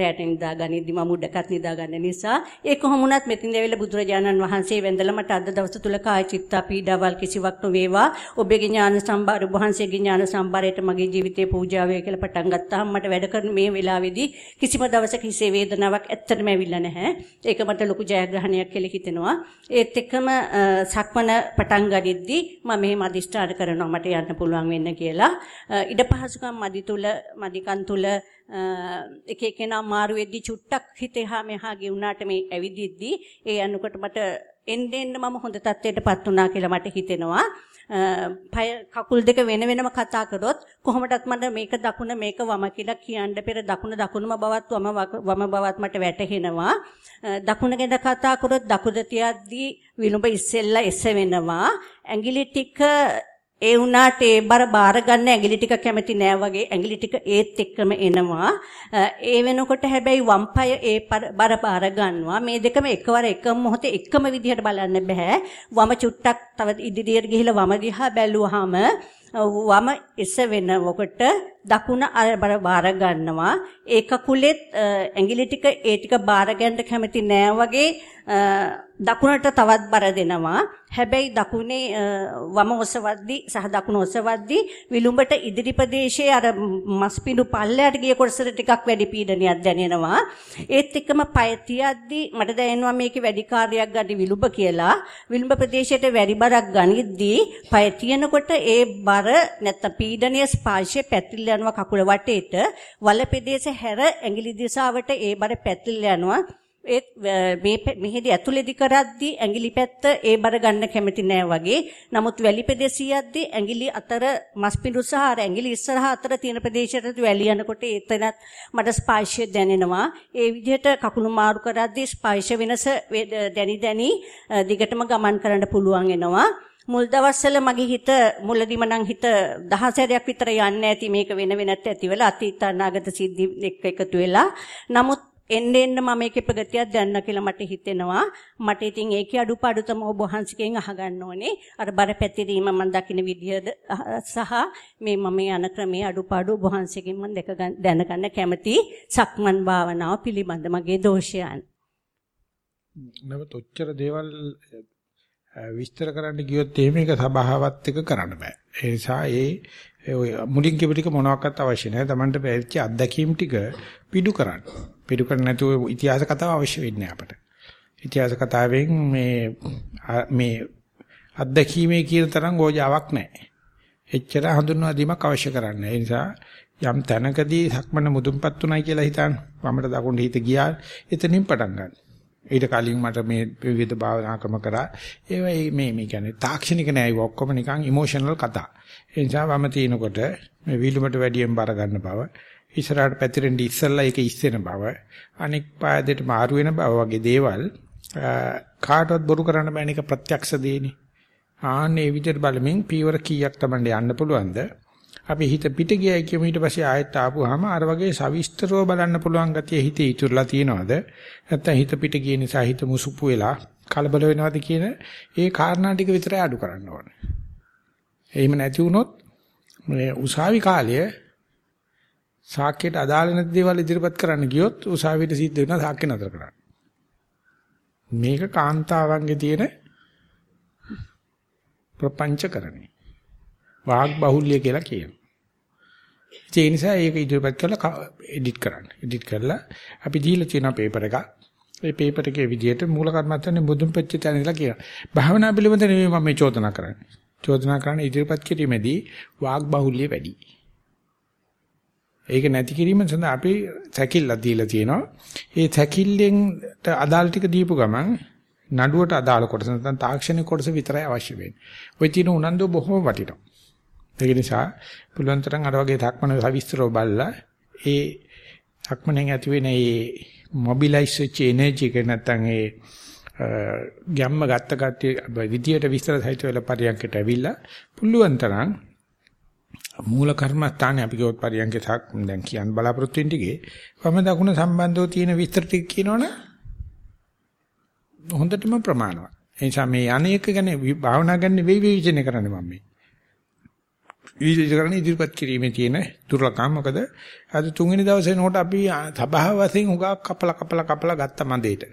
S8: රැට නිදා ගනිද්දි මම උඩකත් නිදා ගන්න නිසා. ඒ කොහොම වුණත් මෙතින් දෙවිල බුදුරජාණන් වහන්සේ වැඳලා මට අද දවස තුල කාය චිත්ත පීඩාවල් කිසිවක් නොවේවා. ඔබගේ ඥාන සම්භාර වහන්සේගේ ඥාන සම්භාරයට මගේ ජීවිතේ පූජා වේ කියලා පටන් ගත්තාම මට වැඩ කරන මේ වෙලාවේදී කිසිම දවසක හිසේ වේදනාවක් ඇත්තටම ඇවිල්ලා නැහැ. ඒක ඒක මට ලොකු ජයග්‍රහණයක් කියලා හිතෙනවා. ඒත් එක්කම සක්මන පටන් ගනිද්දී මම මෙහෙම අදිෂ්ඨාන කරනවා මට යන්න පුළුවන් වෙන්න කියලා. ඉඩ පහසුකම් මදි තුල මදිකන් තුල එක එකනා මාරු වෙද්දී චුට්ටක් හිතේහා මෙහා ගියුණාට මේ ඇවිදිද්දී ඒ අනුකට මට එන්න එන්න මම හොඳ තත්ත්වයටපත් වුණා කියලා මට හිතෙනවා. පය කකුල් දෙක වෙන වෙනම කතා කරොත් කොහොමදත් මට මේක දකුණ මේක වම කියලා කියන්න පෙර දකුණ දකුණම බවත් වම වම බවත් මට වැටහෙනවා. දකුණ ගැන කතා කරොත් දකුණ තියද්දී විලුඹ ඉස්සෙල්ලා එස වෙනවා. ඇඟිලි ටික ඒ වුණාට ඒ බර බාර ගන්න ඇඟිලි ටික කැමති නෑ වගේ ඇඟිලි ටික ඒත් එක්කම එනවා. ඒ වෙනකොට හැබැයි වම් පාය ඒ බර බාර ගන්නවා. මේ දෙකම එකවර එකම මොහොතේ එකම විදිහට බලන්න බෑ. වම චුට්ටක් තව ඉදිරියට ගිහිල්ලා වම දිහා බැලුවාම වම එස වෙනකොට දකුණ අර බාර ගන්නවා ඒ කකුලෙත් ඇඟිලි ටික ඒ ටික බාර ගන්න කැමති නෑ වගේ දකුණට තවත් බර දෙනවා. හැබැයි දකුණේ වම ඔසවද්දි සහ දකුණ ඔසවද්දි විලුඹට ඉදිරි ප්‍රදේශයේ අර මස්පිඩු පල්ලයට ගිය කොටසට ටිකක් වැඩි පීඩනයක් දැනෙනවා. ඒත් එක්කම පය තියද්දි මට දැනෙනවා මේකේ වැඩි කාර්යයක් ගන්න විලුඹ කියලා. විලුඹ ප්‍රදේශයට වැඩි බරක් ගනිද්දී පය තියනකොට ඒ බර නැත්නම් පීඩනීය ස්පර්ශය පැතිරලා යනවා කකුල වටේට. වල ප්‍රදේශ හැර ඇඟිලි දිශාවට ඒ බර පැතිරලා යනවා. ඒත් මේ මෙහෙදි ඇතුළේදි කරද්දී ඇඟිලි පැත්ත ඒ බර ගන්න කැමති නෑ වගේ. නමුත් වැලි ප්‍රදේශියද්දී ඇඟිලි අතර මස්පිඬු සහ ඇඟිලි ඉස්සරහා අතර තියෙන ප්‍රදේශයට වැලි යනකොට ඒතනත් මට ස්පර්ශය දැනෙනවා. ඒ විදිහට කකුණු මාරු කරද්දී ස්පර්ශ වෙනස දැනි දැනි දිගටම ගමන් කරන්න පුළුවන් වෙනවා. මුල් දවස්වල මගේ හිත මුලදිම නම් හිත දහසරයක් විතර යන්නේ නැති මේක වෙන වෙනත් ඇති වෙලා අතීත අනාගත සිද්ධි එක්ක එකතු වෙලා නමුත් එන්න එන්න මම මේකේ ප්‍රගතියක් දැනන කියලා මට හිතෙනවා. මට ඉතින් ඒකේ අඩුපාඩු තම ඔබ වහන්සේගෙන් අහගන්න ඕනේ. අර බර පැතිරීම මම දකින විදිහද සහ මේ මම යන ක්‍රමයේ අඩුපාඩු ඔබ වහන්සේගෙන් මම දැක දැනගන්න කැමති සක්මන් භාවනාව පිළිබඳ මගේ දෝෂයන්.
S1: නමුත් ඔච්චර දේවල් විස්තර කරන්න ගියොත් එහෙම එක සබාවවත් එක කරන්න බෑ. ඒ නිසා ඒ ඔය මුලින් කියපු ටික මොනවාක්වත් අවශ්‍ය නැහැ. Tamanට පැවිච්ච අත්දැකීම් ටික පිටු කරන්න. පිටු කරන්න නැතුව ඉතිහාස කතාව අවශ්‍ය වෙන්නේ අපට. ඉතිහාස කතාවෙන් මේ මේ අත්දැකීමේ කියන තරම් ගෝජාවක් නැහැ. එච්චර හඳුන්වා දීමක් අවශ්‍ය කරන්නේ. ඒ නිසා යම් තැනකදී සක්මන මුදුන්පත් උනායි කියලා හිතන්න. වමට දකුණට හිත ගියා. එතනින් පටන් ගන්න. ඊට කලින් මට මේ විවිධ භාවනා ක්‍රම කරා. ඒවා මේ මේ කියන්නේ තාක්ෂණික නෑ ඒක ඔක්කොම නිකන් ඉමෝෂනල් කතා. ඒ නිසා වම තිනකොට මේ විලුමට වැඩියෙන් බර ගන්න බව, ඉස්සරහට පැතිරෙන්න ඉස්සෙල්ලා ඒක ඉස්සෙන බව, අනෙක් පාදයට මාරු වෙන බව වගේ දේවල් කාටවත් බොරු කරන්න බෑ නේක ප්‍රත්‍යක්ෂ දෙන්නේ. ආන්නේ විදිහට බලමින් පීවර කීයක් තමයි යන්න පුළුවන්ද? අපි හිත පිට ගියයි කියමු ඊට පස්සේ ආයෙත් ආපුවාම අර වගේ සවිස්තරව බලන්න පුළුවන් ගතිය හිතේ ඉතුරුලා තියෙනවද නැත්නම් හිත පිට ගිය නිසා හිත මුසුප්පු වෙලා කලබල වෙනවද කියන ඒ කාරණා ටික විතරයි අඩු කරන්න ඕනේ. එහෙම නැති වුණොත් මේ උසාවි කාලය සාක්කයට අදාළ නැති දේවල් ඉදිරිපත් කරන්න ගියොත් උසාවියට සිද්ධ වෙනවා සාක්කේ නතර කරන්න. මේක කාන්තාවන්ගේ තියෙන ප්‍රපංචකරණේ. වාග් බහුල්‍ය කියලා කියනවා. ඒ නිසා ඒක ඉදිරිපත් කරලා එඩිට් කරන්න. එඩිට් කරලා අපි දීලා තියෙන පේපර් එකක්. ඒ පේපර් එකේ විදිහට මූල කර්මත්තන්නේ මුදුන් පෙච්ච තැන ඉඳලා කියනවා. භාවනා පිළිබඳ නෙමෙයි මම මේ චෝදනා කරන්නේ. චෝදනා කරන ඉදිරිපත් කිරීමේදී වාග් බහුල්‍ය වැඩි. ඒක නැති කිරීම සඳහා අපි සැකිල්ල දීලා තියෙනවා. ඒ සැකිල්ලෙන් අදාළ ටික දීපු ගමන් නඩුවට අදාළ කොටස නැත්නම් තාක්ෂණික කොටස විතරයි අවශ්‍ය වෙන්නේ. ওই තියෙන උනන්දුව බොහොම වටිනවා. ඒක නිසා පුළුවන් තරම් අර වගේ ධක්මන සවිස්තරව බලලා ඒ ධක්මනෙන් ඇති වෙන ඒ මොබිලයිස් වෙච්ච එනර්ජි එක නැත්නම් ඒ ගැම්ම ගත්ත කට්ටිය විදියට විස්තර සහිත වෙලා පරියන්කට ඇවිල්ලා පුළුවන් තරම් මූල කර්මස්ථානේ අපි කියොත් පරියන්කේ දැන් කියන්න බලාපොරොත්තු වෙන ටිකේ වම දකුණ සම්බන්ධව තියෙන විස්තර ටික කියනවනේ හොඳටම ප්‍රමාණවත්. ඒ නිසා මේ අනේක ගැන භාවනා ගැන වෙයි විචිනේ කරන්නේ මම මේ. විවිධ කරන ඉදිරිපත් කිරීමේ තියෙන දුර්ලභකම් මොකද අද තුන්වෙනි දවසේ නෝට අපි සභාව වශයෙන් උගා කපලා කපලා කපලා ගත්ත මන්දේට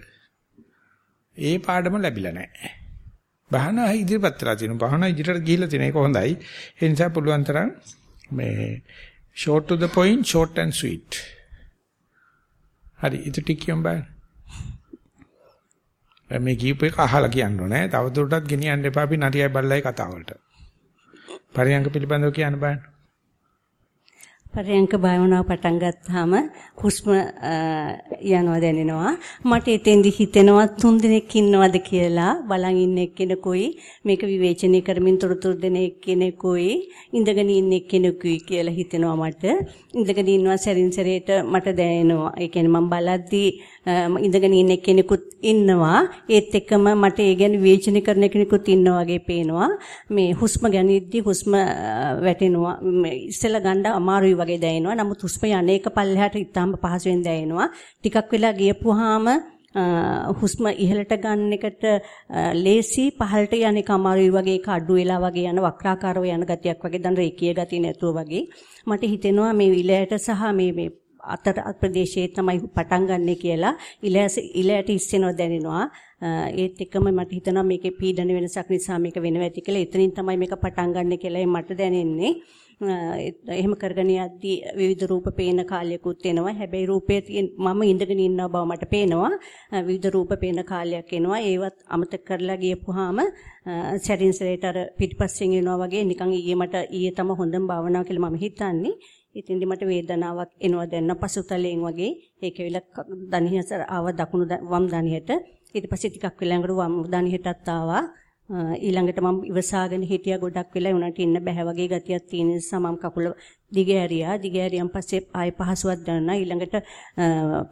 S1: ඒ පාඩම ලැබිලා නැහැ. බහනා ඉදිරිපත් කරලා තියෙනවා. බහනා ඉදිරියට ගිහිල්ලා තියෙන එක හොඳයි. ඒ නිසා පුළුවන් තරම් මේ short to the point short and sweet. හරි ඊට ටික කියන්න බෑ. මේ කීප එක අහලා කියන්න ඕනේ. තවදුරටත් ගෙනියන්න එපා අපි නරියයි බල්ලයි කතාව වලට. පරියංග පිළිබඳව කියන්න බෑ.
S8: පරයන්ක භාවනාව පටන් ගත්තාම හුස්ම යනවා දැනෙනවා. මට එතෙන්දි හිතෙනවා තුන් දිනක් ඉන්නවද කියලා. බලන් ඉන්න එක්කෙනෙකුයි මේක විවේචනය කරමින් තොරතුරු දෙන එක්කෙනෙකුයි ඉඳගෙන ඉන්න එක්කෙනෙකුයි කියලා හිතෙනවා මට. ඉඳගෙන ඉන්නවා සැරින් සැරේට මට දැනෙනවා. ඒ කියන්නේ මම බලද්දී ඉඳගෙන ඉන්න කෙනෙකුත් ඉන්නවා. ඒත් එක්කම මට ඒ ගැන විවේචනය කරන කෙනෙකුත් ඉන්නවා වගේ පේනවා. මේ හුස්ම ගැනීමදී හුස්ම වැටෙනවා. ඉස්සෙල්ලා ගන්න අමාරුයි වගේ දැනෙනවා. නමුත් හුස්ම යන්නේක පල්ලෙහාට ඉතාම පහසුවෙන් දැනෙනවා. ටිකක් වෙලා ගියපුවාම හුස්ම ඉහළට ගන්න එකට ලේසි පහළට යන එක අමාරුයි වගේ ඒක අඩු වෙලා වගේ යන වක්‍රාකාරව යන ගතියක් වගේ දැන් රේකී ගතිය නැතුව වගේ. මට හිතෙනවා මේ විලයට සහ මේ මේ අතර ප්‍රදේශයේ තමයි පටන් ගන්නෙ කියලා. ඉලෑස ඉලයට ඉස්සෙනව දැනෙනවා. ඒත් එක්කම මට හිතෙනවා මේකේ පීඩන වෙනසක් නිසා මේක වෙනව ඇති කියලා. එතනින් තමයි මේක පටන් ගන්නෙ කියලා මට දැනෙන්නේ. එහෙම කරගෙන යද්දී විවිධ රූප පේන කාලයකුත් එනවා. හැබැයි රූපේ මම ඉඳගෙන ඉන්නා බව මට පේනවා. විවිධ රූප පේන කාලයක් එනවා. ඒවත් අමතක කරලා ගියපුවාම සැරින් සැරේට අර පිටිපස්සෙන් එනවා වගේ නිකන් ඊයේ මට ඊයේ තම හොඳම භාවනාව කියලා මම හිතන්නේ. ඉතින්දි මට වේදනාවක් එනවා දැන්න පසුතලයෙන් වගේ ඒක වෙලා දණහිස ආව දකුණු වම් දණහිට ඊට පස්සේ ටිකක් වෙලා වම් දණහිටත් ආවා ඊළඟට මම ඉවසාගෙන හිටියා ගොඩක් වෙලා උනට ඉන්න බෑ වගේ ගතියක් තියෙන නිසා මම කකුල දිගේ ඇරියා. දිගේ ඇරියන් පස්සේ ආයෙ පහසුවක් දැනුණා. ඊළඟට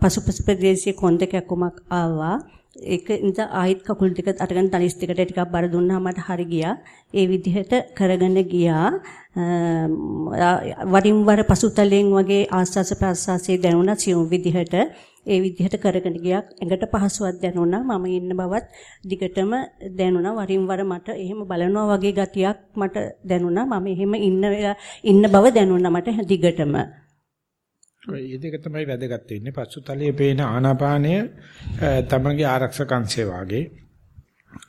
S8: පසුපස ප්‍රදේශයේ කොන් දෙකක් කොමක් ආවා. ඒක නිසා ආයෙත් කකුල් දෙක අරගෙන තනිස් දෙකට ටිකක් බර දුන්නා. මට හරි ගියා. ඒ විදිහට කරගෙන ගියා. වරින් වර පසුතලයෙන් වගේ ආස්වාස ප්‍රාස්වාසයේ දැනුණා සියුම් විදිහට. ඒ විදිහට කරගෙන ගියා. ඇඟට පහසුවක් දැනුණා. මම ඉන්න බවත් දිගටම දැනුණා. වරින් වර මට එහෙම බලනවා වගේ ගතියක් මට දැනුණා. මම එහෙම ඉන්න ඉන්න බව දැනුණා මට දිගටම.
S1: ඒ දෙක තමයි වැදගත් වෙන්නේ. පසුතලයේ පේන ආනාපානය තමගේ ආරක්ෂක අංශය වාගේ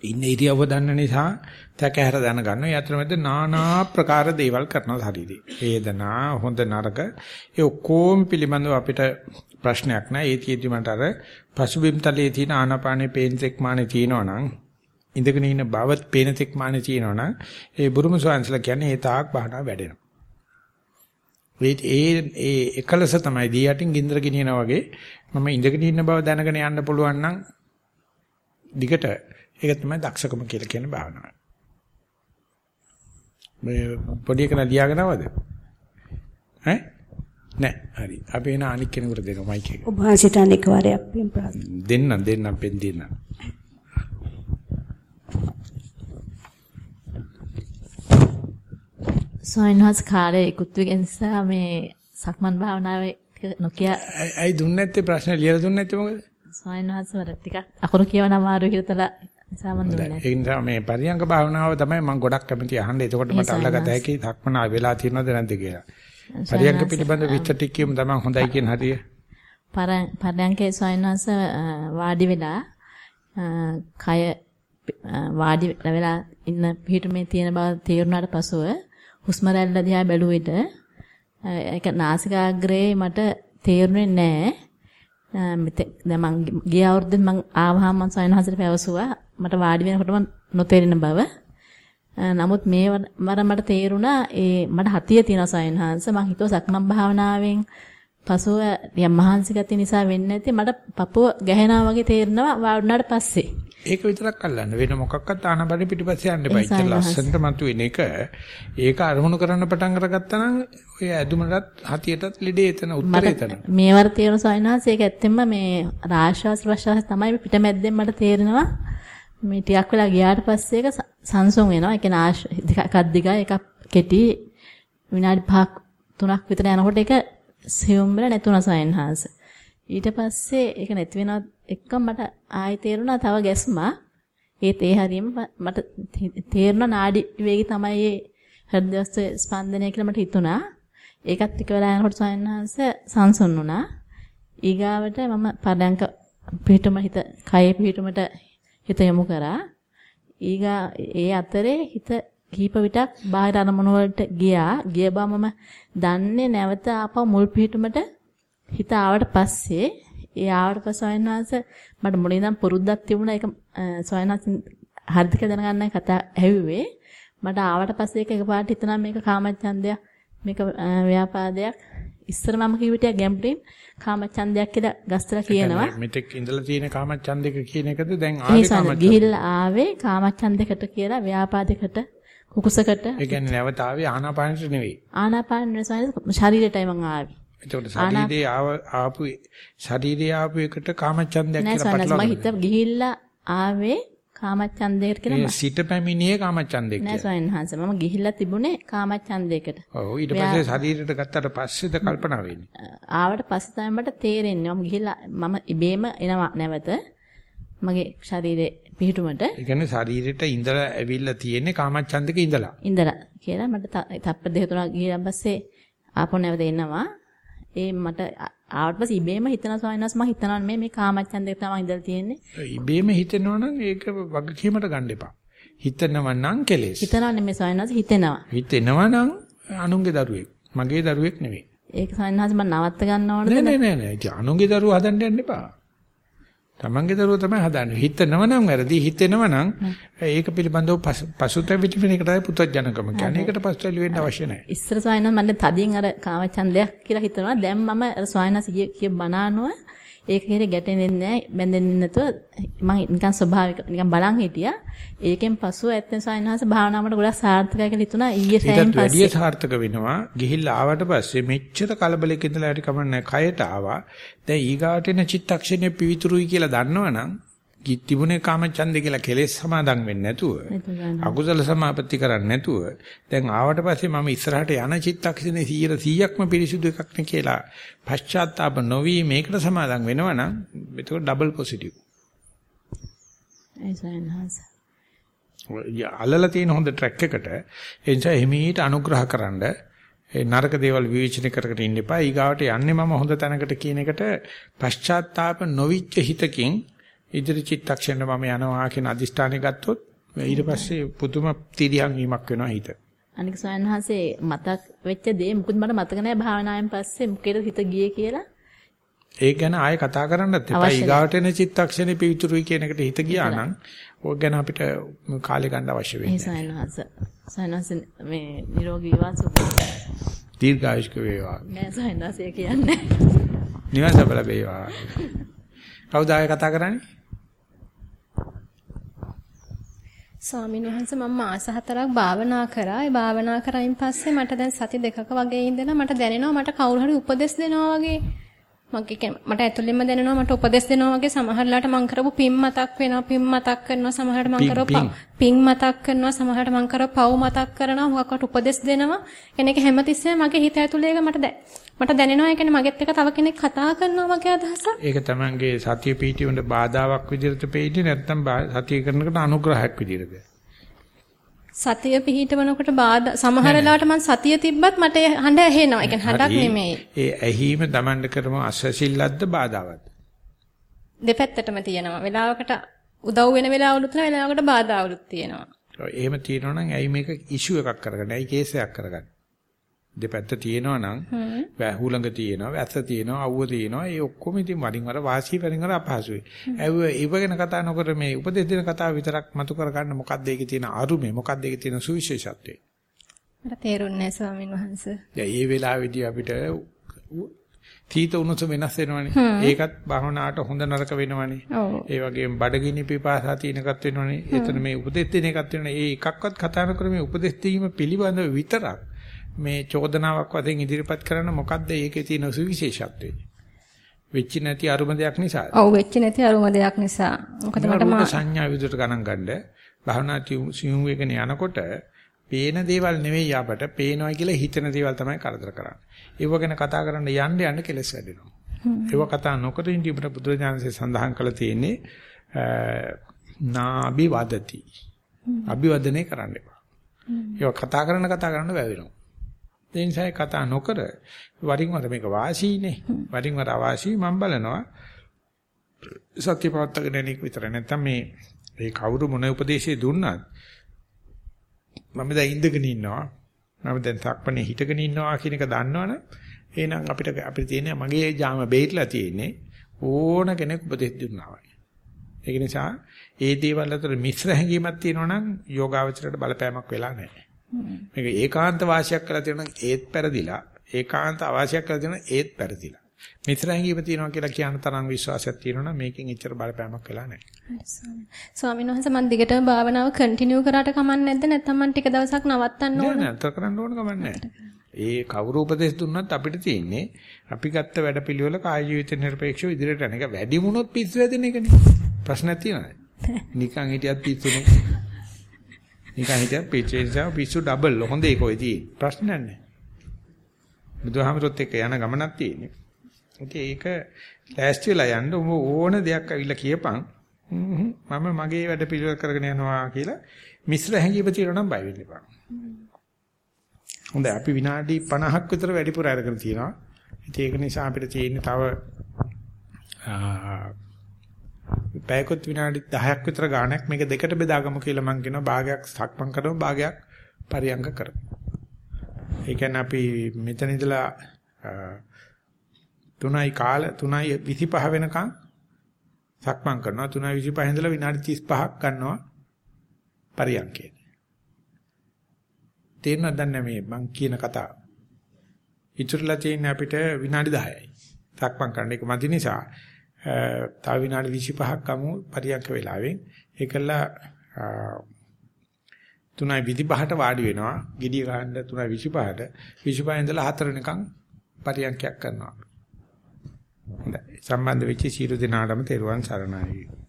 S1: ඉන්න ඉරියව්ව දන්න නිසා තැකහැර දැනගන්නවා. ඒ අතරමැද নানা ප්‍රකාර දේවල් කරනවා ශරීරේ. වේදනා, හොඳ නරක ඒ ඔක්කොම පිළිබඳව අපිට ප්‍රශ්නයක් නැහැ. ඒ තියෙදි මට අර පසුබිම් තලයේ තියෙන ආනාපානේ පේන තෙක් මානේ තියෙනවනම් ඉඳගෙන ඉන්න බවත් පේන තෙක් මානේ තියෙනවනම් ඒ බුරුම සෝයන්සලා කියන්නේ ඒ තාක් බහනා වැඩෙනවා. ඒ ඒ එකලස තමයි දී යටින් ගින්දර ගෙනියනා වගේ මම ඉඳගෙන ඉන්න බව දැනගෙන යන්න පුළුවන් නම් දිගට ඒක තමයි දක්ෂකම කියලා කියන භාවනාව. මේ පොඩි එකන ලියාගෙන ආවද? ඈ? නෑ හරි. අපි එන අනික් කෙනෙකුට දෙනවා මයික් එක.
S8: ඔබ වහන්සේට අනෙක් වාරයක් පින් ප්‍රාර්ථනා.
S1: දෙන්නම් දෙන්නම් පෙන් දෙන්නම්.
S9: සොයන්හස් කාලේ ඉක්ුත් වෙන නිසා මේ සක්මන් භාවනාවේ නොකිය
S1: අයි දුන්නේ නැත්තේ ප්‍රශ්න ලියලා දුන්නේ නැත්තේ මොකද?
S9: සොයන්හස් වල ටිකක් අකුරු කියවන අමාරු කියලා නිසා මම දුන්නේ නැහැ.
S1: ඒ නිසා මේ පරියංග භාවනාව තමයි මම ගොඩක් කැමති අහන්න. එතකොට මට අල්ලගත හැකි සක්මන වෙලා තියෙනවද නැද්ද කියලා. පරියංග පිළිබඳ විස්තර ටික කියමු තමයි හොඳයි කියන හරිය.
S9: පරයන්කේ සොයන්හස් වාඩි වෙලා කය වාඩි වෙලා ඉන්න පිටුමේ තියෙන බව තේරුණාට පසුව හුස්ම රැල්ල දිහා බැලුව විට ඒක නාසිකාග්‍රේ මට තේරුනේ නැහැ. දැන් මං ගිය අවුරුද්දේ මං ආවහම මං සයන්හසට පැවසුවා මට වාඩි වෙනකොටම නොතේරෙන බව. නමුත් මේ වර මට තේරුණා ඒ මට හතිය තියෙන සයන්හංශ මං හිතුවා සක්මන් භාවනාවෙන් පසුව යම් මහන්සි ගතිය නිසා වෙන්නේ නැති මට පපුව ගැහෙනවා වගේ තේරෙනවා වාඩුණාට පස්සේ.
S1: ඒක විතරක් අල්ලන්න වෙන මොකක්වත් ආනපන පිටිපස්සේ යන්න එපා. ඉතින් ලස්සනට මතුවෙන එක ඒක අරමුණු කරන්න පටන් අරගත්තා නම් ඔය ඇදුමටත් හතියටත් ලෙඩේ එතන උත්තරේ එතන.
S9: මේවර තේරුණ සයන්හස් ඒක ඇත්තෙන්ම මේ රාශ්වාස ප්‍රශ්වාස තමයි පිටමැද්දෙන් මට තේරෙනවා. මේ ටිකක් වෙලා ගියාට පස්සේ ඒක සංසුන් වෙනවා. ඒ කියන්නේ එකක් දිගයි එකක් කෙටි විනාඩි 5ක් 3ක් විතර යනකොට ඒක සියුම් වෙලා නැතුණා සයන්හස්. ඊට පස්සේ ඒක නැති වෙනවත් එක්ක මට ආයෙ තේරුණා තව ගැස්මක්. ඒත් ඒ හරියම මට තේරුණා නාඩි වේගය තමයි ඒ හෘදස්ස ස්පන්දනය කියලා මට හිතුණා. ඒකත් ටික වෙලා යනකොට සයන්හස සංසුන් වුණා. ඊගාවට මම පදංක පිටුම හිත කයේ පිටුමට හිත යොමු කරා. ඊගා ඒ අතරේ හිත කීප විටක් බාහිර අරමුණු වලට ගියා. ගිය බව මම දන්නේ නැවත ආපහු මුල් පිටුමට හිත ආවට පස්සේ ඒ ආවට පස්සේ සොයන්වාස මට මුලින් ඉඳන් පුරුද්දක් තිබුණා ඒක සොයන්වාස හරිද කියලා දැනගන්නයි කතා ඇහුවේ. මට ආවට පස්සේ ඒක එකපාරට හිතනවා මේක කාමච්ඡන්දයක් මේක ව්‍යාපාදයක් ඉස්සර මම කිව්විට ගැම්බ්ලින් කාමච්ඡන්දයක් කියලා ගස්තලා කියනවා.
S1: මෙතෙක් ඉඳලා තියෙන කාමච්ඡන්දක කියන එකද දැන් ආවේ
S9: කාමච්ඡන්ද. ගිහිල්ලා ආවේ කාමච්ඡන්දයකට කියලා ව්‍යාපාදයකට කුකුසකට.
S1: ඒ කියන්නේ නැවත ආවේ ආනාපානෙට නෙවෙයි.
S9: ආනාපාන නෙවෙයි ශරීරයටයි මම ආවේ.
S1: එතකොට ශරීරයේ ආපු ශරීරයේ ආපු එකට කාමච්ඡන්දයක් කියලා
S9: පටලවා නෑ හිත ගිහිල්ලා ආවේ කාමච්ඡන්දයකට කියලා
S1: මම. සිත පැමිණියේ කාමච්ඡන්දයක
S9: නෑ ස්වාමීන් වහන්සේ මම ගිහිල්ලා තිබුණේ කාමච්ඡන්දයකට.
S1: ඔව් ඊට පස්සේ ශරීරයට ගත්තට පස්සේද කල්පනා වෙන්නේ?
S9: ආවට පස්සේ තමයි මට තේරෙන්නේ. මම ගිහිල්ලා මම ඉබේම එනවා නැවත මගේ ශරීරේ පිහිටුමට.
S1: ඒ කියන්නේ ශරීරෙට ඉඳලා ඇවිල්ලා තියෙන්නේ කාමච්ඡන්දක ඉඳලා.
S9: ඉඳලා කියලා මට තප්පර දෙක තුනක් ගියන් පස්සේ ආපහු නැවත එනවා. ඒ මට ආවට පස්සේ ඉබේම හිතන සවයිනස් මම හිතනවා මේ මේ කාමච්ඡන්දේ තමයි ඉඳලා තියෙන්නේ.
S1: ඉබේම හිතෙනවා නම් ඒක වගකීමට ගන්න එපා. හිතනවා නම් කෙලෙස්.
S9: හිතනවා නෙමෙයි සවයිනස් හිතෙනවා.
S1: හිතෙනවා නම් අනුන්ගේ දරුවෙක්. මගේ දරුවෙක් නෙවෙයි.
S9: ඒක සවයිනස් මම නවත්ත ගන්න ඕනද?
S1: නෑ නෑ නෑ අනුන්ගේ දරුවෝ හදන්න යන්න එපා. තමන්ගේ දරුවෝ තමයි හදන්නේ. හිතනවා නම් වැරදි හිතෙනවා නම් ඒක පිළිබඳව පසුතැවිලි වෙන එකටයි පුතඥකම කියන්නේ. ඒකට පසුතැවිලි වෙන්න අවශ්‍ය නැහැ.
S9: ඉස්සර සවයිනස් මම තදින් අර කාමචන්දයක් කියලා හිතනවා. දැන් මම අර සවයිනස් කිය බනානුව ඒක කෙරේ ගැටෙන්නේ නැහැ. බැඳෙන්නේ නැතුව මම නිකන් ස්වභාවික නිකන් බලන් හිටියා. ඒකෙන් පස්සුව ඇත්තෙන් සායනහස භාවනාවට ගොඩක් සාර්ථකයි කියලා හිතුණා. ඊයේ සෑයෙන්
S1: පස්සේ වැඩිය සාර්ථක වෙනවා. ගිහිල්ලා ආවට පස්සේ මෙච්චර කලබලයක ඉඳලා හරි කමන්නේ කයට ආවා. දැන් ඊගාට එන චිත්තක්ෂණය පිවිතුරුයි කියලා දන්නවනම් තිබුණේ කාමචන්දේ කියලා කෙලෙස් සමාදන් වෙන්නේ නැතුව අකුසල සමාපatti කරන්නේ නැතුව දැන් ආවට පස්සේ මම ඉස්සරහට යන චිත්තක්ෂණේ 100%ක්ම පිරිසුදු එකක් නේ කියලා පශ්චාත්තාප නොවි මේකට සමාදන් වෙනවනම් ඒක ඩබල් පොසිටිව්
S9: එසයන්හස
S1: අල්ලලා තියෙන හොඳ ට්‍රැක් එකට ඒ නිසා එහිමීට අනුග්‍රහකරනද ඒ නරක දේවල් විවේචනය කරකට ඉන්න එපා. ඊගාවට යන්නේ මම හොඳ තැනකට කියන එකට පශ්චාත්තාප නොවිච්ච හිතකින් ඉදිරි චිත්තක්ෂණ මම යනවා කියන අදිෂ්ඨානය ගත්තොත් ඊට පස්සේ පුදුම තිරියන් වීමක් වෙනවා හිත.
S9: අනික සයන්හන්සේ මතක් වෙච්ච දේ මුකුත් මට මතක නැහැ භාවනාවෙන් පස්සේ මොකේද හිත ගියේ කියලා.
S1: ඒක ගැන ආයෙ කතා කරන්නත් එපා. ඊගාවට එන චිත්තක්ෂණේ පිවිතුරුයි කියන එකට හිත ගියා නම් ඕක ගැන අපිට කාලය ගන්න අවශ්‍ය වෙන්නේ
S9: නැහැ. සයන්හන්ස මේ නිරෝගී වාසුක
S1: දීර්ඝායුෂ්ක වේවා.
S9: නෑ සයන්හන්සේ කියන්නේ.
S1: නිවන් සබ ලැබේවා. කවුද ආයෙ කතා කරන්නේ?
S10: ස්වාමීන් වහන්සේ මම මාස හතරක් භාවනා කරා. ඒ භාවනා කරායින් පස්සේ මට දැන් සති දෙකක වගේ ඉඳලා මට දැනෙනවා මට කවුරු හරි උපදෙස් දෙනවා වගේ. මගේ මට ඇතුළෙන්ම දැනෙනවා මට උපදෙස් දෙනවා වගේ සමහරලාට මං කරපු පින් මතක් වෙනවා පින් මතක් කරනවා සමහරට මං කරපු පින්. මතක් කරනවා සමහරට මං කරපු පව් මතක් කරනවා මොකක්කට උපදෙස් දෙනවා. කෙනෙක් හැමතිස්සෙම මගේ හිත ඇතුළේ මට මට දැනෙනවා. ඒ කියන්නේ මගෙත් එක තව කෙනෙක් කතා කරනවා වගේ අදහසක්.
S1: ඒක තමංගේ සතිය පීඨියෙන්ද බාධාවක් විදිහට පෙයිටි නැත්නම් සතිය කරනකොට අනුග්‍රහයක් විදිහටද
S10: සතිය පිහිටවනකොට බාධා සමහර වෙලාවට මම සතිය තිබ්බත් මට හඬ ඇහෙනවා. ඒ කියන්නේ හඬක් නෙමෙයි.
S1: ඒ ඇහිම Tamanට කරම අසසිල්ලද්ද බාධාවත්ද?
S10: දෙපැත්තටම තියෙනවා. වෙලාවකට උදව් වෙන වෙලාවලුත් තියෙනවා, වෙලාවකට බාධාවලුත් තියෙනවා.
S1: එහෙම තියෙනවා නම් ඇයි මේක ඉෂුව එකක් කරගන්නේ? ඇයි කේස් එකක් කරගන්නේ? දෙපැත්ත තියෙනවා නම් වැහුලඟ තියෙනවා වැස්ස තියෙනවා අවුව තියෙනවා ඒ ඔක්කොම ඉතින් වරින් වර වාසි වරින් වර අපහසුයි. ඇව්ව ඉවගෙන කතා නොකර මේ උපදෙස් දෙන කතාව විතරක් මතු කර ගන්න මොකක්ද ඒකේ තියෙන අරුමේ මොකක්ද ඒකේ තියෙන සුවිශේෂත්වය.
S10: මට තේරුන්නේ ස්වාමීන් වහන්සේ.
S1: දැන් මේ වෙලාවේදී අපිට තීත උණුසුම වෙනස් වෙනවනේ. ඒකත් භවනාට හොඳ නරක වෙනවනේ. ඒ වගේම බඩගිනි පිපාසා තියෙනකත් වෙනවනේ. එතන මේ උපදෙස් දෙන එකත් වෙනවනේ. ඒ එකක්වත් කතා නොකර මේ උපදෙස් දීම පිළිබඳව විතරක් මේ චෝදනාවක් වශයෙන් ඉදිරිපත් කරන මොකද්ද ඒකේ තියෙන සුවිශේෂත්වය? වෙච්ච නැති අරුම දෙයක් නිසා.
S10: ඔව් වෙච්ච නැති අරුම දෙයක් නිසා. මොකද මට
S1: මා සංඥා විදිහට ගණන් ගන්න භවනා සියුම් වේගන යනකොට පේන දේවල් නෙවෙයි අපට පේනවා කියලා හිතන දේවල් තමයි කරදර කරන්නේ. ඒව ගැන කතා කරන්න යන්න යන්න කෙලස් වැඩෙනවා. ඒව කතා නොකර ඉඳිබට බුදුරජාණන්සේ සඳහන් කළ තියෙන්නේ නාබි වදති. අභිවදනය කරන්න එපා. ඒව කතා කරන කතා කරන්න වැවෙනවා. ඒ නිසා කතා නොකර වරින් වර මේක වාසීනේ. වරින් වර අවාසී මම බලනවා සත්‍ය පවත්තගෙන එනෙක් විතර නැත්තම් මේ ඒ කවුරු මොන උපදේශය දුන්නත් මම දැන් ඉඳගෙන ඉන්නවා. මම දැන් සක්පනේ හිටගෙන ඉන්නවා කියන එක දන්නවනේ. එහෙනම් අපිට අපිට තියෙන මගේ ජාම බේట్లా තියෙන්නේ ඕන කෙනෙක් උපදෙස් දුන්නා වගේ. ඒක නිසා ඒ දේවල් අතර මිශ්‍ර හැඟීමක් තියෙනවා නම් යෝගාවචරයට බලපෑමක් වෙලා නැහැ. මේක ඒකාන්ත වාසියක් කරලා තියෙනවා ඒත් පෙරදිලා ඒකාන්ත අවාසියක් කරලා තියෙනවා ඒත් පෙරදිලා මිත්‍ර හැඟීම තියෙනවා කියලා කියන තරම් විශ්වාසයක් තියෙනවා මේකෙන් එච්චර බලපෑමක් වෙලා නැහැ.
S10: ස්වාමීන් වහන්සේ මම දිගටම භාවනාව කන්ටිනියු කරාට කමක් නැද්ද නැත්නම් මම ටික දවසක් නවත්තන්න ඕන?
S1: නෑ නතර කරන්න ඕන කමක් නැහැ. ඒ කවුරු උපදෙස් දුන්නත් අපිට තියෙන්නේ අපි ගත්ත වැඩපිළිවෙල කාය ජීවිත නිර්පේක්ෂව ඉදිරියට යන එක වැඩි වුණොත් පිස්සු වැදෙන එකනේ. ප්‍රශ්නයක් තියෙනවද? නිකන් හිටියත් පිස්සුනේ. නිකන් හිටියත් පිස්සු නිසා පිස්සු ඩබල් හොඳ ඒක ඔය තියෙන්නේ. ප්‍රශ්නයක් නැහැ. බුදුහාමරොත් එක්ක යන ගමනක් තියෙන්නේ. ඉතින් ඒක ලෑස්ති වෙලා යන්න ඔබ ඕන දෙයක් අවිල්ල කියපන් මම මගේ වැඩ පිළිවෙල කරගෙන යනවා කියලා මිශ්‍ර හැඟීම තියෙනවා නම් බය වෙන්න එපා. හොඳයි අපි විනාඩි 50ක් විතර වැඩිපුර අරගෙන තියෙනවා. ඉතින් ඒක නිසා අපිට තියෙන්නේ තව පැයකොත් විනාඩි 10ක් විතර ගාණක් මේක දෙකට බෙදාගමු කියලා මම කියනවා භාගයක් සක්මන් කරනවා භාගයක් පරියංග කරමු. ඒ කියන්නේ අපි මෙතන ඉඳලා 3යි කාල 3යි 25 වෙනකන් සක්මන් කරනවා 3යි 25 ඉඳලා විනාඩි 35ක් ගන්නවා පරියංගයේ. තේරෙනවද දැන් මේ මං කියන කතාව? ඉතුරුලා තියෙන්නේ අපිට විනාඩි 10යි. සක්මන් කරන්න එක මදි නිසා තව විනාඩි 25ක් ගමු පරියන්ක වෙලාවෙන්. ඒකලා 3:25ට වාඩි වෙනවා. gediy ගන්න 3:25ට 25 ඉඳලා 4 වෙනකන් පරියන්කයක් කරනවා. හොඳයි. සම්බන්ධ වෙච්ච සියලු දෙනාටම තෙරුවන් සරණයි.